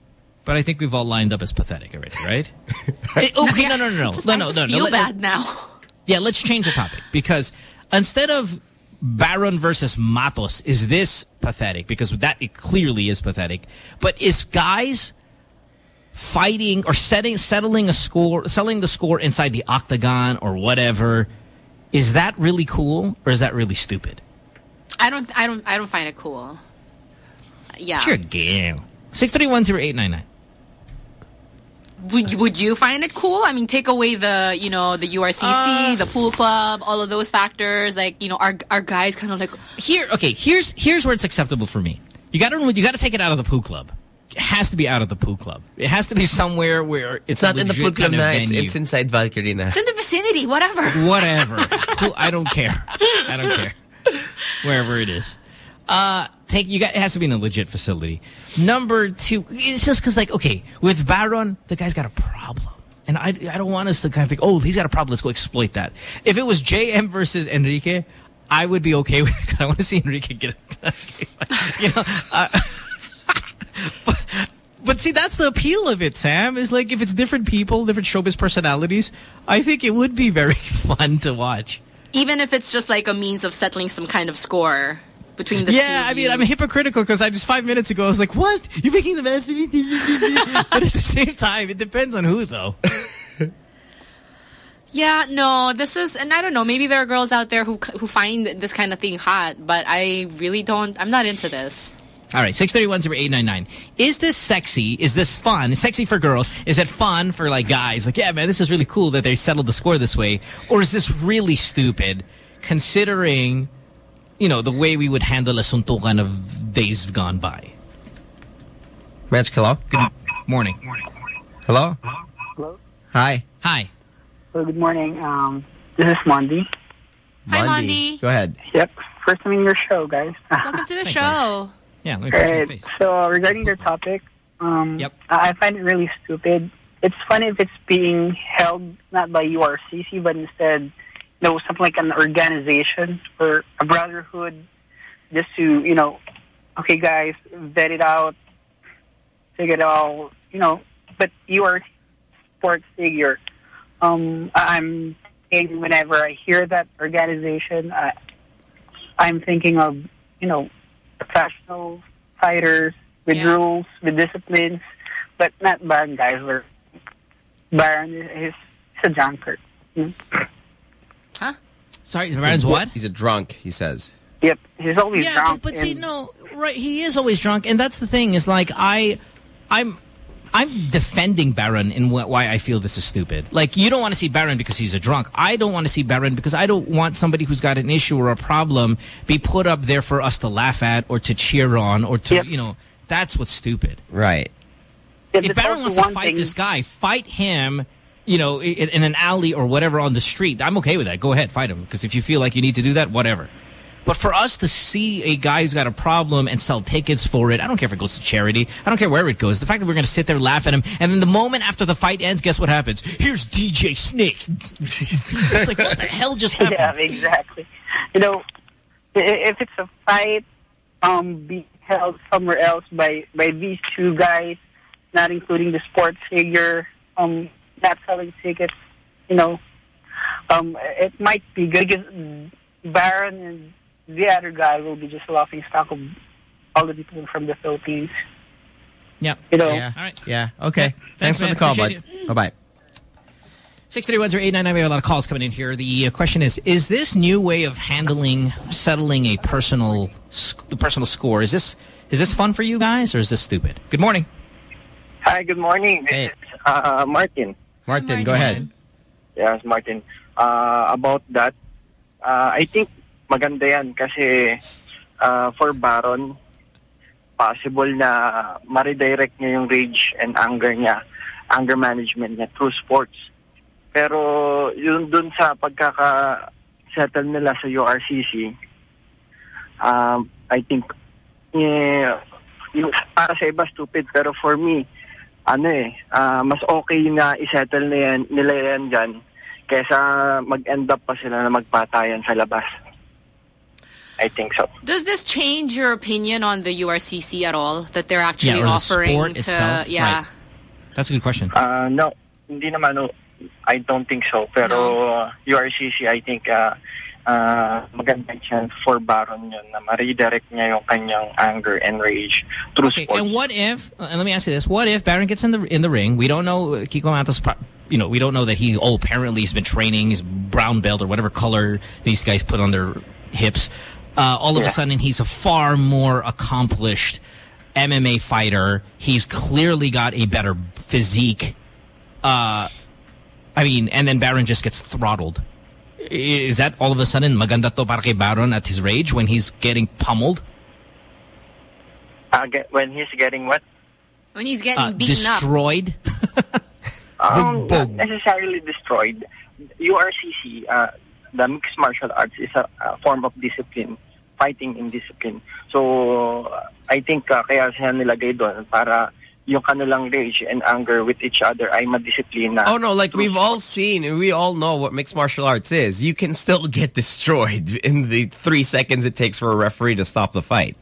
But I think we've all lined up as pathetic already, right? Eh, okay, no, no, no, no, Just, no, no, no, no. feel Let- bad now. yeah, let's change the topic because instead of Baron versus Matos, is this pathetic? Because that it clearly is pathetic. But is guys fighting or setting settling a score, selling the score inside the octagon or whatever? Is that really cool or is that really stupid? I don't. I don't. I don't find it cool. Yeah. It's your game. Six three one zero eight nine nine. Would would you find it cool? I mean, take away the you know the URCC, Uh, the pool club, all of those factors. Like you know, are are guys kind of like Here, okay. Here's here's where it's acceptable for me. You got to you got to take it out of the pool club. It has to be out of the poo club. It has to be somewhere where it's, It's not a in the legit Foot Club kind of. It's, it's inside Valkyrie na. it's in the vicinity, whatever. whatever. I don't care. I don't care. Wherever it is. Uh, take you got. It has to be in a legit facility. Number two, it's just because like okay, with Baron, the guy's got a problem, and I I don't want us to kind of think, oh, he's got a problem. Let's go exploit that. If it was JM versus Enrique, I would be okay with it because I want to see Enrique get it. you know. Uh, but, but see, that's the appeal of it, Sam. Is like if it's different people, different showbiz personalities, I think it would be very fun to watch. Even if it's just like a means of settling some kind of score between the two. Yeah, I mean, you. I'm hypocritical because I just five minutes ago I was like, "What? You're making the best?" but at the same time, it depends on who, though. Yeah, no, this is, and I don't know, maybe there are girls out there who who find this kind of thing hot, but I really don't, I'm not into this. All right, six thirty one zero eight nine nine. Is this sexy? Is this fun? Sexy for girls? Is it fun for like guys? Like, yeah, man, this is really cool that they settled the score this way. Or is this really stupid, considering you know, the way we would handle a suntukan of days gone by. Match, hello? Good morning. Hello? Hello. Hi. Hi. So good morning. Um, this is Mondi. Hi, Mondi. Go ahead. Yep. First time in your show, guys. Welcome to the show. Yeah, let me put you in your Alright, face. So regarding your topic, um, Yep. I I find it really stupid. It's funny if it's being held not by URCC, but instead, you know, something like an organization or a brotherhood, just to, you know, okay, guys, vet it out, figure it all, you know. But you are a sports figure. Um, I'm thinking whenever I hear that organization, I, I'm thinking of, you know, professional fighters with rules, with disciplines, but not Baron guys where Baron is he's a drunkard. Mm. Sorry, Baron's what? He's a drunk, he says. Yep, he's always yeah, drunk. but, but see, no, right? He is always drunk, and that's the thing. Is like I, I'm. I'm defending Baron in wh why I feel this is stupid. Like, you don't want to see Baron because he's a drunk. I don't want to see Baron because I don't want somebody who's got an issue or a problem be put up there for us to laugh at or to cheer on or to, you know, that's what's stupid. Right. Yeah, if Baron wants to fight thing- this guy, fight him, you know, in, in an alley or whatever on the street. I'm okay with that. Go ahead, fight him. Because if you feel like you need to do that, whatever. But for us to see a guy who's got a problem and sell tickets for it, I don't care if it goes to charity. I don't care where it goes. The fact that we're going to sit there, laugh at him, and then the moment after the fight ends, guess what happens? Here's DJ Snake. it's like, what the hell just happened? Yeah, exactly. You know, if it's a fight um, be held somewhere else by, by these two guys, not including the sports figure, um, not selling tickets, you know, um, it might be good because Baron and the other guy will be just laughing stock of all the people from the Philippines. Yeah. You know, Yeah. All right. Yeah. Okay. Thanks, Thanks, for the call, bud. Appreciate Bye-bye. 631 We have a lot of calls coming in here. The uh, question is, is this new way of handling, settling a personal, sc- the personal score, is this, is this fun for you guys or is this stupid? Good morning. Hi, good morning. This is uh, Martin. Martin, go ahead. Yes, Martin. Uh, about that, uh, I think maganda yan kasi uh, for Baron, possible na ma-redirect niya yung rage and anger niya, anger management niya through sports. Pero yun dun sa pagkaka-settle nila sa URCC, um, I think eh, yung, para sa iba stupid pero for me, ano eh, ah, mas okay na isettle na yan, nila yan dyan kesa mag-end up pa sila na magpatayan sa labas. I think so. Does this change your opinion on the URCC at all? That they're actually Yeah, or the offering sport to, itself? yeah. Right. That's a good question. Uh, no, hindi naman. No, I don't think so. Pero URCC, I think uh, uh, maganda chance for Baron yun na ma-redirect niya yung kanyang anger and rage through Okay, sports. and what if? uh, And let me ask you this: What if Baron gets in the in the ring? We don't know uh, Kiko Matos. You know, we don't know that he. Oh, apparently he's been training his brown belt or whatever color these guys put on their hips. Uh, all of a sudden, he's a far more accomplished MMA fighter. He's clearly got a better physique. Uh, I mean, and then Baron just gets throttled. I- Is that all of a sudden maganda to para kay Baron at his rage when he's getting pummeled? Uh, get, when he's getting what? When he's getting Uh, beaten up. destroyed? Um, not necessarily destroyed. URCC, uh, the mixed martial arts, is a, a form of discipline, fighting in discipline. So, uh, I think uh, kaya siya nilagay doon para yung kanilang rage and anger with each other ay madisiplina. Oh no, like we've all seen and we all know what mixed martial arts is. You can still get destroyed in the three seconds it takes for a referee to stop the fight.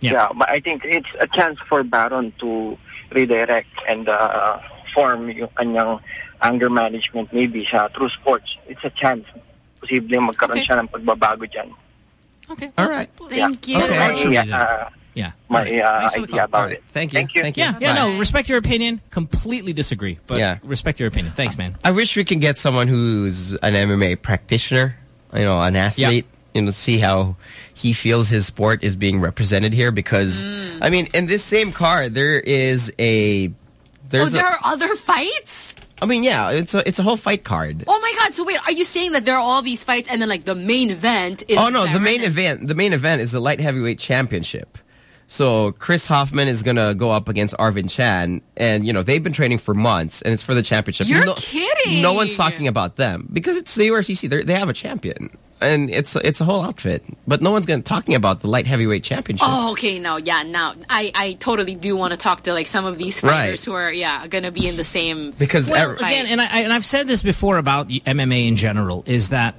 Yeah. but I think it's a chance for Baron to redirect and uh, form yung kanyang anger management maybe sa through sports. It's a chance. Posibleng magkaroon siya ng pagbabago dyan. Okay. All right. Thank you. Okay. Archery Yeah, uh, Yeah. my All right. uh, Thanks idea about All right. it. Thank you. Thank you. Thank you. Yeah, yeah, Bye. no, respect your opinion. Completely disagree, but Yeah. respect your opinion. Thanks, man. I wish we can get someone who's an MMA practitioner, you know, an athlete, you know, see how he feels his sport is being represented here. Because, Mm. I mean, in this same car, there is a... Oh, there a, are other fights? I mean, yeah, it's a it's a whole fight card. Oh my god! So wait, are you saying that there are all these fights and then like the main event is? oh no, the main event the main event is the light heavyweight championship. So Chris Hoffman is gonna go up against Arvin Chan, and you know they've been training for months, and it's for the championship. You're no, kidding. No one's talking about them because it's the URCC. They're, they have a champion, and it's it's a whole outfit. But no one's gonna talking about the light heavyweight championship. Oh, okay. No, yeah. Now, I I totally do want to talk to like some of these Right. fighters who are yeah gonna be in the same Because well, fight. again, and I and I've said this before about MMA in general is that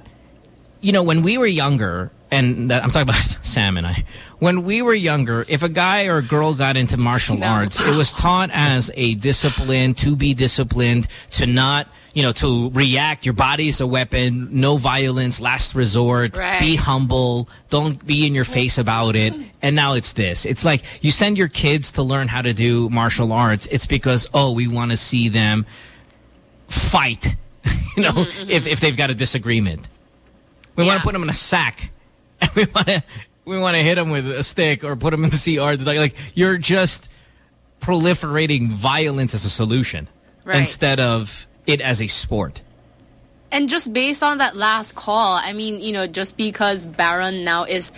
you know when we were younger, and that, I'm talking about Sam and I. When we were younger, if a guy or a girl got into martial arts, it was taught as a discipline to be disciplined, to not, you know, to react. Your body is a weapon. No violence, last resort. Right. Be humble. Don't be in your face about it. And now it's this. It's like you send your kids to learn how to do martial arts. It's because, oh, we want to see them fight, you know, mm-hmm, mm-hmm. if, if they've got a disagreement. We want to put them in a sack. And we want to we want to hit them with a stick or put them in the CR. Like, like you're just proliferating violence as a solution Right. instead of it as a sport. And just based on that last call, I mean, you know, just because Baron now is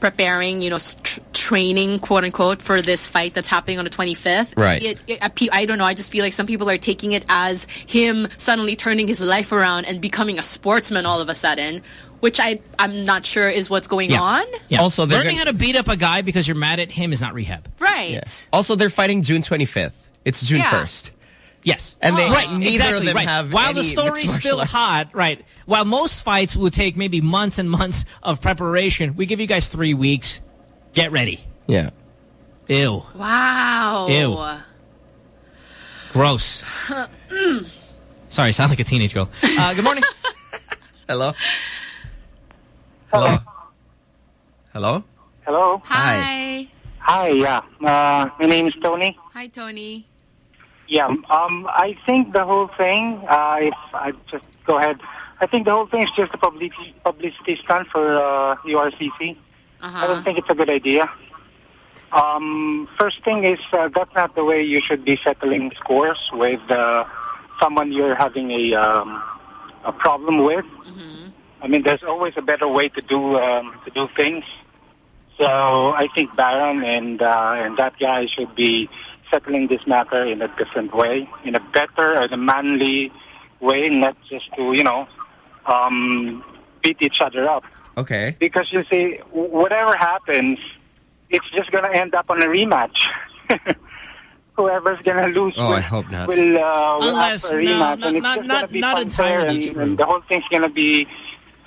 preparing, you know, tr training, quote unquote, for this fight that's happening on the 25th. Right. It, it, I don't know. I just feel like some people are taking it as him suddenly turning his life around and becoming a sportsman all of a sudden, which I, I'm not sure is what's going Yeah. on. Yeah. Also, learning gonna- how to beat up a guy because you're mad at him is not rehab. Right. Yeah. Also, they're fighting June 25th. It's June Yeah. 1st. Yes. And they right, neither exactly, of them right. have While the story's still arts. hot, right. While most fights would take maybe months and months of preparation, we give you guys three weeks. Get ready. Yeah. Ew. Wow. Ew. Gross. Sorry, sound like a teenage girl. Uh, good morning. Hello. Hello. Hello. Hello. Hi. Hi. Yeah. Uh, my name is Tony. Hi, Tony. Yeah. Um. I think the whole thing. Uh, if I just go ahead, I think the whole thing is just a publicity publicity stunt for uh, URCC. I don't think it's a good idea. Um, first thing is uh, that's not the way you should be settling scores with uh, someone you're having a um, a problem with. I mean, there's always a better way to do um, to do things. So I think Baron and uh, and that guy should be settling this matter in a different way, in a better and a manly way, not just to you know um, beat each other up. Okay. Because you see, whatever happens, it's just going to end up on a rematch. Whoever's going to lose Oh, will, I hope not. will, uh, will Unless- ask a no, rematch, no, and it's not- just not- going to be not entirely and, true. and the whole thing's going to be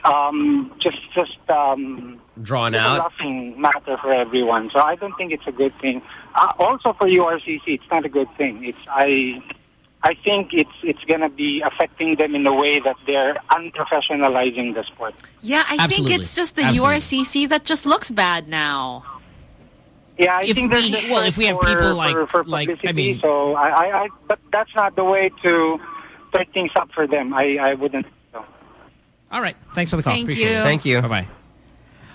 um, just just um, Drawn out. laughing matter for everyone. So I don't think it's a good thing. Uh, also for URCC, it's not a good thing. It's I. I think it's it's going to be affecting them in a way that they're unprofessionalizing the sport. Yeah, I Absolutely. think it's just the Absolutely. URCC that just looks bad now. Yeah, I If think we- there's a well, if we have for- people for- like- for like, I mean- so I, I, I, but that's not the way to set things up for them. I, I wouldn't. So. All right. Thanks for the call. Thank Appreciate you. it. Thank you. Bye-bye.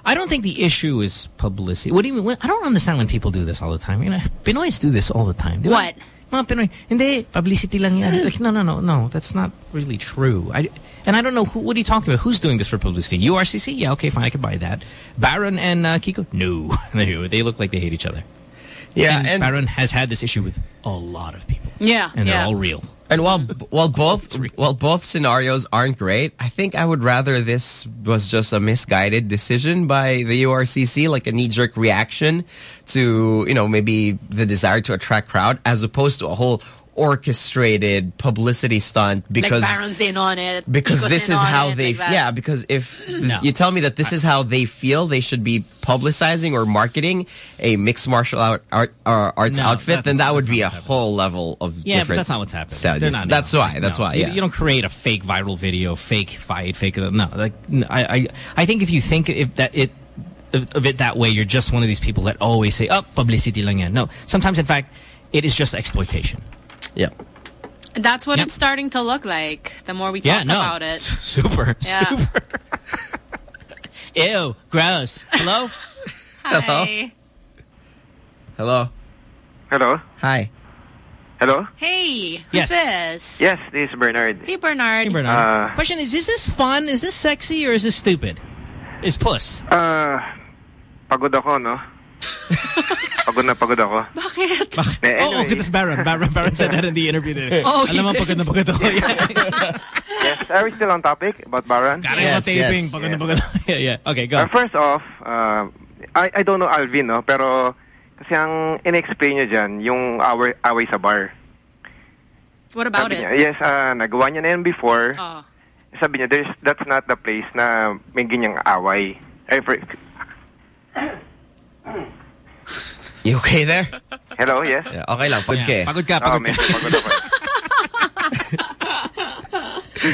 I don't think the issue is publicity. What do you mean? I don't understand when people do this all the time. You know, Pinoys do this all the time. Ba? What? Mga Pinoy, hindi, publicity lang yan. Like, no, no, no, no. That's not really true. I, and I don't know, who. what are you talking about? Who's doing this for publicity? URCC? Yeah, okay, fine, I can buy that. Baron and uh, Kiko? No. they look like they hate each other. Yeah, and, and- Baron has had this issue with a lot of people. Yeah, And they're yeah. all real. And while while both while both scenarios aren't great, I think I would rather this was just a misguided decision by the URCC, like a knee jerk reaction to you know maybe the desire to attract crowd, as opposed to a whole orchestrated publicity stunt because like in on it. because Kiko's this is how it, they like yeah because if No. you tell me that this is how they feel they should be publicizing or marketing a mixed martial art, art uh, arts No, outfit then that would be a what's whole level of Yeah, but different that's not what's happening. sadness. They're not. that's no. why that's No. why You- yeah You don't create a fake viral video, fake fight, fake no. Like n- I, I, I think if you think if that it of, of it that way, you're just one of these people that always say, "Oh, publicity lang yan." No, sometimes in fact, it is just exploitation. Yeah That's what Yep. it's starting to look like. The more we Yeah, talk no. about it. Super, Yeah. super. Ew, gross. Hello. Hi. hello Hello. hi Hello? Hey, who's Yes. this? Yes, this is Bernard. Hey, Bernard. Hey, Bernard. Uh, Question is, is this fun? Is this sexy or is this stupid? Is puss? Uh, pagod ako, no? pagod na pagod ako. Bakit? Eh, Oh, anyway. okay, that's Baron. Baron, Baron said that in the interview. Din. Oh, he Alam mo, did. pagod na pagod ako. Yeah. Yes, are we still on topic about Baron? Kaya yes, taping, pagod na pagod ako. Yeah, yeah. Okay, go. Uh, first off, uh, I, I don't know Alvin, no? Pero kasi ang in-explain niya dyan, yung away, away sa bar. What about Sabi it? niya, yes, uh, nagawa niya na yan before. Oh. Sabi niya, there's, that's not the place na may ganyang away. Ay, for, You okay there? hello, yes? Yeah, okay lang, pagod ka eh. Pagod ka, Oh, pagod medyo ka. pagod ako.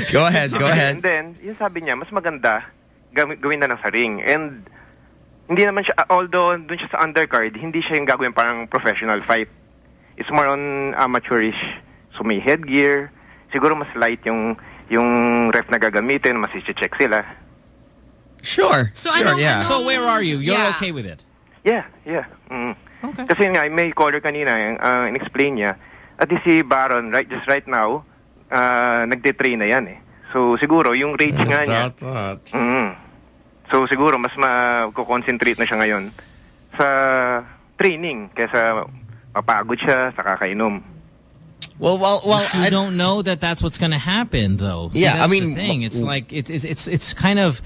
Go ahead, go Sabi- ahead. And then, yung sabi niya, mas maganda gawin, gawin na lang sa ring. And hindi naman siya, although dun siya sa undercard, hindi siya yung gagawin parang professional fight. It's more on amateurish. So may headgear. Siguro mas light yung yung ref na gagamitin, mas i-check sila. Sure. So, anong- anong- So where are you? You're Yeah. okay with it? Yeah, yeah. Mm. Okay. Kasi nga, may caller kanina, uh, in-explain niya, at di si Baron, right, just right now, uh, nagtitrain na yan eh. So siguro, yung rage nga niya, Mm. So siguro mas ma-concentrate na siya ngayon sa training kaysa mapagod siya sa kakainom. Well, well, well, you don't know that that's what's going to happen, though. See, Yeah, I mean, the thing. It's like it's it's it's it's kind of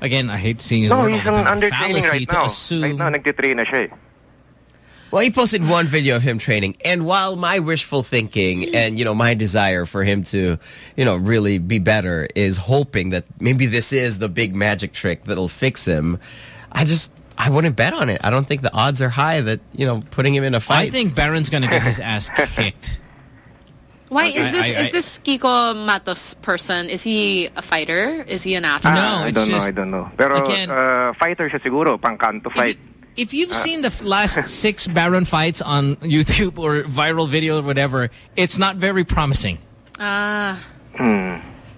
again. I hate seeing his No, word all he's the an time. under training fallacy right to now. assume. Right now, nagtitrain na siya eh. Well, he posted one video of him training, and while my wishful thinking and you know my desire for him to, you know, really be better is hoping that maybe this is the big magic trick that'll fix him, I just I wouldn't bet on it. I don't think the odds are high that you know putting him in a fight. I think Baron's going to get his ass kicked. Why is this I- is this Kiko Matos person? Is he a fighter? Is he an athlete? Ah, I don't know, I don't know. Pero again- uh, fighter siya siguro, pang kanto fight. If you've Ah. seen the last six Baron fights on YouTube or viral video or whatever, it's not very promising. Ah. Hmm.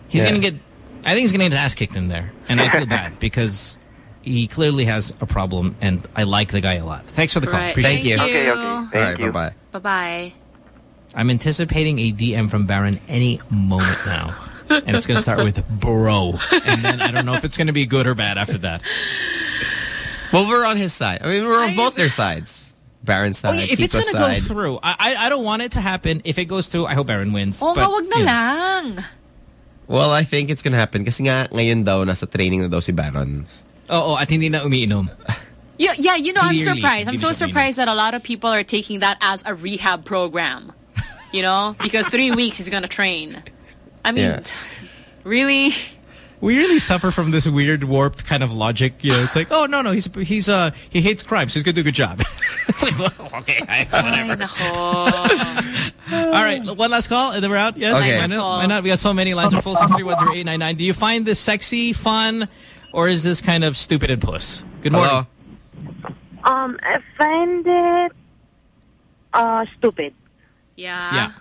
He's Yeah. going to get, I think he's going to get his ass kicked in there. And I feel bad because he clearly has a problem and I like the guy a lot. Thanks for the call. Right. Appreciate Thank it. you. Okay, okay. Thank All right, you. Bye-bye. Bye bye. I'm anticipating a DM from Baron any moment now. and it's going to start with bro. And then I don't know if it's going to be good or bad after that. Well, we're on his side. I mean, we're on both their sides. Baron's side, Oh, yeah, if it's Kiko's going to go through, I, I I don't want it to happen. If it goes through, I hope Baron wins. Oh, But, nga, wag na you know. lang. Well, I think it's gonna happen kasi nga ngayon daw nasa training na daw si Baron. Oo, at hindi na umiinom. Yeah, yeah, you know, I'm surprised. I'm so surprised that a lot of people are taking that as a rehab program. You know, because three weeks he's gonna train. I mean, Yeah. really? We really suffer from this weird warped kind of logic. You know, it's like, oh no, no, he's he's uh he hates crime, so he's gonna do a good job. it's like, well, okay, I, Ay. All right, one last call, and then we're out. Yes, Okay. why not? Why not? We got so many lines are full. Six three one zero eight nine nine. Do you find this sexy, fun, or is this kind of stupid and puss? Good morning. Um, I find it uh stupid. Yeah. Yeah,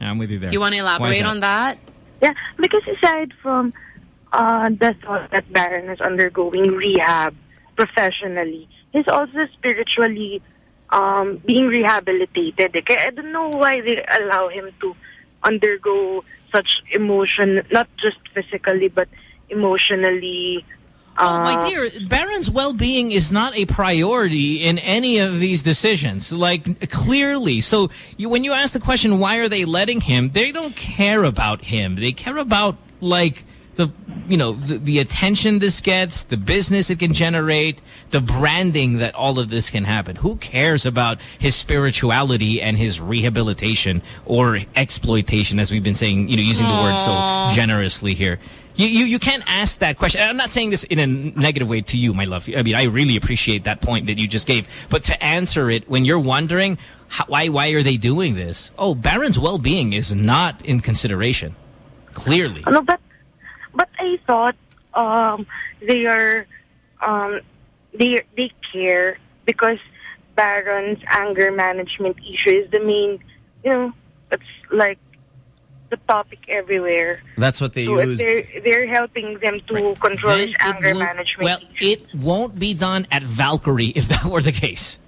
yeah, I'm with you there. Do you want to Why is elaborate on that? Yeah, because aside from uh the thought that Baron is undergoing rehab professionally, he's also spiritually um being rehabilitated. eh. I don't know why they allow him to undergo such emotion, not just physically but emotionally. Oh, uh, my dear, Baron's well-being is not a priority in any of these decisions. Like, clearly. So, you, when you ask the question, why are they letting him? They don't care about him. They care about, like, the, you know, the, the attention this gets, the business it can generate, the branding that all of this can happen. Who cares about his spirituality and his rehabilitation or exploitation, as we've been saying, you know, using the word so generously here. You, you you can't ask that question. I'm not saying this in a negative way to you, my love. I mean, I really appreciate that point that you just gave. But to answer it, when you're wondering how, why why are they doing this? Oh, Baron's well-being is not in consideration. Clearly. No, but but I thought um, they are um, they they care because Baron's anger management issue is the main. You know, it's like the topic everywhere. That's what they so use. they're they're helping them to control Then his anger will- management. Well, it won't be done at Valkyrie if that were the case.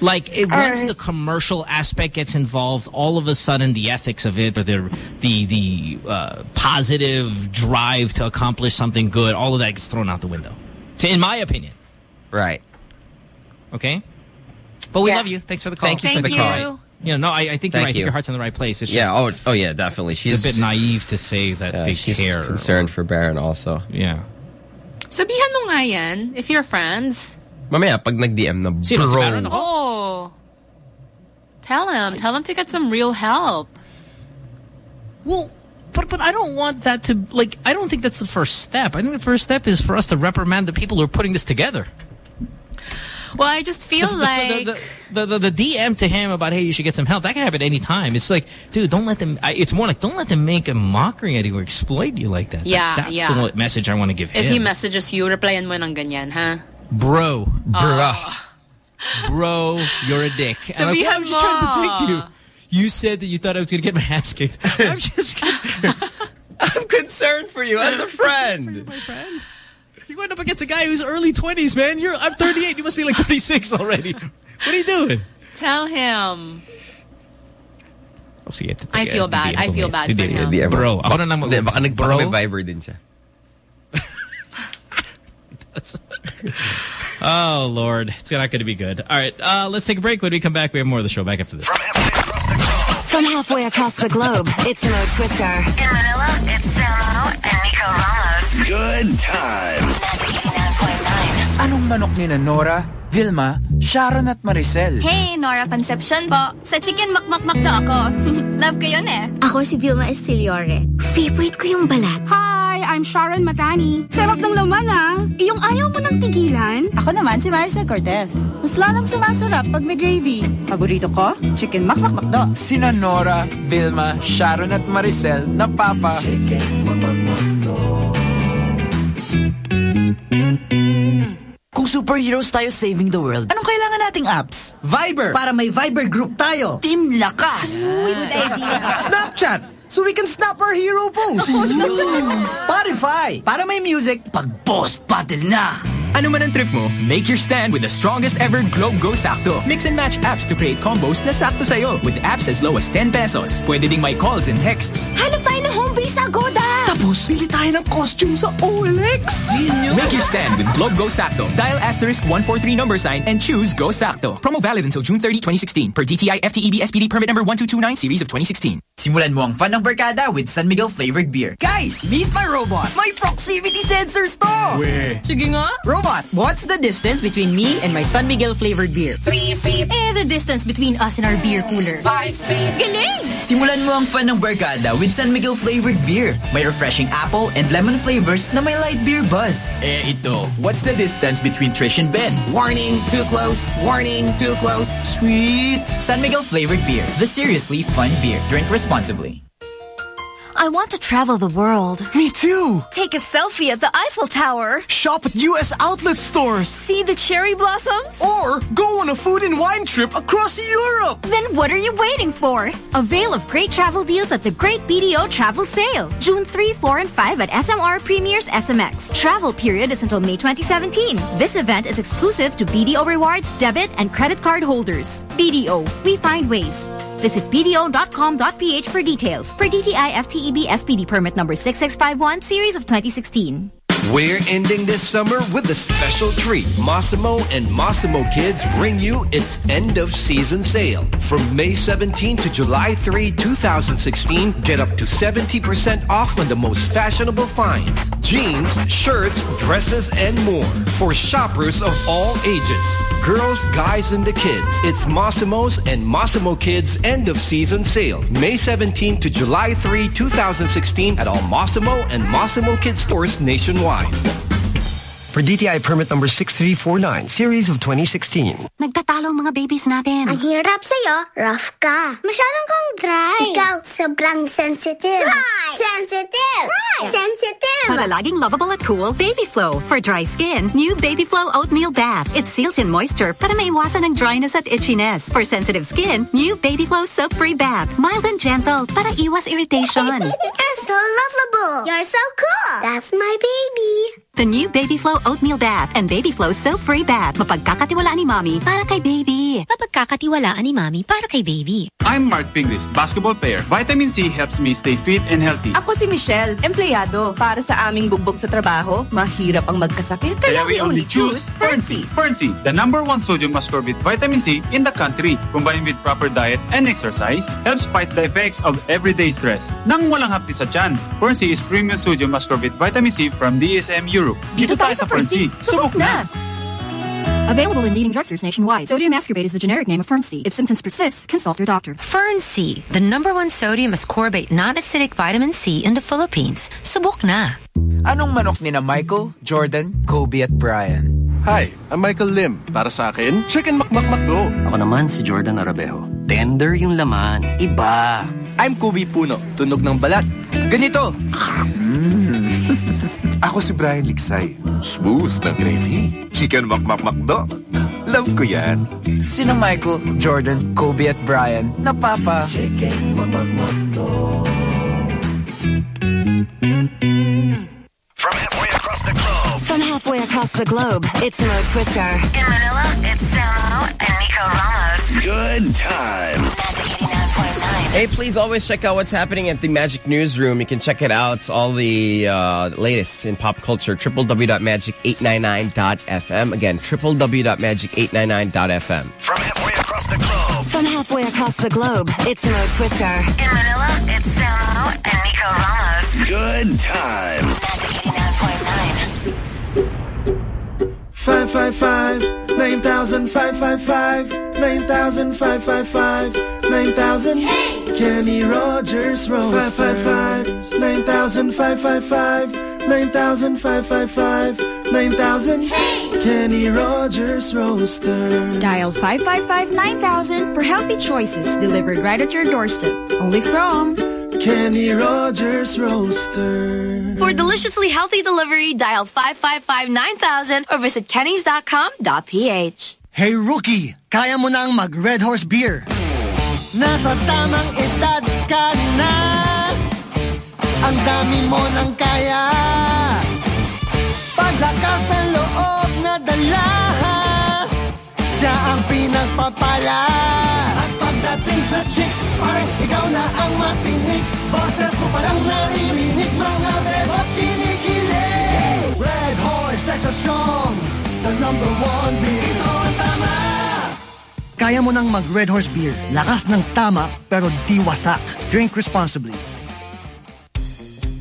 Like it, once right. the commercial aspect gets involved, all of a sudden the ethics of it, or the the the uh, positive drive to accomplish something good, all of that gets thrown out the window. So in my opinion, Right. okay. But we Yeah. love you. Thanks for the call. Thank you for the you. call. You know, no, I, I think you're Thank right. I think your heart's in the right place. It's Yeah. just Oh. Oh yeah. Definitely. She's it's a bit naive to say that yeah, they she's care. concerned for Baron also. Yeah. So Sabihan mo nga yan, if you're friends. Mamaya pag nag-DM na Sino, si bro. Baron? Oh. Tell him. Tell him to get some real help. Well, but but I don't want that to like. I don't think that's the first step. I think the first step is for us to reprimand the people who are putting this together. Well, I just feel The- the- like... the, the, the, the DM to him about hey, you should get some help. That can happen any time. It's like, dude, don't let them. I, it's more like don't let them make a mockery at you or exploit you like that. That- Yeah, that's yeah. the message I want to give him. if he messages you, replyan mo ng ganyan, ha? Bro, Oh. bro, you're a dick. And I'm, like, Sabihan I'm just trying to protect you. You said that you thought I was going to get my ass kicked. I'm just I'm concerned for you as a friend. my friend. You're going up against a guy who's early 20s, man. You're I'm 38. You must be like 36 already. What are you doing? Tell him. Oh, sige, I feel bad. I feel bad for him. Hindi, Bro, ako na lang Hindi, baka, nag, baka Bro? may Viber din siya. Oh, Lord. It's not going to be good. All right, uh, let's take a break. When we come back, we have more of the show back after this. From halfway across the globe, it's Mo Twister. In Manila, it's Samo and Nico Ramos. Good times. Anong manok ni na Nora, Vilma, Sharon at Maricel? Hey, Nora Concepcion po. Sa chicken makmakmakdo ako. Love ko yun eh. Ako si Vilma Estiliore. Favorite ko yung balat. Hi, I'm Sharon Matani. Sarap ng laman ah. Yung ayaw mo nang tigilan? Ako naman si Maricel Cortez. Mas lalong sumasarap pag may gravy. Paborito ko, chicken makmakmakdo. Sina Nora, Vilma, Sharon at Maricel na papa. Kung superheroes tayo saving the world, anong kailangan nating apps? Viber! Para may Viber group tayo. Team Lakas! Good idea. Snapchat! So we can snap our hero post! Spotify! Para may music pag boss battle na! Ano man ang trip mo, make your stand with the strongest ever Globe Go Sakto. Mix and match apps to create combos na sakto sa'yo with apps as low as 10 pesos. Pwede ding may calls and texts. Hanap tayo ng home base sa Agoda! Tapos, bili tayo ng costume sa OLX! Make your stand with Globe Go Sakto. Dial asterisk 143 number sign and choose Go Sakto. Promo valid until June 30, 2016 per DTI FTEB SPD permit number 1229 series of 2016. Simulan mo ang fun ng barkada with San Miguel flavored beer. Guys, meet my robot! May proximity sensors to! Weh. Sige nga. Robot, what's the distance between me and my San Miguel flavored beer? Three feet. Eh, the distance between us and our beer cooler. Five feet. Galing! Simulan mo ang fun ng barkada with San Miguel flavored beer. May refreshing apple and lemon flavors na may light beer buzz. Eh, ito. What's the distance between Trish and Ben? Warning, too close. Warning, too close. Sweet. San Miguel flavored beer. The seriously fun beer. Drink responsibly. I want to travel the world. Me too. Take a selfie at the Eiffel Tower. Shop at U.S. outlet stores. See the cherry blossoms? Or go on a food and wine trip across Europe. Then what are you waiting for? Avail of great travel deals at the Great BDO Travel Sale. June 3, 4, and 5 at SM Aura Premier's SMX. Travel period is until May 2017. This event is exclusive to BDO Rewards, debit, and credit card holders. BDO, we find ways. Visit bdo.com.ph for details. For DTI FTEB SPD permit number 6651, series of 2016. We're ending this summer with a special treat. Massimo and Massimo Kids bring you its end of season sale. From May 17 to July 3, 2016, get up to 70% off on the most fashionable finds. Jeans, shirts, dresses, and more. For shoppers of all ages. Girls, guys, and the kids. It's Massimo's and Massimo Kids end of season sale. May 17 to July 3, 2016 at all Massimo and Massimo Kids stores nationwide. Wine. For DTI permit number 6349, series of 2016. Nagtatalo ang mga babies natin. Ang hirap sa'yo, rough ka. Masyadong kang dry. Ikaw, sobrang sensitive. Dry! Sensitive! Dry! Sensitive! Para laging lovable at cool, Baby Flo. For dry skin, new Baby Flo Oatmeal Bath. It seals in moisture para maiwasan ang dryness at itchiness. For sensitive skin, new Baby Flo Soap-Free Bath. Mild and gentle para iwas irritation. You're so lovable. You're so cool. That's my baby. The new Baby Flo Oatmeal Bath and Baby Flo Soap-Free Bath. Mapagkakatiwalaan ni Mommy para kay baby. Mapagkakatiwalaan ni Mami para kay baby. I'm Mark Pingris, basketball player. Vitamin C helps me stay fit and healthy. Ako si Michelle, empleyado. Para sa aming bugbog sa trabaho, mahirap ang magkasakit. Kaya, we only choose Fern C. Ferncy, the number one sodium ascorbate vitamin C in the country. Combined with proper diet and exercise, helps fight the effects of everyday stress. Nang walang hapdi sa tiyan, Fern C is premium sodium ascorbate vitamin C from DSM Europe. Dito tayo sa Fern C. Subok na! Available in leading drugstores nationwide. Sodium ascorbate is the generic name of Fern C. If symptoms persist, consult your doctor. Fern C, the number one sodium ascorbate non-acidic vitamin C in the Philippines. Subok na. Anong manok ni na Michael, Jordan, Kobe at Brian? Hi, I'm Michael Lim. Para sa akin, Chicken McMcMcDo. Ako naman si Jordan Arabejo. Tender yung laman. Iba. I'm Kobe Puno. Tunog ng balat. Ganito. Mm. Ako si Brian Liksay. Smooth na gravy. Chicken McMcMcDo. Love ko yan. Sina Michael, Jordan, Kobe at Brian na papa. Chicken From halfway across the globe, it's Mo Twister. In Manila, it's Samo and Nico Ramos. Good times. Hey, please always check out what's happening at the Magic Newsroom. You can check it out, all the uh, latest in pop culture, www.magic899.fm. Again, www.magic899.fm. From halfway across the globe. From halfway across the globe, it's Mo Twister. In Manila, it's Samo and Nico Ramos. Good times. Five five five. nine thousand five five five. nine thousand five five five. nine thousand. Kenny Rogers roast. Five five five. nine thousand five five five nine thousand five five five nine thousand. Kenny Rogers roaster. Dial 555-9000 for healthy choices delivered right at your doorstep. Only from Kenny Rogers roaster. For deliciously healthy delivery, dial 555-9000 or visit kennys.com.ph. Hey rookie, kaya mo nang mag Red Horse Beer. Nasa tamang edad ka na. Ang dami mo nang kaya. Paglakas ng loob na dala. Siya ang pinagpapala. At pagdating sa chicks, parang ikaw na ang matinig. Boses mo palang naririnig, mga bebot kinikilig. Red Horse Extra Strong, the number one beer. Ito ang tama. Kaya mo nang mag Red Horse Beer. Lakas ng tama, pero di wasak. Drink responsibly.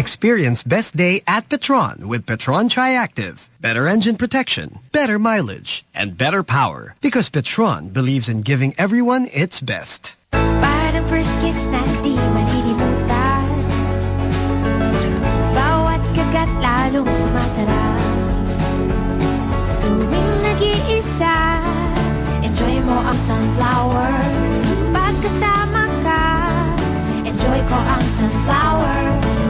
Experience best day at Petron with Petron Triactive. Better engine protection, better mileage, and better power. Because Petron believes in giving everyone its best. First kiss na di Bawat kagat lalong sumasarap Tuwing nag-iisa Enjoy mo ang sunflower Pagkasama ka Enjoy ko ang sunflower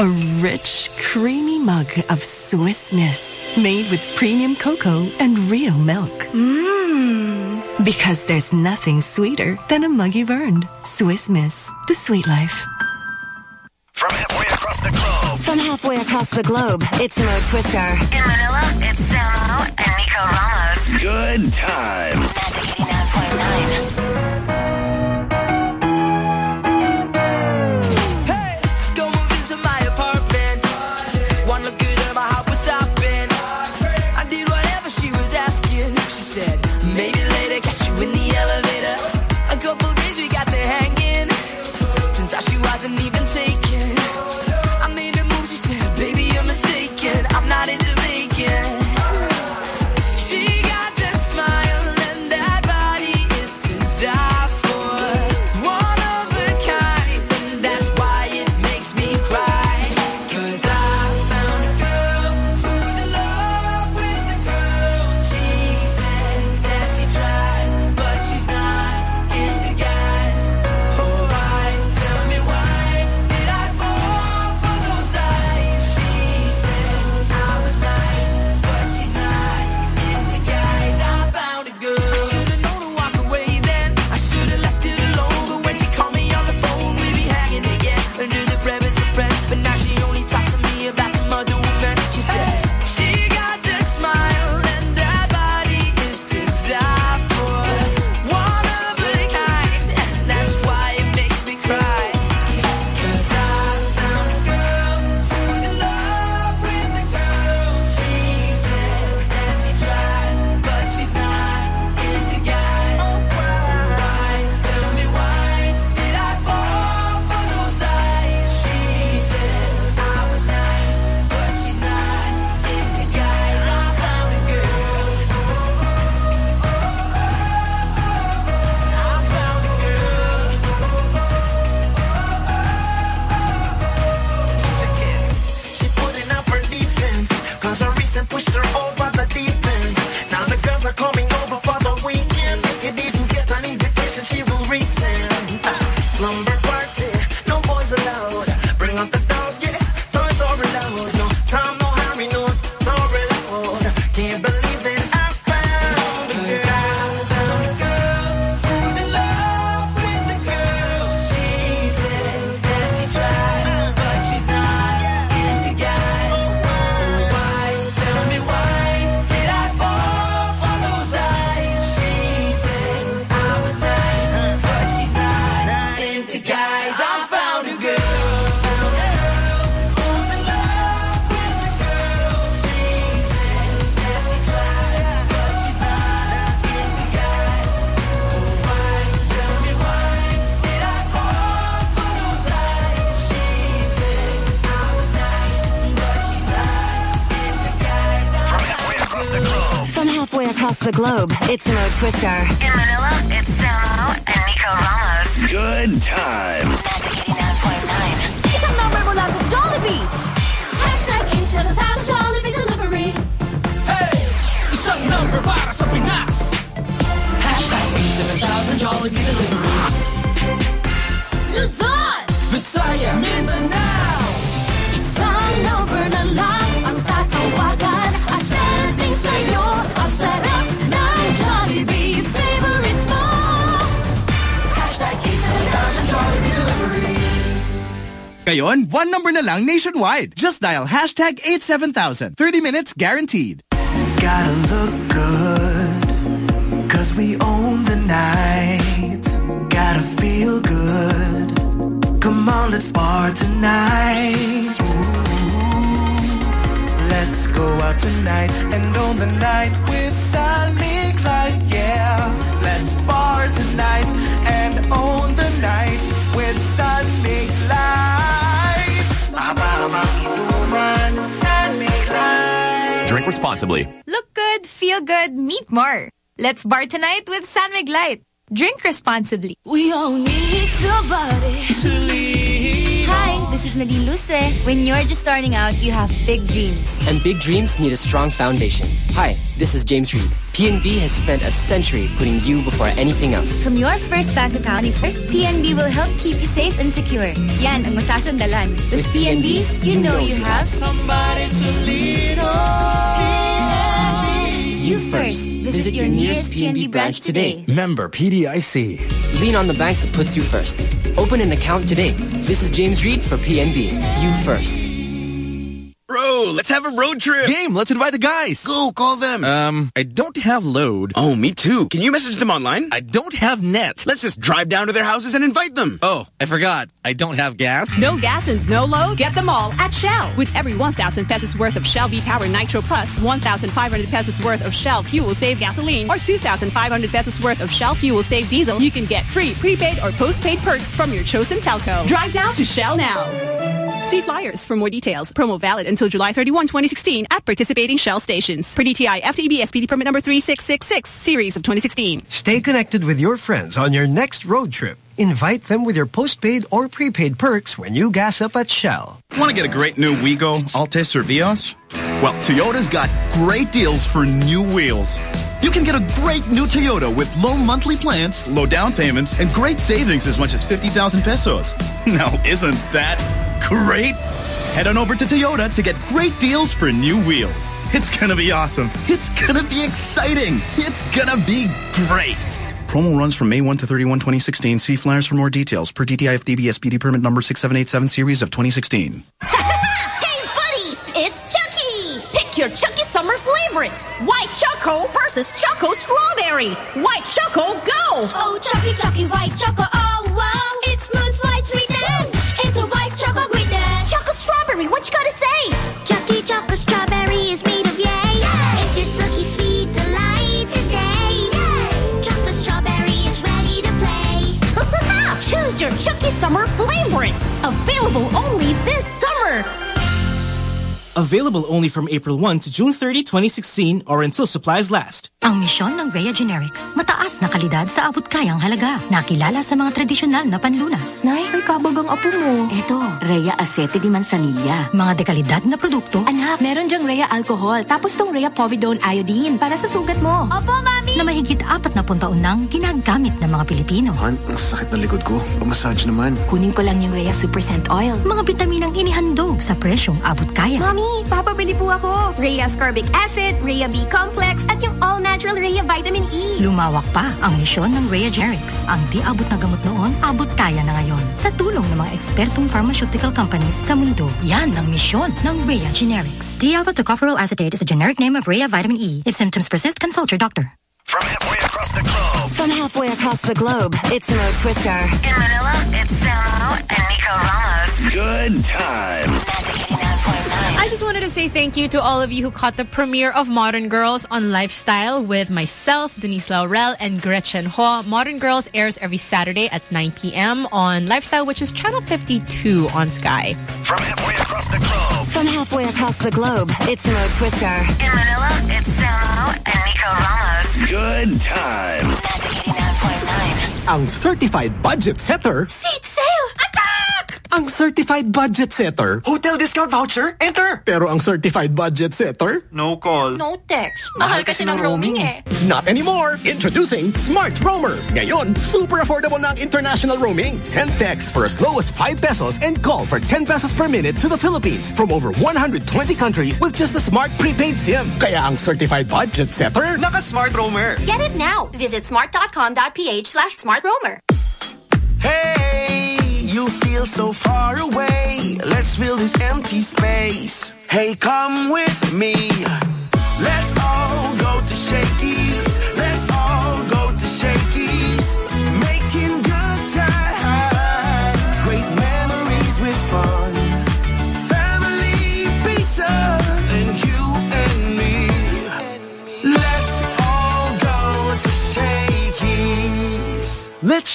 A rich, creamy mug of Swiss Miss made with premium cocoa and real milk. Mmm. Because there's nothing sweeter than a mug you've earned. Swiss Miss, the sweet life. From halfway across the globe. From halfway across the globe, it's Mo Twister. In Manila, it's Samo and Nico Ramos. Good times. The globe, it's Mo Twister. In Manila, it's Samo and Nico Ramos. Good times. Isang number mula sa Jollibee. Hashtag 875 Jollibee Delivery. Hey! Isang number para sa Pinas. Hashtag 87000 Jollibee Delivery. Luzon! Visayas! Mindanao! Ngayon, one number na lang nationwide. Just dial hashtag 87000. 30 minutes guaranteed. Gotta look good, cause we own the night. Gotta feel good. Come on, let's bar tonight. Let's go out tonight and own the night with San Light. Yeah, let's bar tonight and own Drink responsibly. Look good, feel good, meet more. Let's bar tonight with San Mig Light. Drink responsibly. We all need somebody to lead. Is Nadine Lustre. When you're just starting out, you have big dreams. And big dreams need a strong foundation. Hi, this is James Reid. PNB has spent a century putting you before anything else. From your first bank account, PNB will help keep you safe and secure. Yan ang masasandalan. With, PNB, you know you have somebody to lean on. You first. Visit your nearest PNB branch today. Member PDIC. Lean on the bank that puts you first. Open an account today. This is James Reid for PNB. You first. Bro, let's have a road trip. Game, let's invite the guys. Go, call them. Um, I don't have load. Oh, me too. Can you message them online? I don't have net. Let's just drive down to their houses and invite them. Oh, I forgot. I don't have gas. No gas and no load? Get them all at Shell. With every 1,000 pesos worth of Shell V-Power Nitro Plus, 1,500 pesos worth of Shell Fuel Save Gasoline, or 2,500 pesos worth of Shell Fuel Save Diesel, you can get free prepaid or postpaid perks from your chosen telco. Drive down to Shell now. See flyers for more details. Promo valid until July 31, 2016 at participating Shell stations. Per DTI FTB SPD permit number 3666, series of 2016. Stay connected with your friends on your next road trip. Invite them with your postpaid or prepaid perks when you gas up at Shell. Want to get a great new Wigo, Altis, or Vios? Well, Toyota's got great deals for new wheels. You can get a great new Toyota with low monthly plans, low down payments, and great savings as much as 50,000 pesos. Now, isn't that great? Head on over to Toyota to get great deals for new wheels. It's gonna be awesome. It's gonna be exciting. It's gonna be great. Promo runs from May 1 to 31, 2016. See flyers for more details per DTI FDB SPD permit number 6787 series of 2016. hey, buddies! It's Chuckie! Pick your Chuckie summer favorite. White Choco versus Choco Strawberry. White Choco, go! Oh, Chuckie, Chuckie, white choco, oh wow. Summer favorite. Available only this summer. Available only from April 1 to June 30, 2016 or until supplies last. Ang misyon ng Rhea Generics, mataas na kalidad sa abot kayang halaga. Nakilala sa mga tradisyonal na panlunas. Nay, ay kabag ang apo mo. Eto, Rhea Aceite de Manzanilla. Mga dekalidad na produkto. Anak, meron dyang Rhea Alcohol. Tapos tong Rhea Povidone Iodine para sa sugat mo. Opo, Mami! Na mahigit apat na taon nang ginagamit ng mga Pilipino. Han, ang sakit ng likod ko. Pamassage naman. Kunin ko lang yung Rhea Super Scent Oil. Mga bitaminang inihandog sa presyong abot kaya. Mami, papabili po ako. Rhea Ascorbic Acid, Rhea B Complex, at yung all-natural Rhea Vitamin E. Lumawak pa ang misyon ng Rhea Generics. Ang di abot na gamot noon, abot kaya na ngayon. Sa tulong ng mga ekspertong pharmaceutical companies sa mundo, yan ang misyon ng Rhea Generics. D-alpha tocopherol acetate is a generic name of Rhea Vitamin E. If symptoms persist, consult your doctor. From halfway across the globe. From halfway across the globe, it's Mo Twister. In Manila, it's Samo and Nico Ramos. Good times. I just wanted to say thank you to all of you who caught the premiere of Modern Girls on Lifestyle with myself, Denise Laurel, and Gretchen Ho. Modern Girls airs every Saturday at 9 p.m. on Lifestyle, which is channel 52 on Sky. From halfway across the globe. From halfway across the globe, it's Mo Twister. In Manila, it's Samo and Nico Ramos. Good times. Ang certified budget setter, Seat sale! Attack! Ang certified budget setter, hotel discount voucher, enter. Pero ang certified budget setter, no call. No text. Mahal kasi ng roaming eh. Not anymore! Introducing Smart Roamer! Ngayon, super affordable na ang international roaming. Send text for as low as 5 pesos and call for 10 pesos per minute to the Philippines from over 120 countries with just a smart prepaid SIM. Kaya ang certified budget setter, naka-Smart Roamer. Get it now. Visit smart.com.ph slash smartroamer. Hey, feel so far away. Let's fill this empty space. Hey, come with me. Let's all go to Shakey's.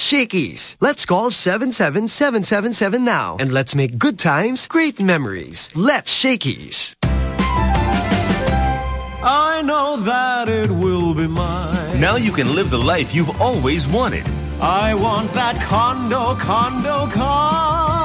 Shakey's. Let's Shakey's. Let's call 77777 now. And let's make good times great memories. Let's Shakey's. I know that it will be mine. Now you can live the life you've always wanted. I want that condo, condo, condo.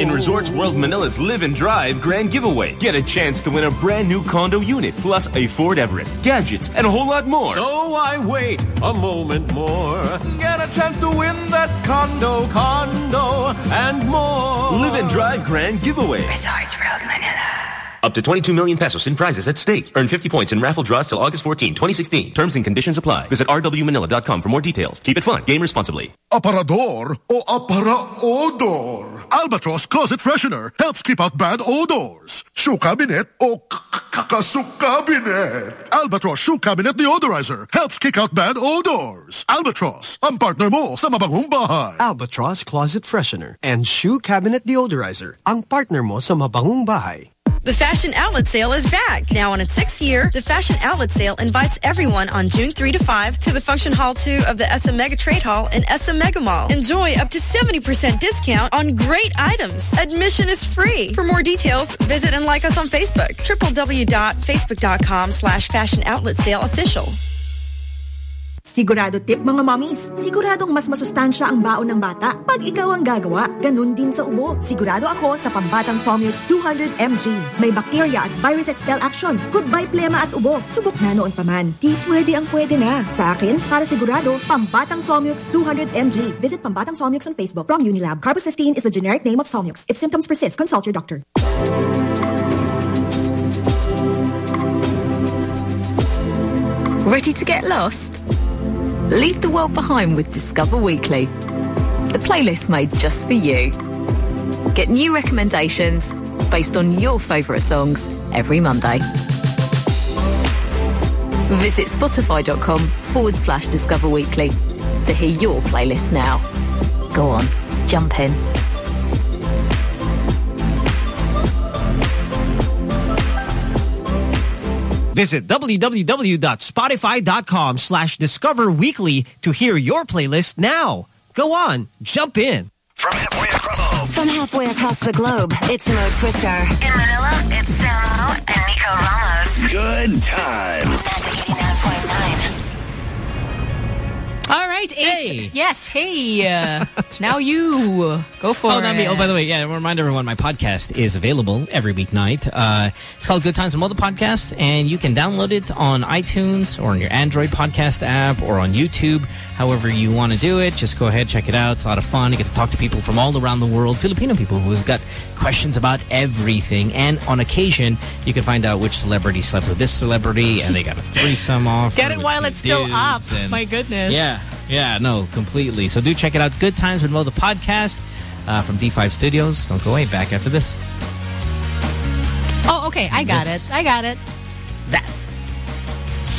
In Resorts World Manila's Live and Drive Grand Giveaway, get a chance to win a brand new condo unit, plus a Ford Everest, gadgets, and a whole lot more. So I wait a moment more. Get a chance to win that condo, condo, and more. Live and Drive Grand Giveaway. Resorts World Manila. Up to 22 million pesos in prizes at stake. Earn 50 points in raffle draws till August 14, 2016. Terms and conditions apply. Visit rwmanila.com for more details. Keep it fun. Game responsibly. Aparador o apara-odor. Albatross Closet Freshener helps keep out bad odors. Shoe cabinet o kakasuk cabinet. Albatross Shoe Cabinet Deodorizer helps kick out bad odors. Albatross, ang partner mo sa mabangong bahay. Albatross Closet Freshener and Shoe Cabinet Deodorizer, ang partner mo sa mabangong bahay. The Fashion Outlet Sale is back. Now on its sixth year, the Fashion Outlet Sale invites everyone on June 3 to 5 to the Function Hall 2 of the SM Mega Trade Hall in SM Megamall. Enjoy up to 70% discount on great items. Admission is free. For more details, visit and like us on Facebook. www.facebook.com slash Fashion Outlet Sale Official. Sigurado tip mga mommies, siguradong mas masustansya ang baon ng bata. Pag ikaw ang gagawa, ganun din sa ubo. Sigurado ako sa pambatang Somnux 200mg. May bacteria at virus expel action. Goodbye plema at ubo. Subok na noon pa man. Di pwede ang pwede na. Sa akin, para sigurado, pambatang Somnux 200mg. Visit Pambatang Somnux on Facebook from Unilab. Carbocysteine is the generic name of Somnux. If symptoms persist, consult your doctor. Ready to get lost? Leave the world behind with Discover Weekly, the playlist made just for you. Get new recommendations based on your favourite songs every Monday. Visit spotify.com forward slash Discover Weekly to hear your playlist now. Go on, jump in. Visit www.spotify.com slash discover weekly to hear your playlist now. Go on, jump in. From halfway across the globe. From halfway across the globe, it's Mo Twister. In Manila, it's Samo and Nico Ramos. Good times. All right, eight. Yes, hey. Uh, now you go for oh, it. me. Oh, by the way, yeah, remind everyone my podcast is available every weeknight. Uh, it's called Good Times and Mother Podcast, and you can download it on iTunes or on your Android podcast app or on YouTube. However you want to do it, just go ahead, check it out. It's a lot of fun. You get to talk to people from all around the world, Filipino people who've got questions about everything. And on occasion, you can find out which celebrity slept with this celebrity, and they got a threesome off. Get it while it's still up. and- My goodness. Yeah, yeah, no, completely. So do check it out. Good Times with Mo, the podcast uh, from D5 Studios. Don't go away. Back after this. Oh, okay. I got This- it. I got it.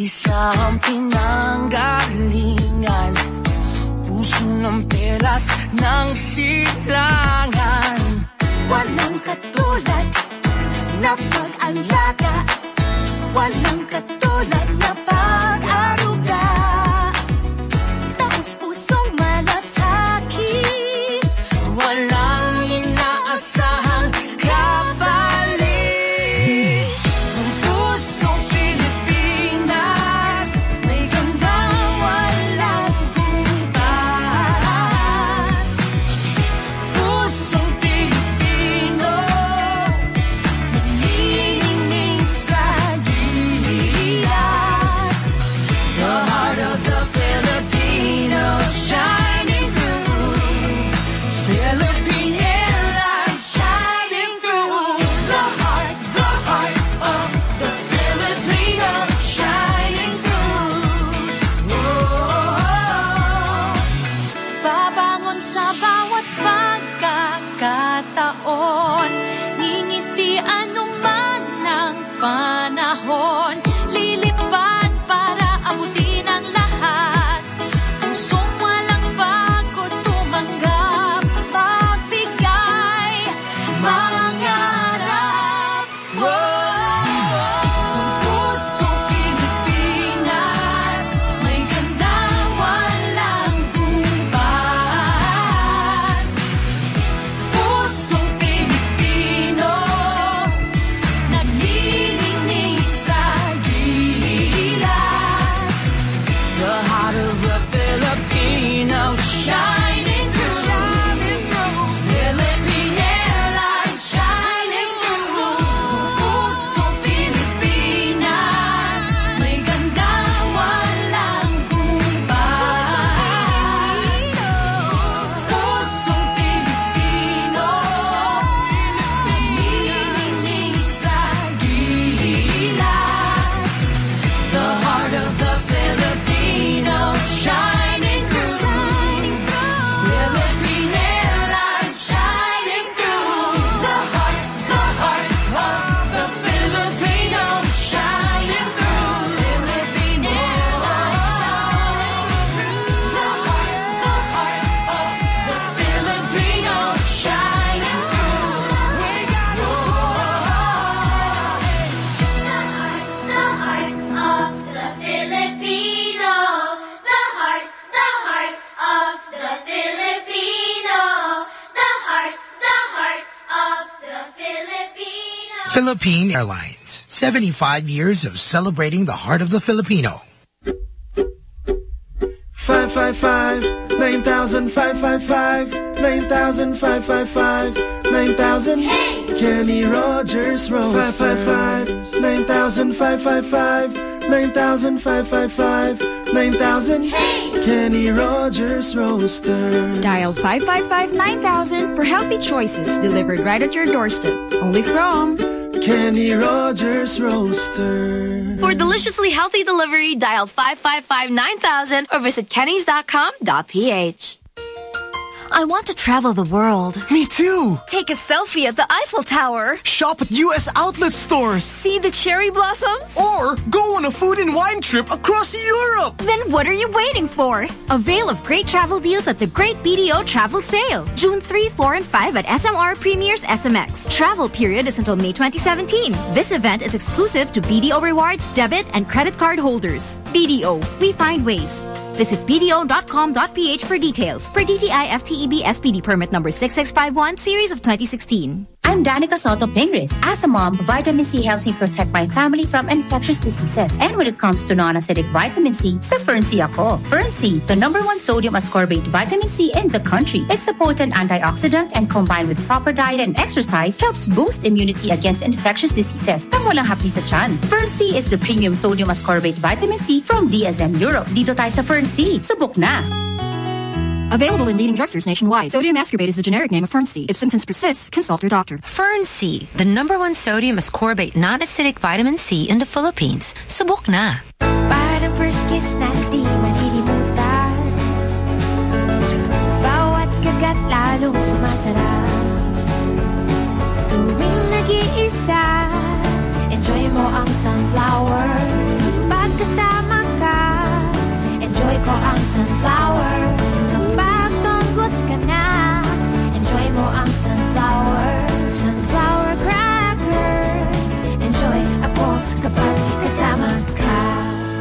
Iisa ang pinag pinanggalingan Puso ng pelas ng silangan. Walang katulad na pag-alaga Walang katulad na pag-aruga 75 years of celebrating the heart of the Filipino. Five five five nine thousand five five five nine thousand five five five nine thousand. Kenny Rogers Roaster. Five five five nine thousand five five five nine thousand five five five nine thousand. Kenny Rogers Roaster. Dial 555 9000 for healthy choices delivered right at your doorstep. Only from Kenny Rogers Roaster. For deliciously healthy delivery, dial 555 9000 or visit kennys.com.ph. I want to travel the world. Me too. Take a selfie at the Eiffel Tower. Shop at U.S. outlet stores. See the cherry blossoms. Or go on a food and wine trip across Europe. Then what are you waiting for? Avail of great travel deals at the Great BDO Travel Sale. June 3, 4, and 5 at SM Aura Premier's SMX. Travel period is until May 2017. This event is exclusive to BDO Rewards, debit, and credit card holders. BDO, we find ways. Visit bdo.com.ph for details. For DTI FTEB SPD permit number 6651, series of 2016. I'm Danica Sotto Pingris. As a mom, vitamin C helps me protect my family from infectious diseases. And when it comes to non-acidic vitamin C, sa Fern C ako. Fern C, the number one sodium ascorbate vitamin C in the country. It's a potent antioxidant and combined with proper diet and exercise helps boost immunity against infectious diseases na walang hapdi sa tiyan. Fern C is the premium sodium ascorbate vitamin C from DSM Europe. Dito tayo sa Fern C. Subok na! Available in leading drugstores nationwide. Sodium ascorbate is the generic name of Fern C. If symptoms persist, consult your doctor. Fern C, the number one sodium ascorbate non-acidic vitamin C in the Philippines. Subok na. Parang first kiss na di malilimutan Bawat kagat lalong sumasarap Tuwing nag-iisa Enjoy mo ang sunflower Pagkasama ka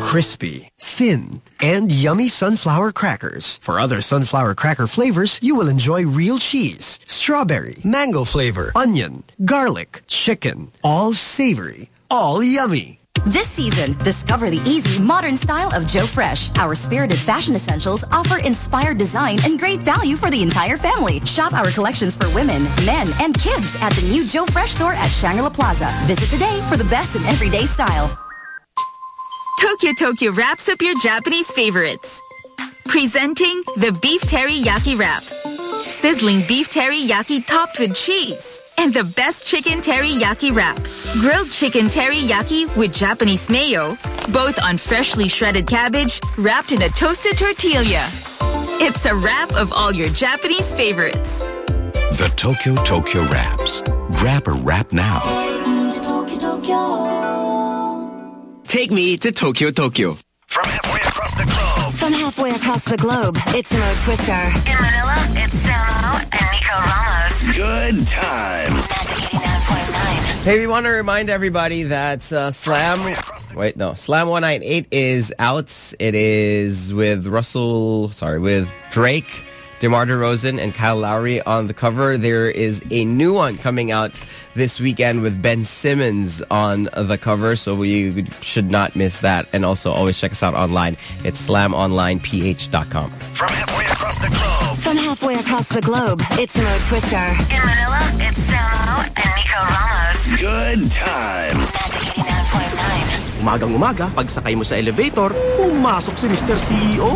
crispy, thin, and yummy sunflower crackers. For other sunflower cracker flavors, you will enjoy real cheese, strawberry, mango flavor, onion, garlic, chicken, all savory, all yummy. This season, discover the easy, modern style of Joe Fresh. Our spirited fashion essentials offer inspired design and great value for the entire family. Shop our collections for women, men, and kids at the new Joe Fresh store at Shangri-La Plaza. Visit today for the best in everyday style. Tokyo Tokyo wraps up your Japanese favorites. Presenting the Beef Teriyaki Wrap. Sizzling beef teriyaki topped with cheese. And the best chicken teriyaki wrap. Grilled chicken teriyaki with Japanese mayo. Both on freshly shredded cabbage wrapped in a toasted tortilla. It's a wrap of all your Japanese favorites. The Tokyo Tokyo Wraps. Grab a wrap now. Take me to Tokyo Tokyo. From halfway across the globe. From halfway across the globe, it's Mo Twister. In Manila, it's Samo and Nico Ramos. Good times. Hey, we want to remind everybody that uh, Slam. Wait, no. Slam 198 is out. It is with Russell. Sorry, with Drake. DeMar DeRozan and Kyle Lowry on the cover. There is a new one coming out this weekend with Ben Simmons on the cover, so we should not miss that. And also always check us out online. It's slamonlineph.com. From halfway across the globe. From halfway across the globe, it's Mo Twister. In Manila, it's Samo and Nico Ramos. Good times. Umagang umaga, pagsakay mo sa elevator, pumasok si Mr. CEO.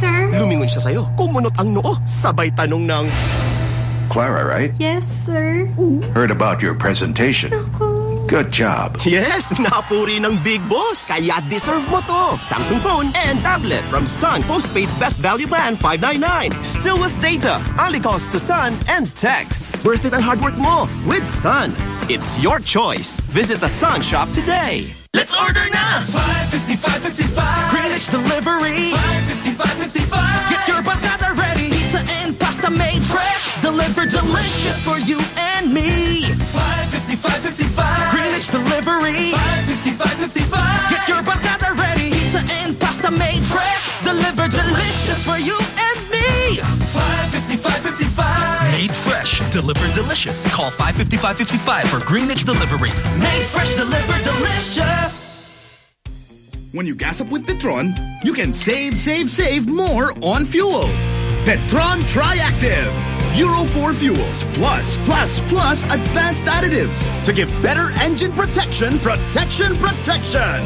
Good morning, sir. Lumingon siya sa'yo, kumunot ang noo, sabay tanong ng... Clara, right? Yes, sir. Heard about your presentation. Good job. Yes, napuri ng big boss. Kaya deserve mo to. Samsung phone and tablet from Sun Postpaid Best Value Plan 599. Still with data, only calls to Sun and texts. Worth it ang hard work mo with Sun. It's your choice. Visit the Sun shop today. Let's order now! 555.55 Greenwich Delivery. 555.55 Get your batata ready. Pizza and pasta made fresh. Delivered delicious for you and me. 555.55 Greenwich Delivery. 555.55 Get your batata ready. Pizza and pasta made fresh. Delivered delicious for you and me. 555.55 Made fresh, delivered delicious. Call 55555 for Greenwich Delivery. Made fresh, delivered delicious When you gas up with Petron, you can save, save, save more on fuel. Petron Triactive. Euro 4 fuels plus, plus, plus advanced additives to give better engine protection, protection, protection.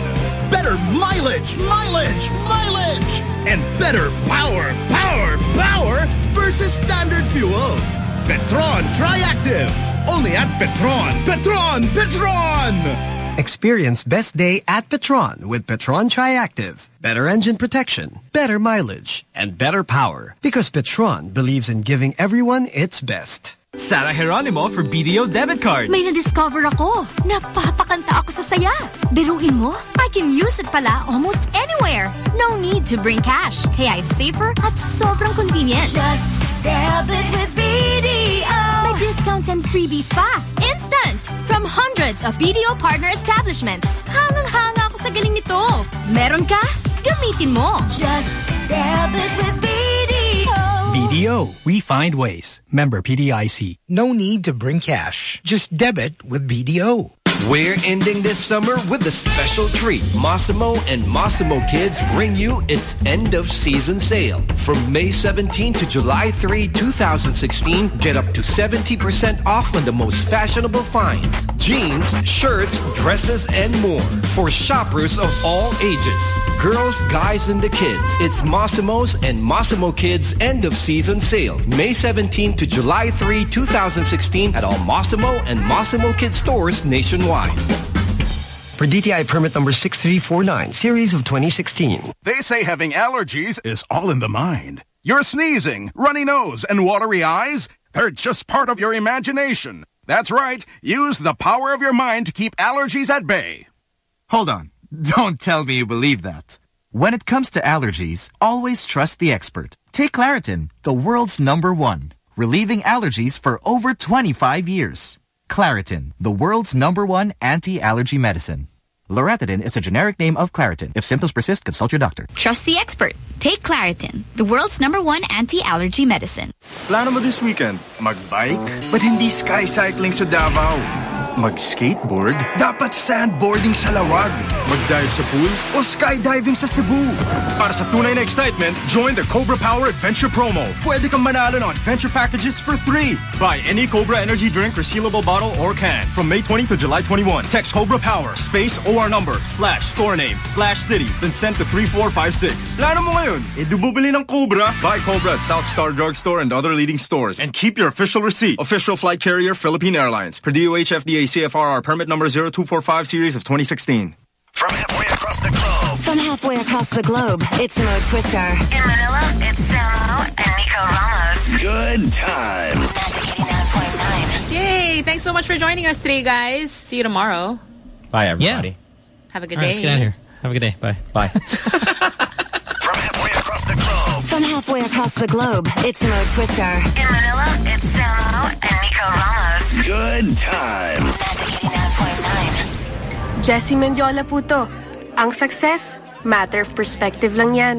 Better mileage, mileage, mileage. And better power, power, power versus standard fuel. Petron Triactive. Only at Petron. Petron, Petron. Experience best day at Petron with Petron Triactive. Better engine protection, better mileage, and better power. Because Petron believes in giving everyone its best. Sarah Geronimo for BDO Debit Card. May na-discover ako. Napapakanta ako sa saya. Biruin mo, I can use it pala almost anywhere. No need to bring cash. Kaya it's safer at sobrang convenient. Just debit with BDO. May discounts and freebies pa. Instant! From hundreds of BDO partner establishments. Hangang-hanga ako sa galing nito. Meron ka? Gamitin mo. Just debit with BDO. BDO, we find ways. Member PDIC. No need to bring cash. Just debit with BDO. We're ending this summer with a special treat. Mossimo and Mossimo Kids bring you its end of season sale. From May 17 to July 3, 2016, get up to 70% off on the most fashionable finds. Jeans, shirts, dresses, and more. For shoppers of all ages. Girls, guys, and the kids. It's Mossimo's and Mossimo Kids end of season sale. May 17 to July 3, 2016 at all Mossimo and Mossimo Kids stores nationwide. For DTI permit number 6349, series of 2016. They say having allergies is all in the mind. You're sneezing, runny nose, and watery eyes? They're just part of your imagination. That's right. Use the power of your mind to keep allergies at bay. Hold on. Don't tell me you believe that. When it comes to allergies, always trust the expert. Take Claritin, the world's number one, relieving allergies for over 25 years. Claritin, the world's number one anti-allergy medicine. Loratadine is a generic name of Claritin. If symptoms persist, consult your doctor. Trust the expert. Take Claritin, the world's number one anti-allergy medicine. Plano mo this weekend? Magbike? But hindi sky cycling sa Davao. Mag-skateboard? Dapat sandboarding sa Laoag. Mag-dive sa pool? O skydiving sa Cebu? Para sa tunay na excitement, join the Cobra Power Adventure Promo. Pwede kang manalo ng adventure packages for three. Buy any Cobra energy drink resealable bottle or can from May 20 to July 21. Text Cobra Power, space OR number, slash store name, slash city, then send to 3456. Plano mo ngayon? E ng Cobra? Buy Cobra at South Star Drugstore and other leading stores. And keep your official receipt. Official flight carrier Philippine Airlines. Per DOH FDA CFRR permit number 0245 series of 2016. From halfway across the globe. From halfway across the globe, it's Mo Twister. In Manila, it's Samo and Nico Ramos. Good times. Yay! Thanks so much for joining us today, guys. See you tomorrow. Bye, everybody. Have a good All right, day. let's get out of here. Have a good day. Bye. Bye. From halfway across the globe, it's Mo Twister. In Manila, it's Samo and Nico Ramos. Good times. Jessy Mendiola po to. Ang success, matter of perspective lang yan.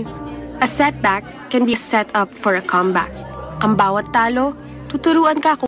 A setback can be set up for a comeback. Ang bawat talo, tuturuan ka kung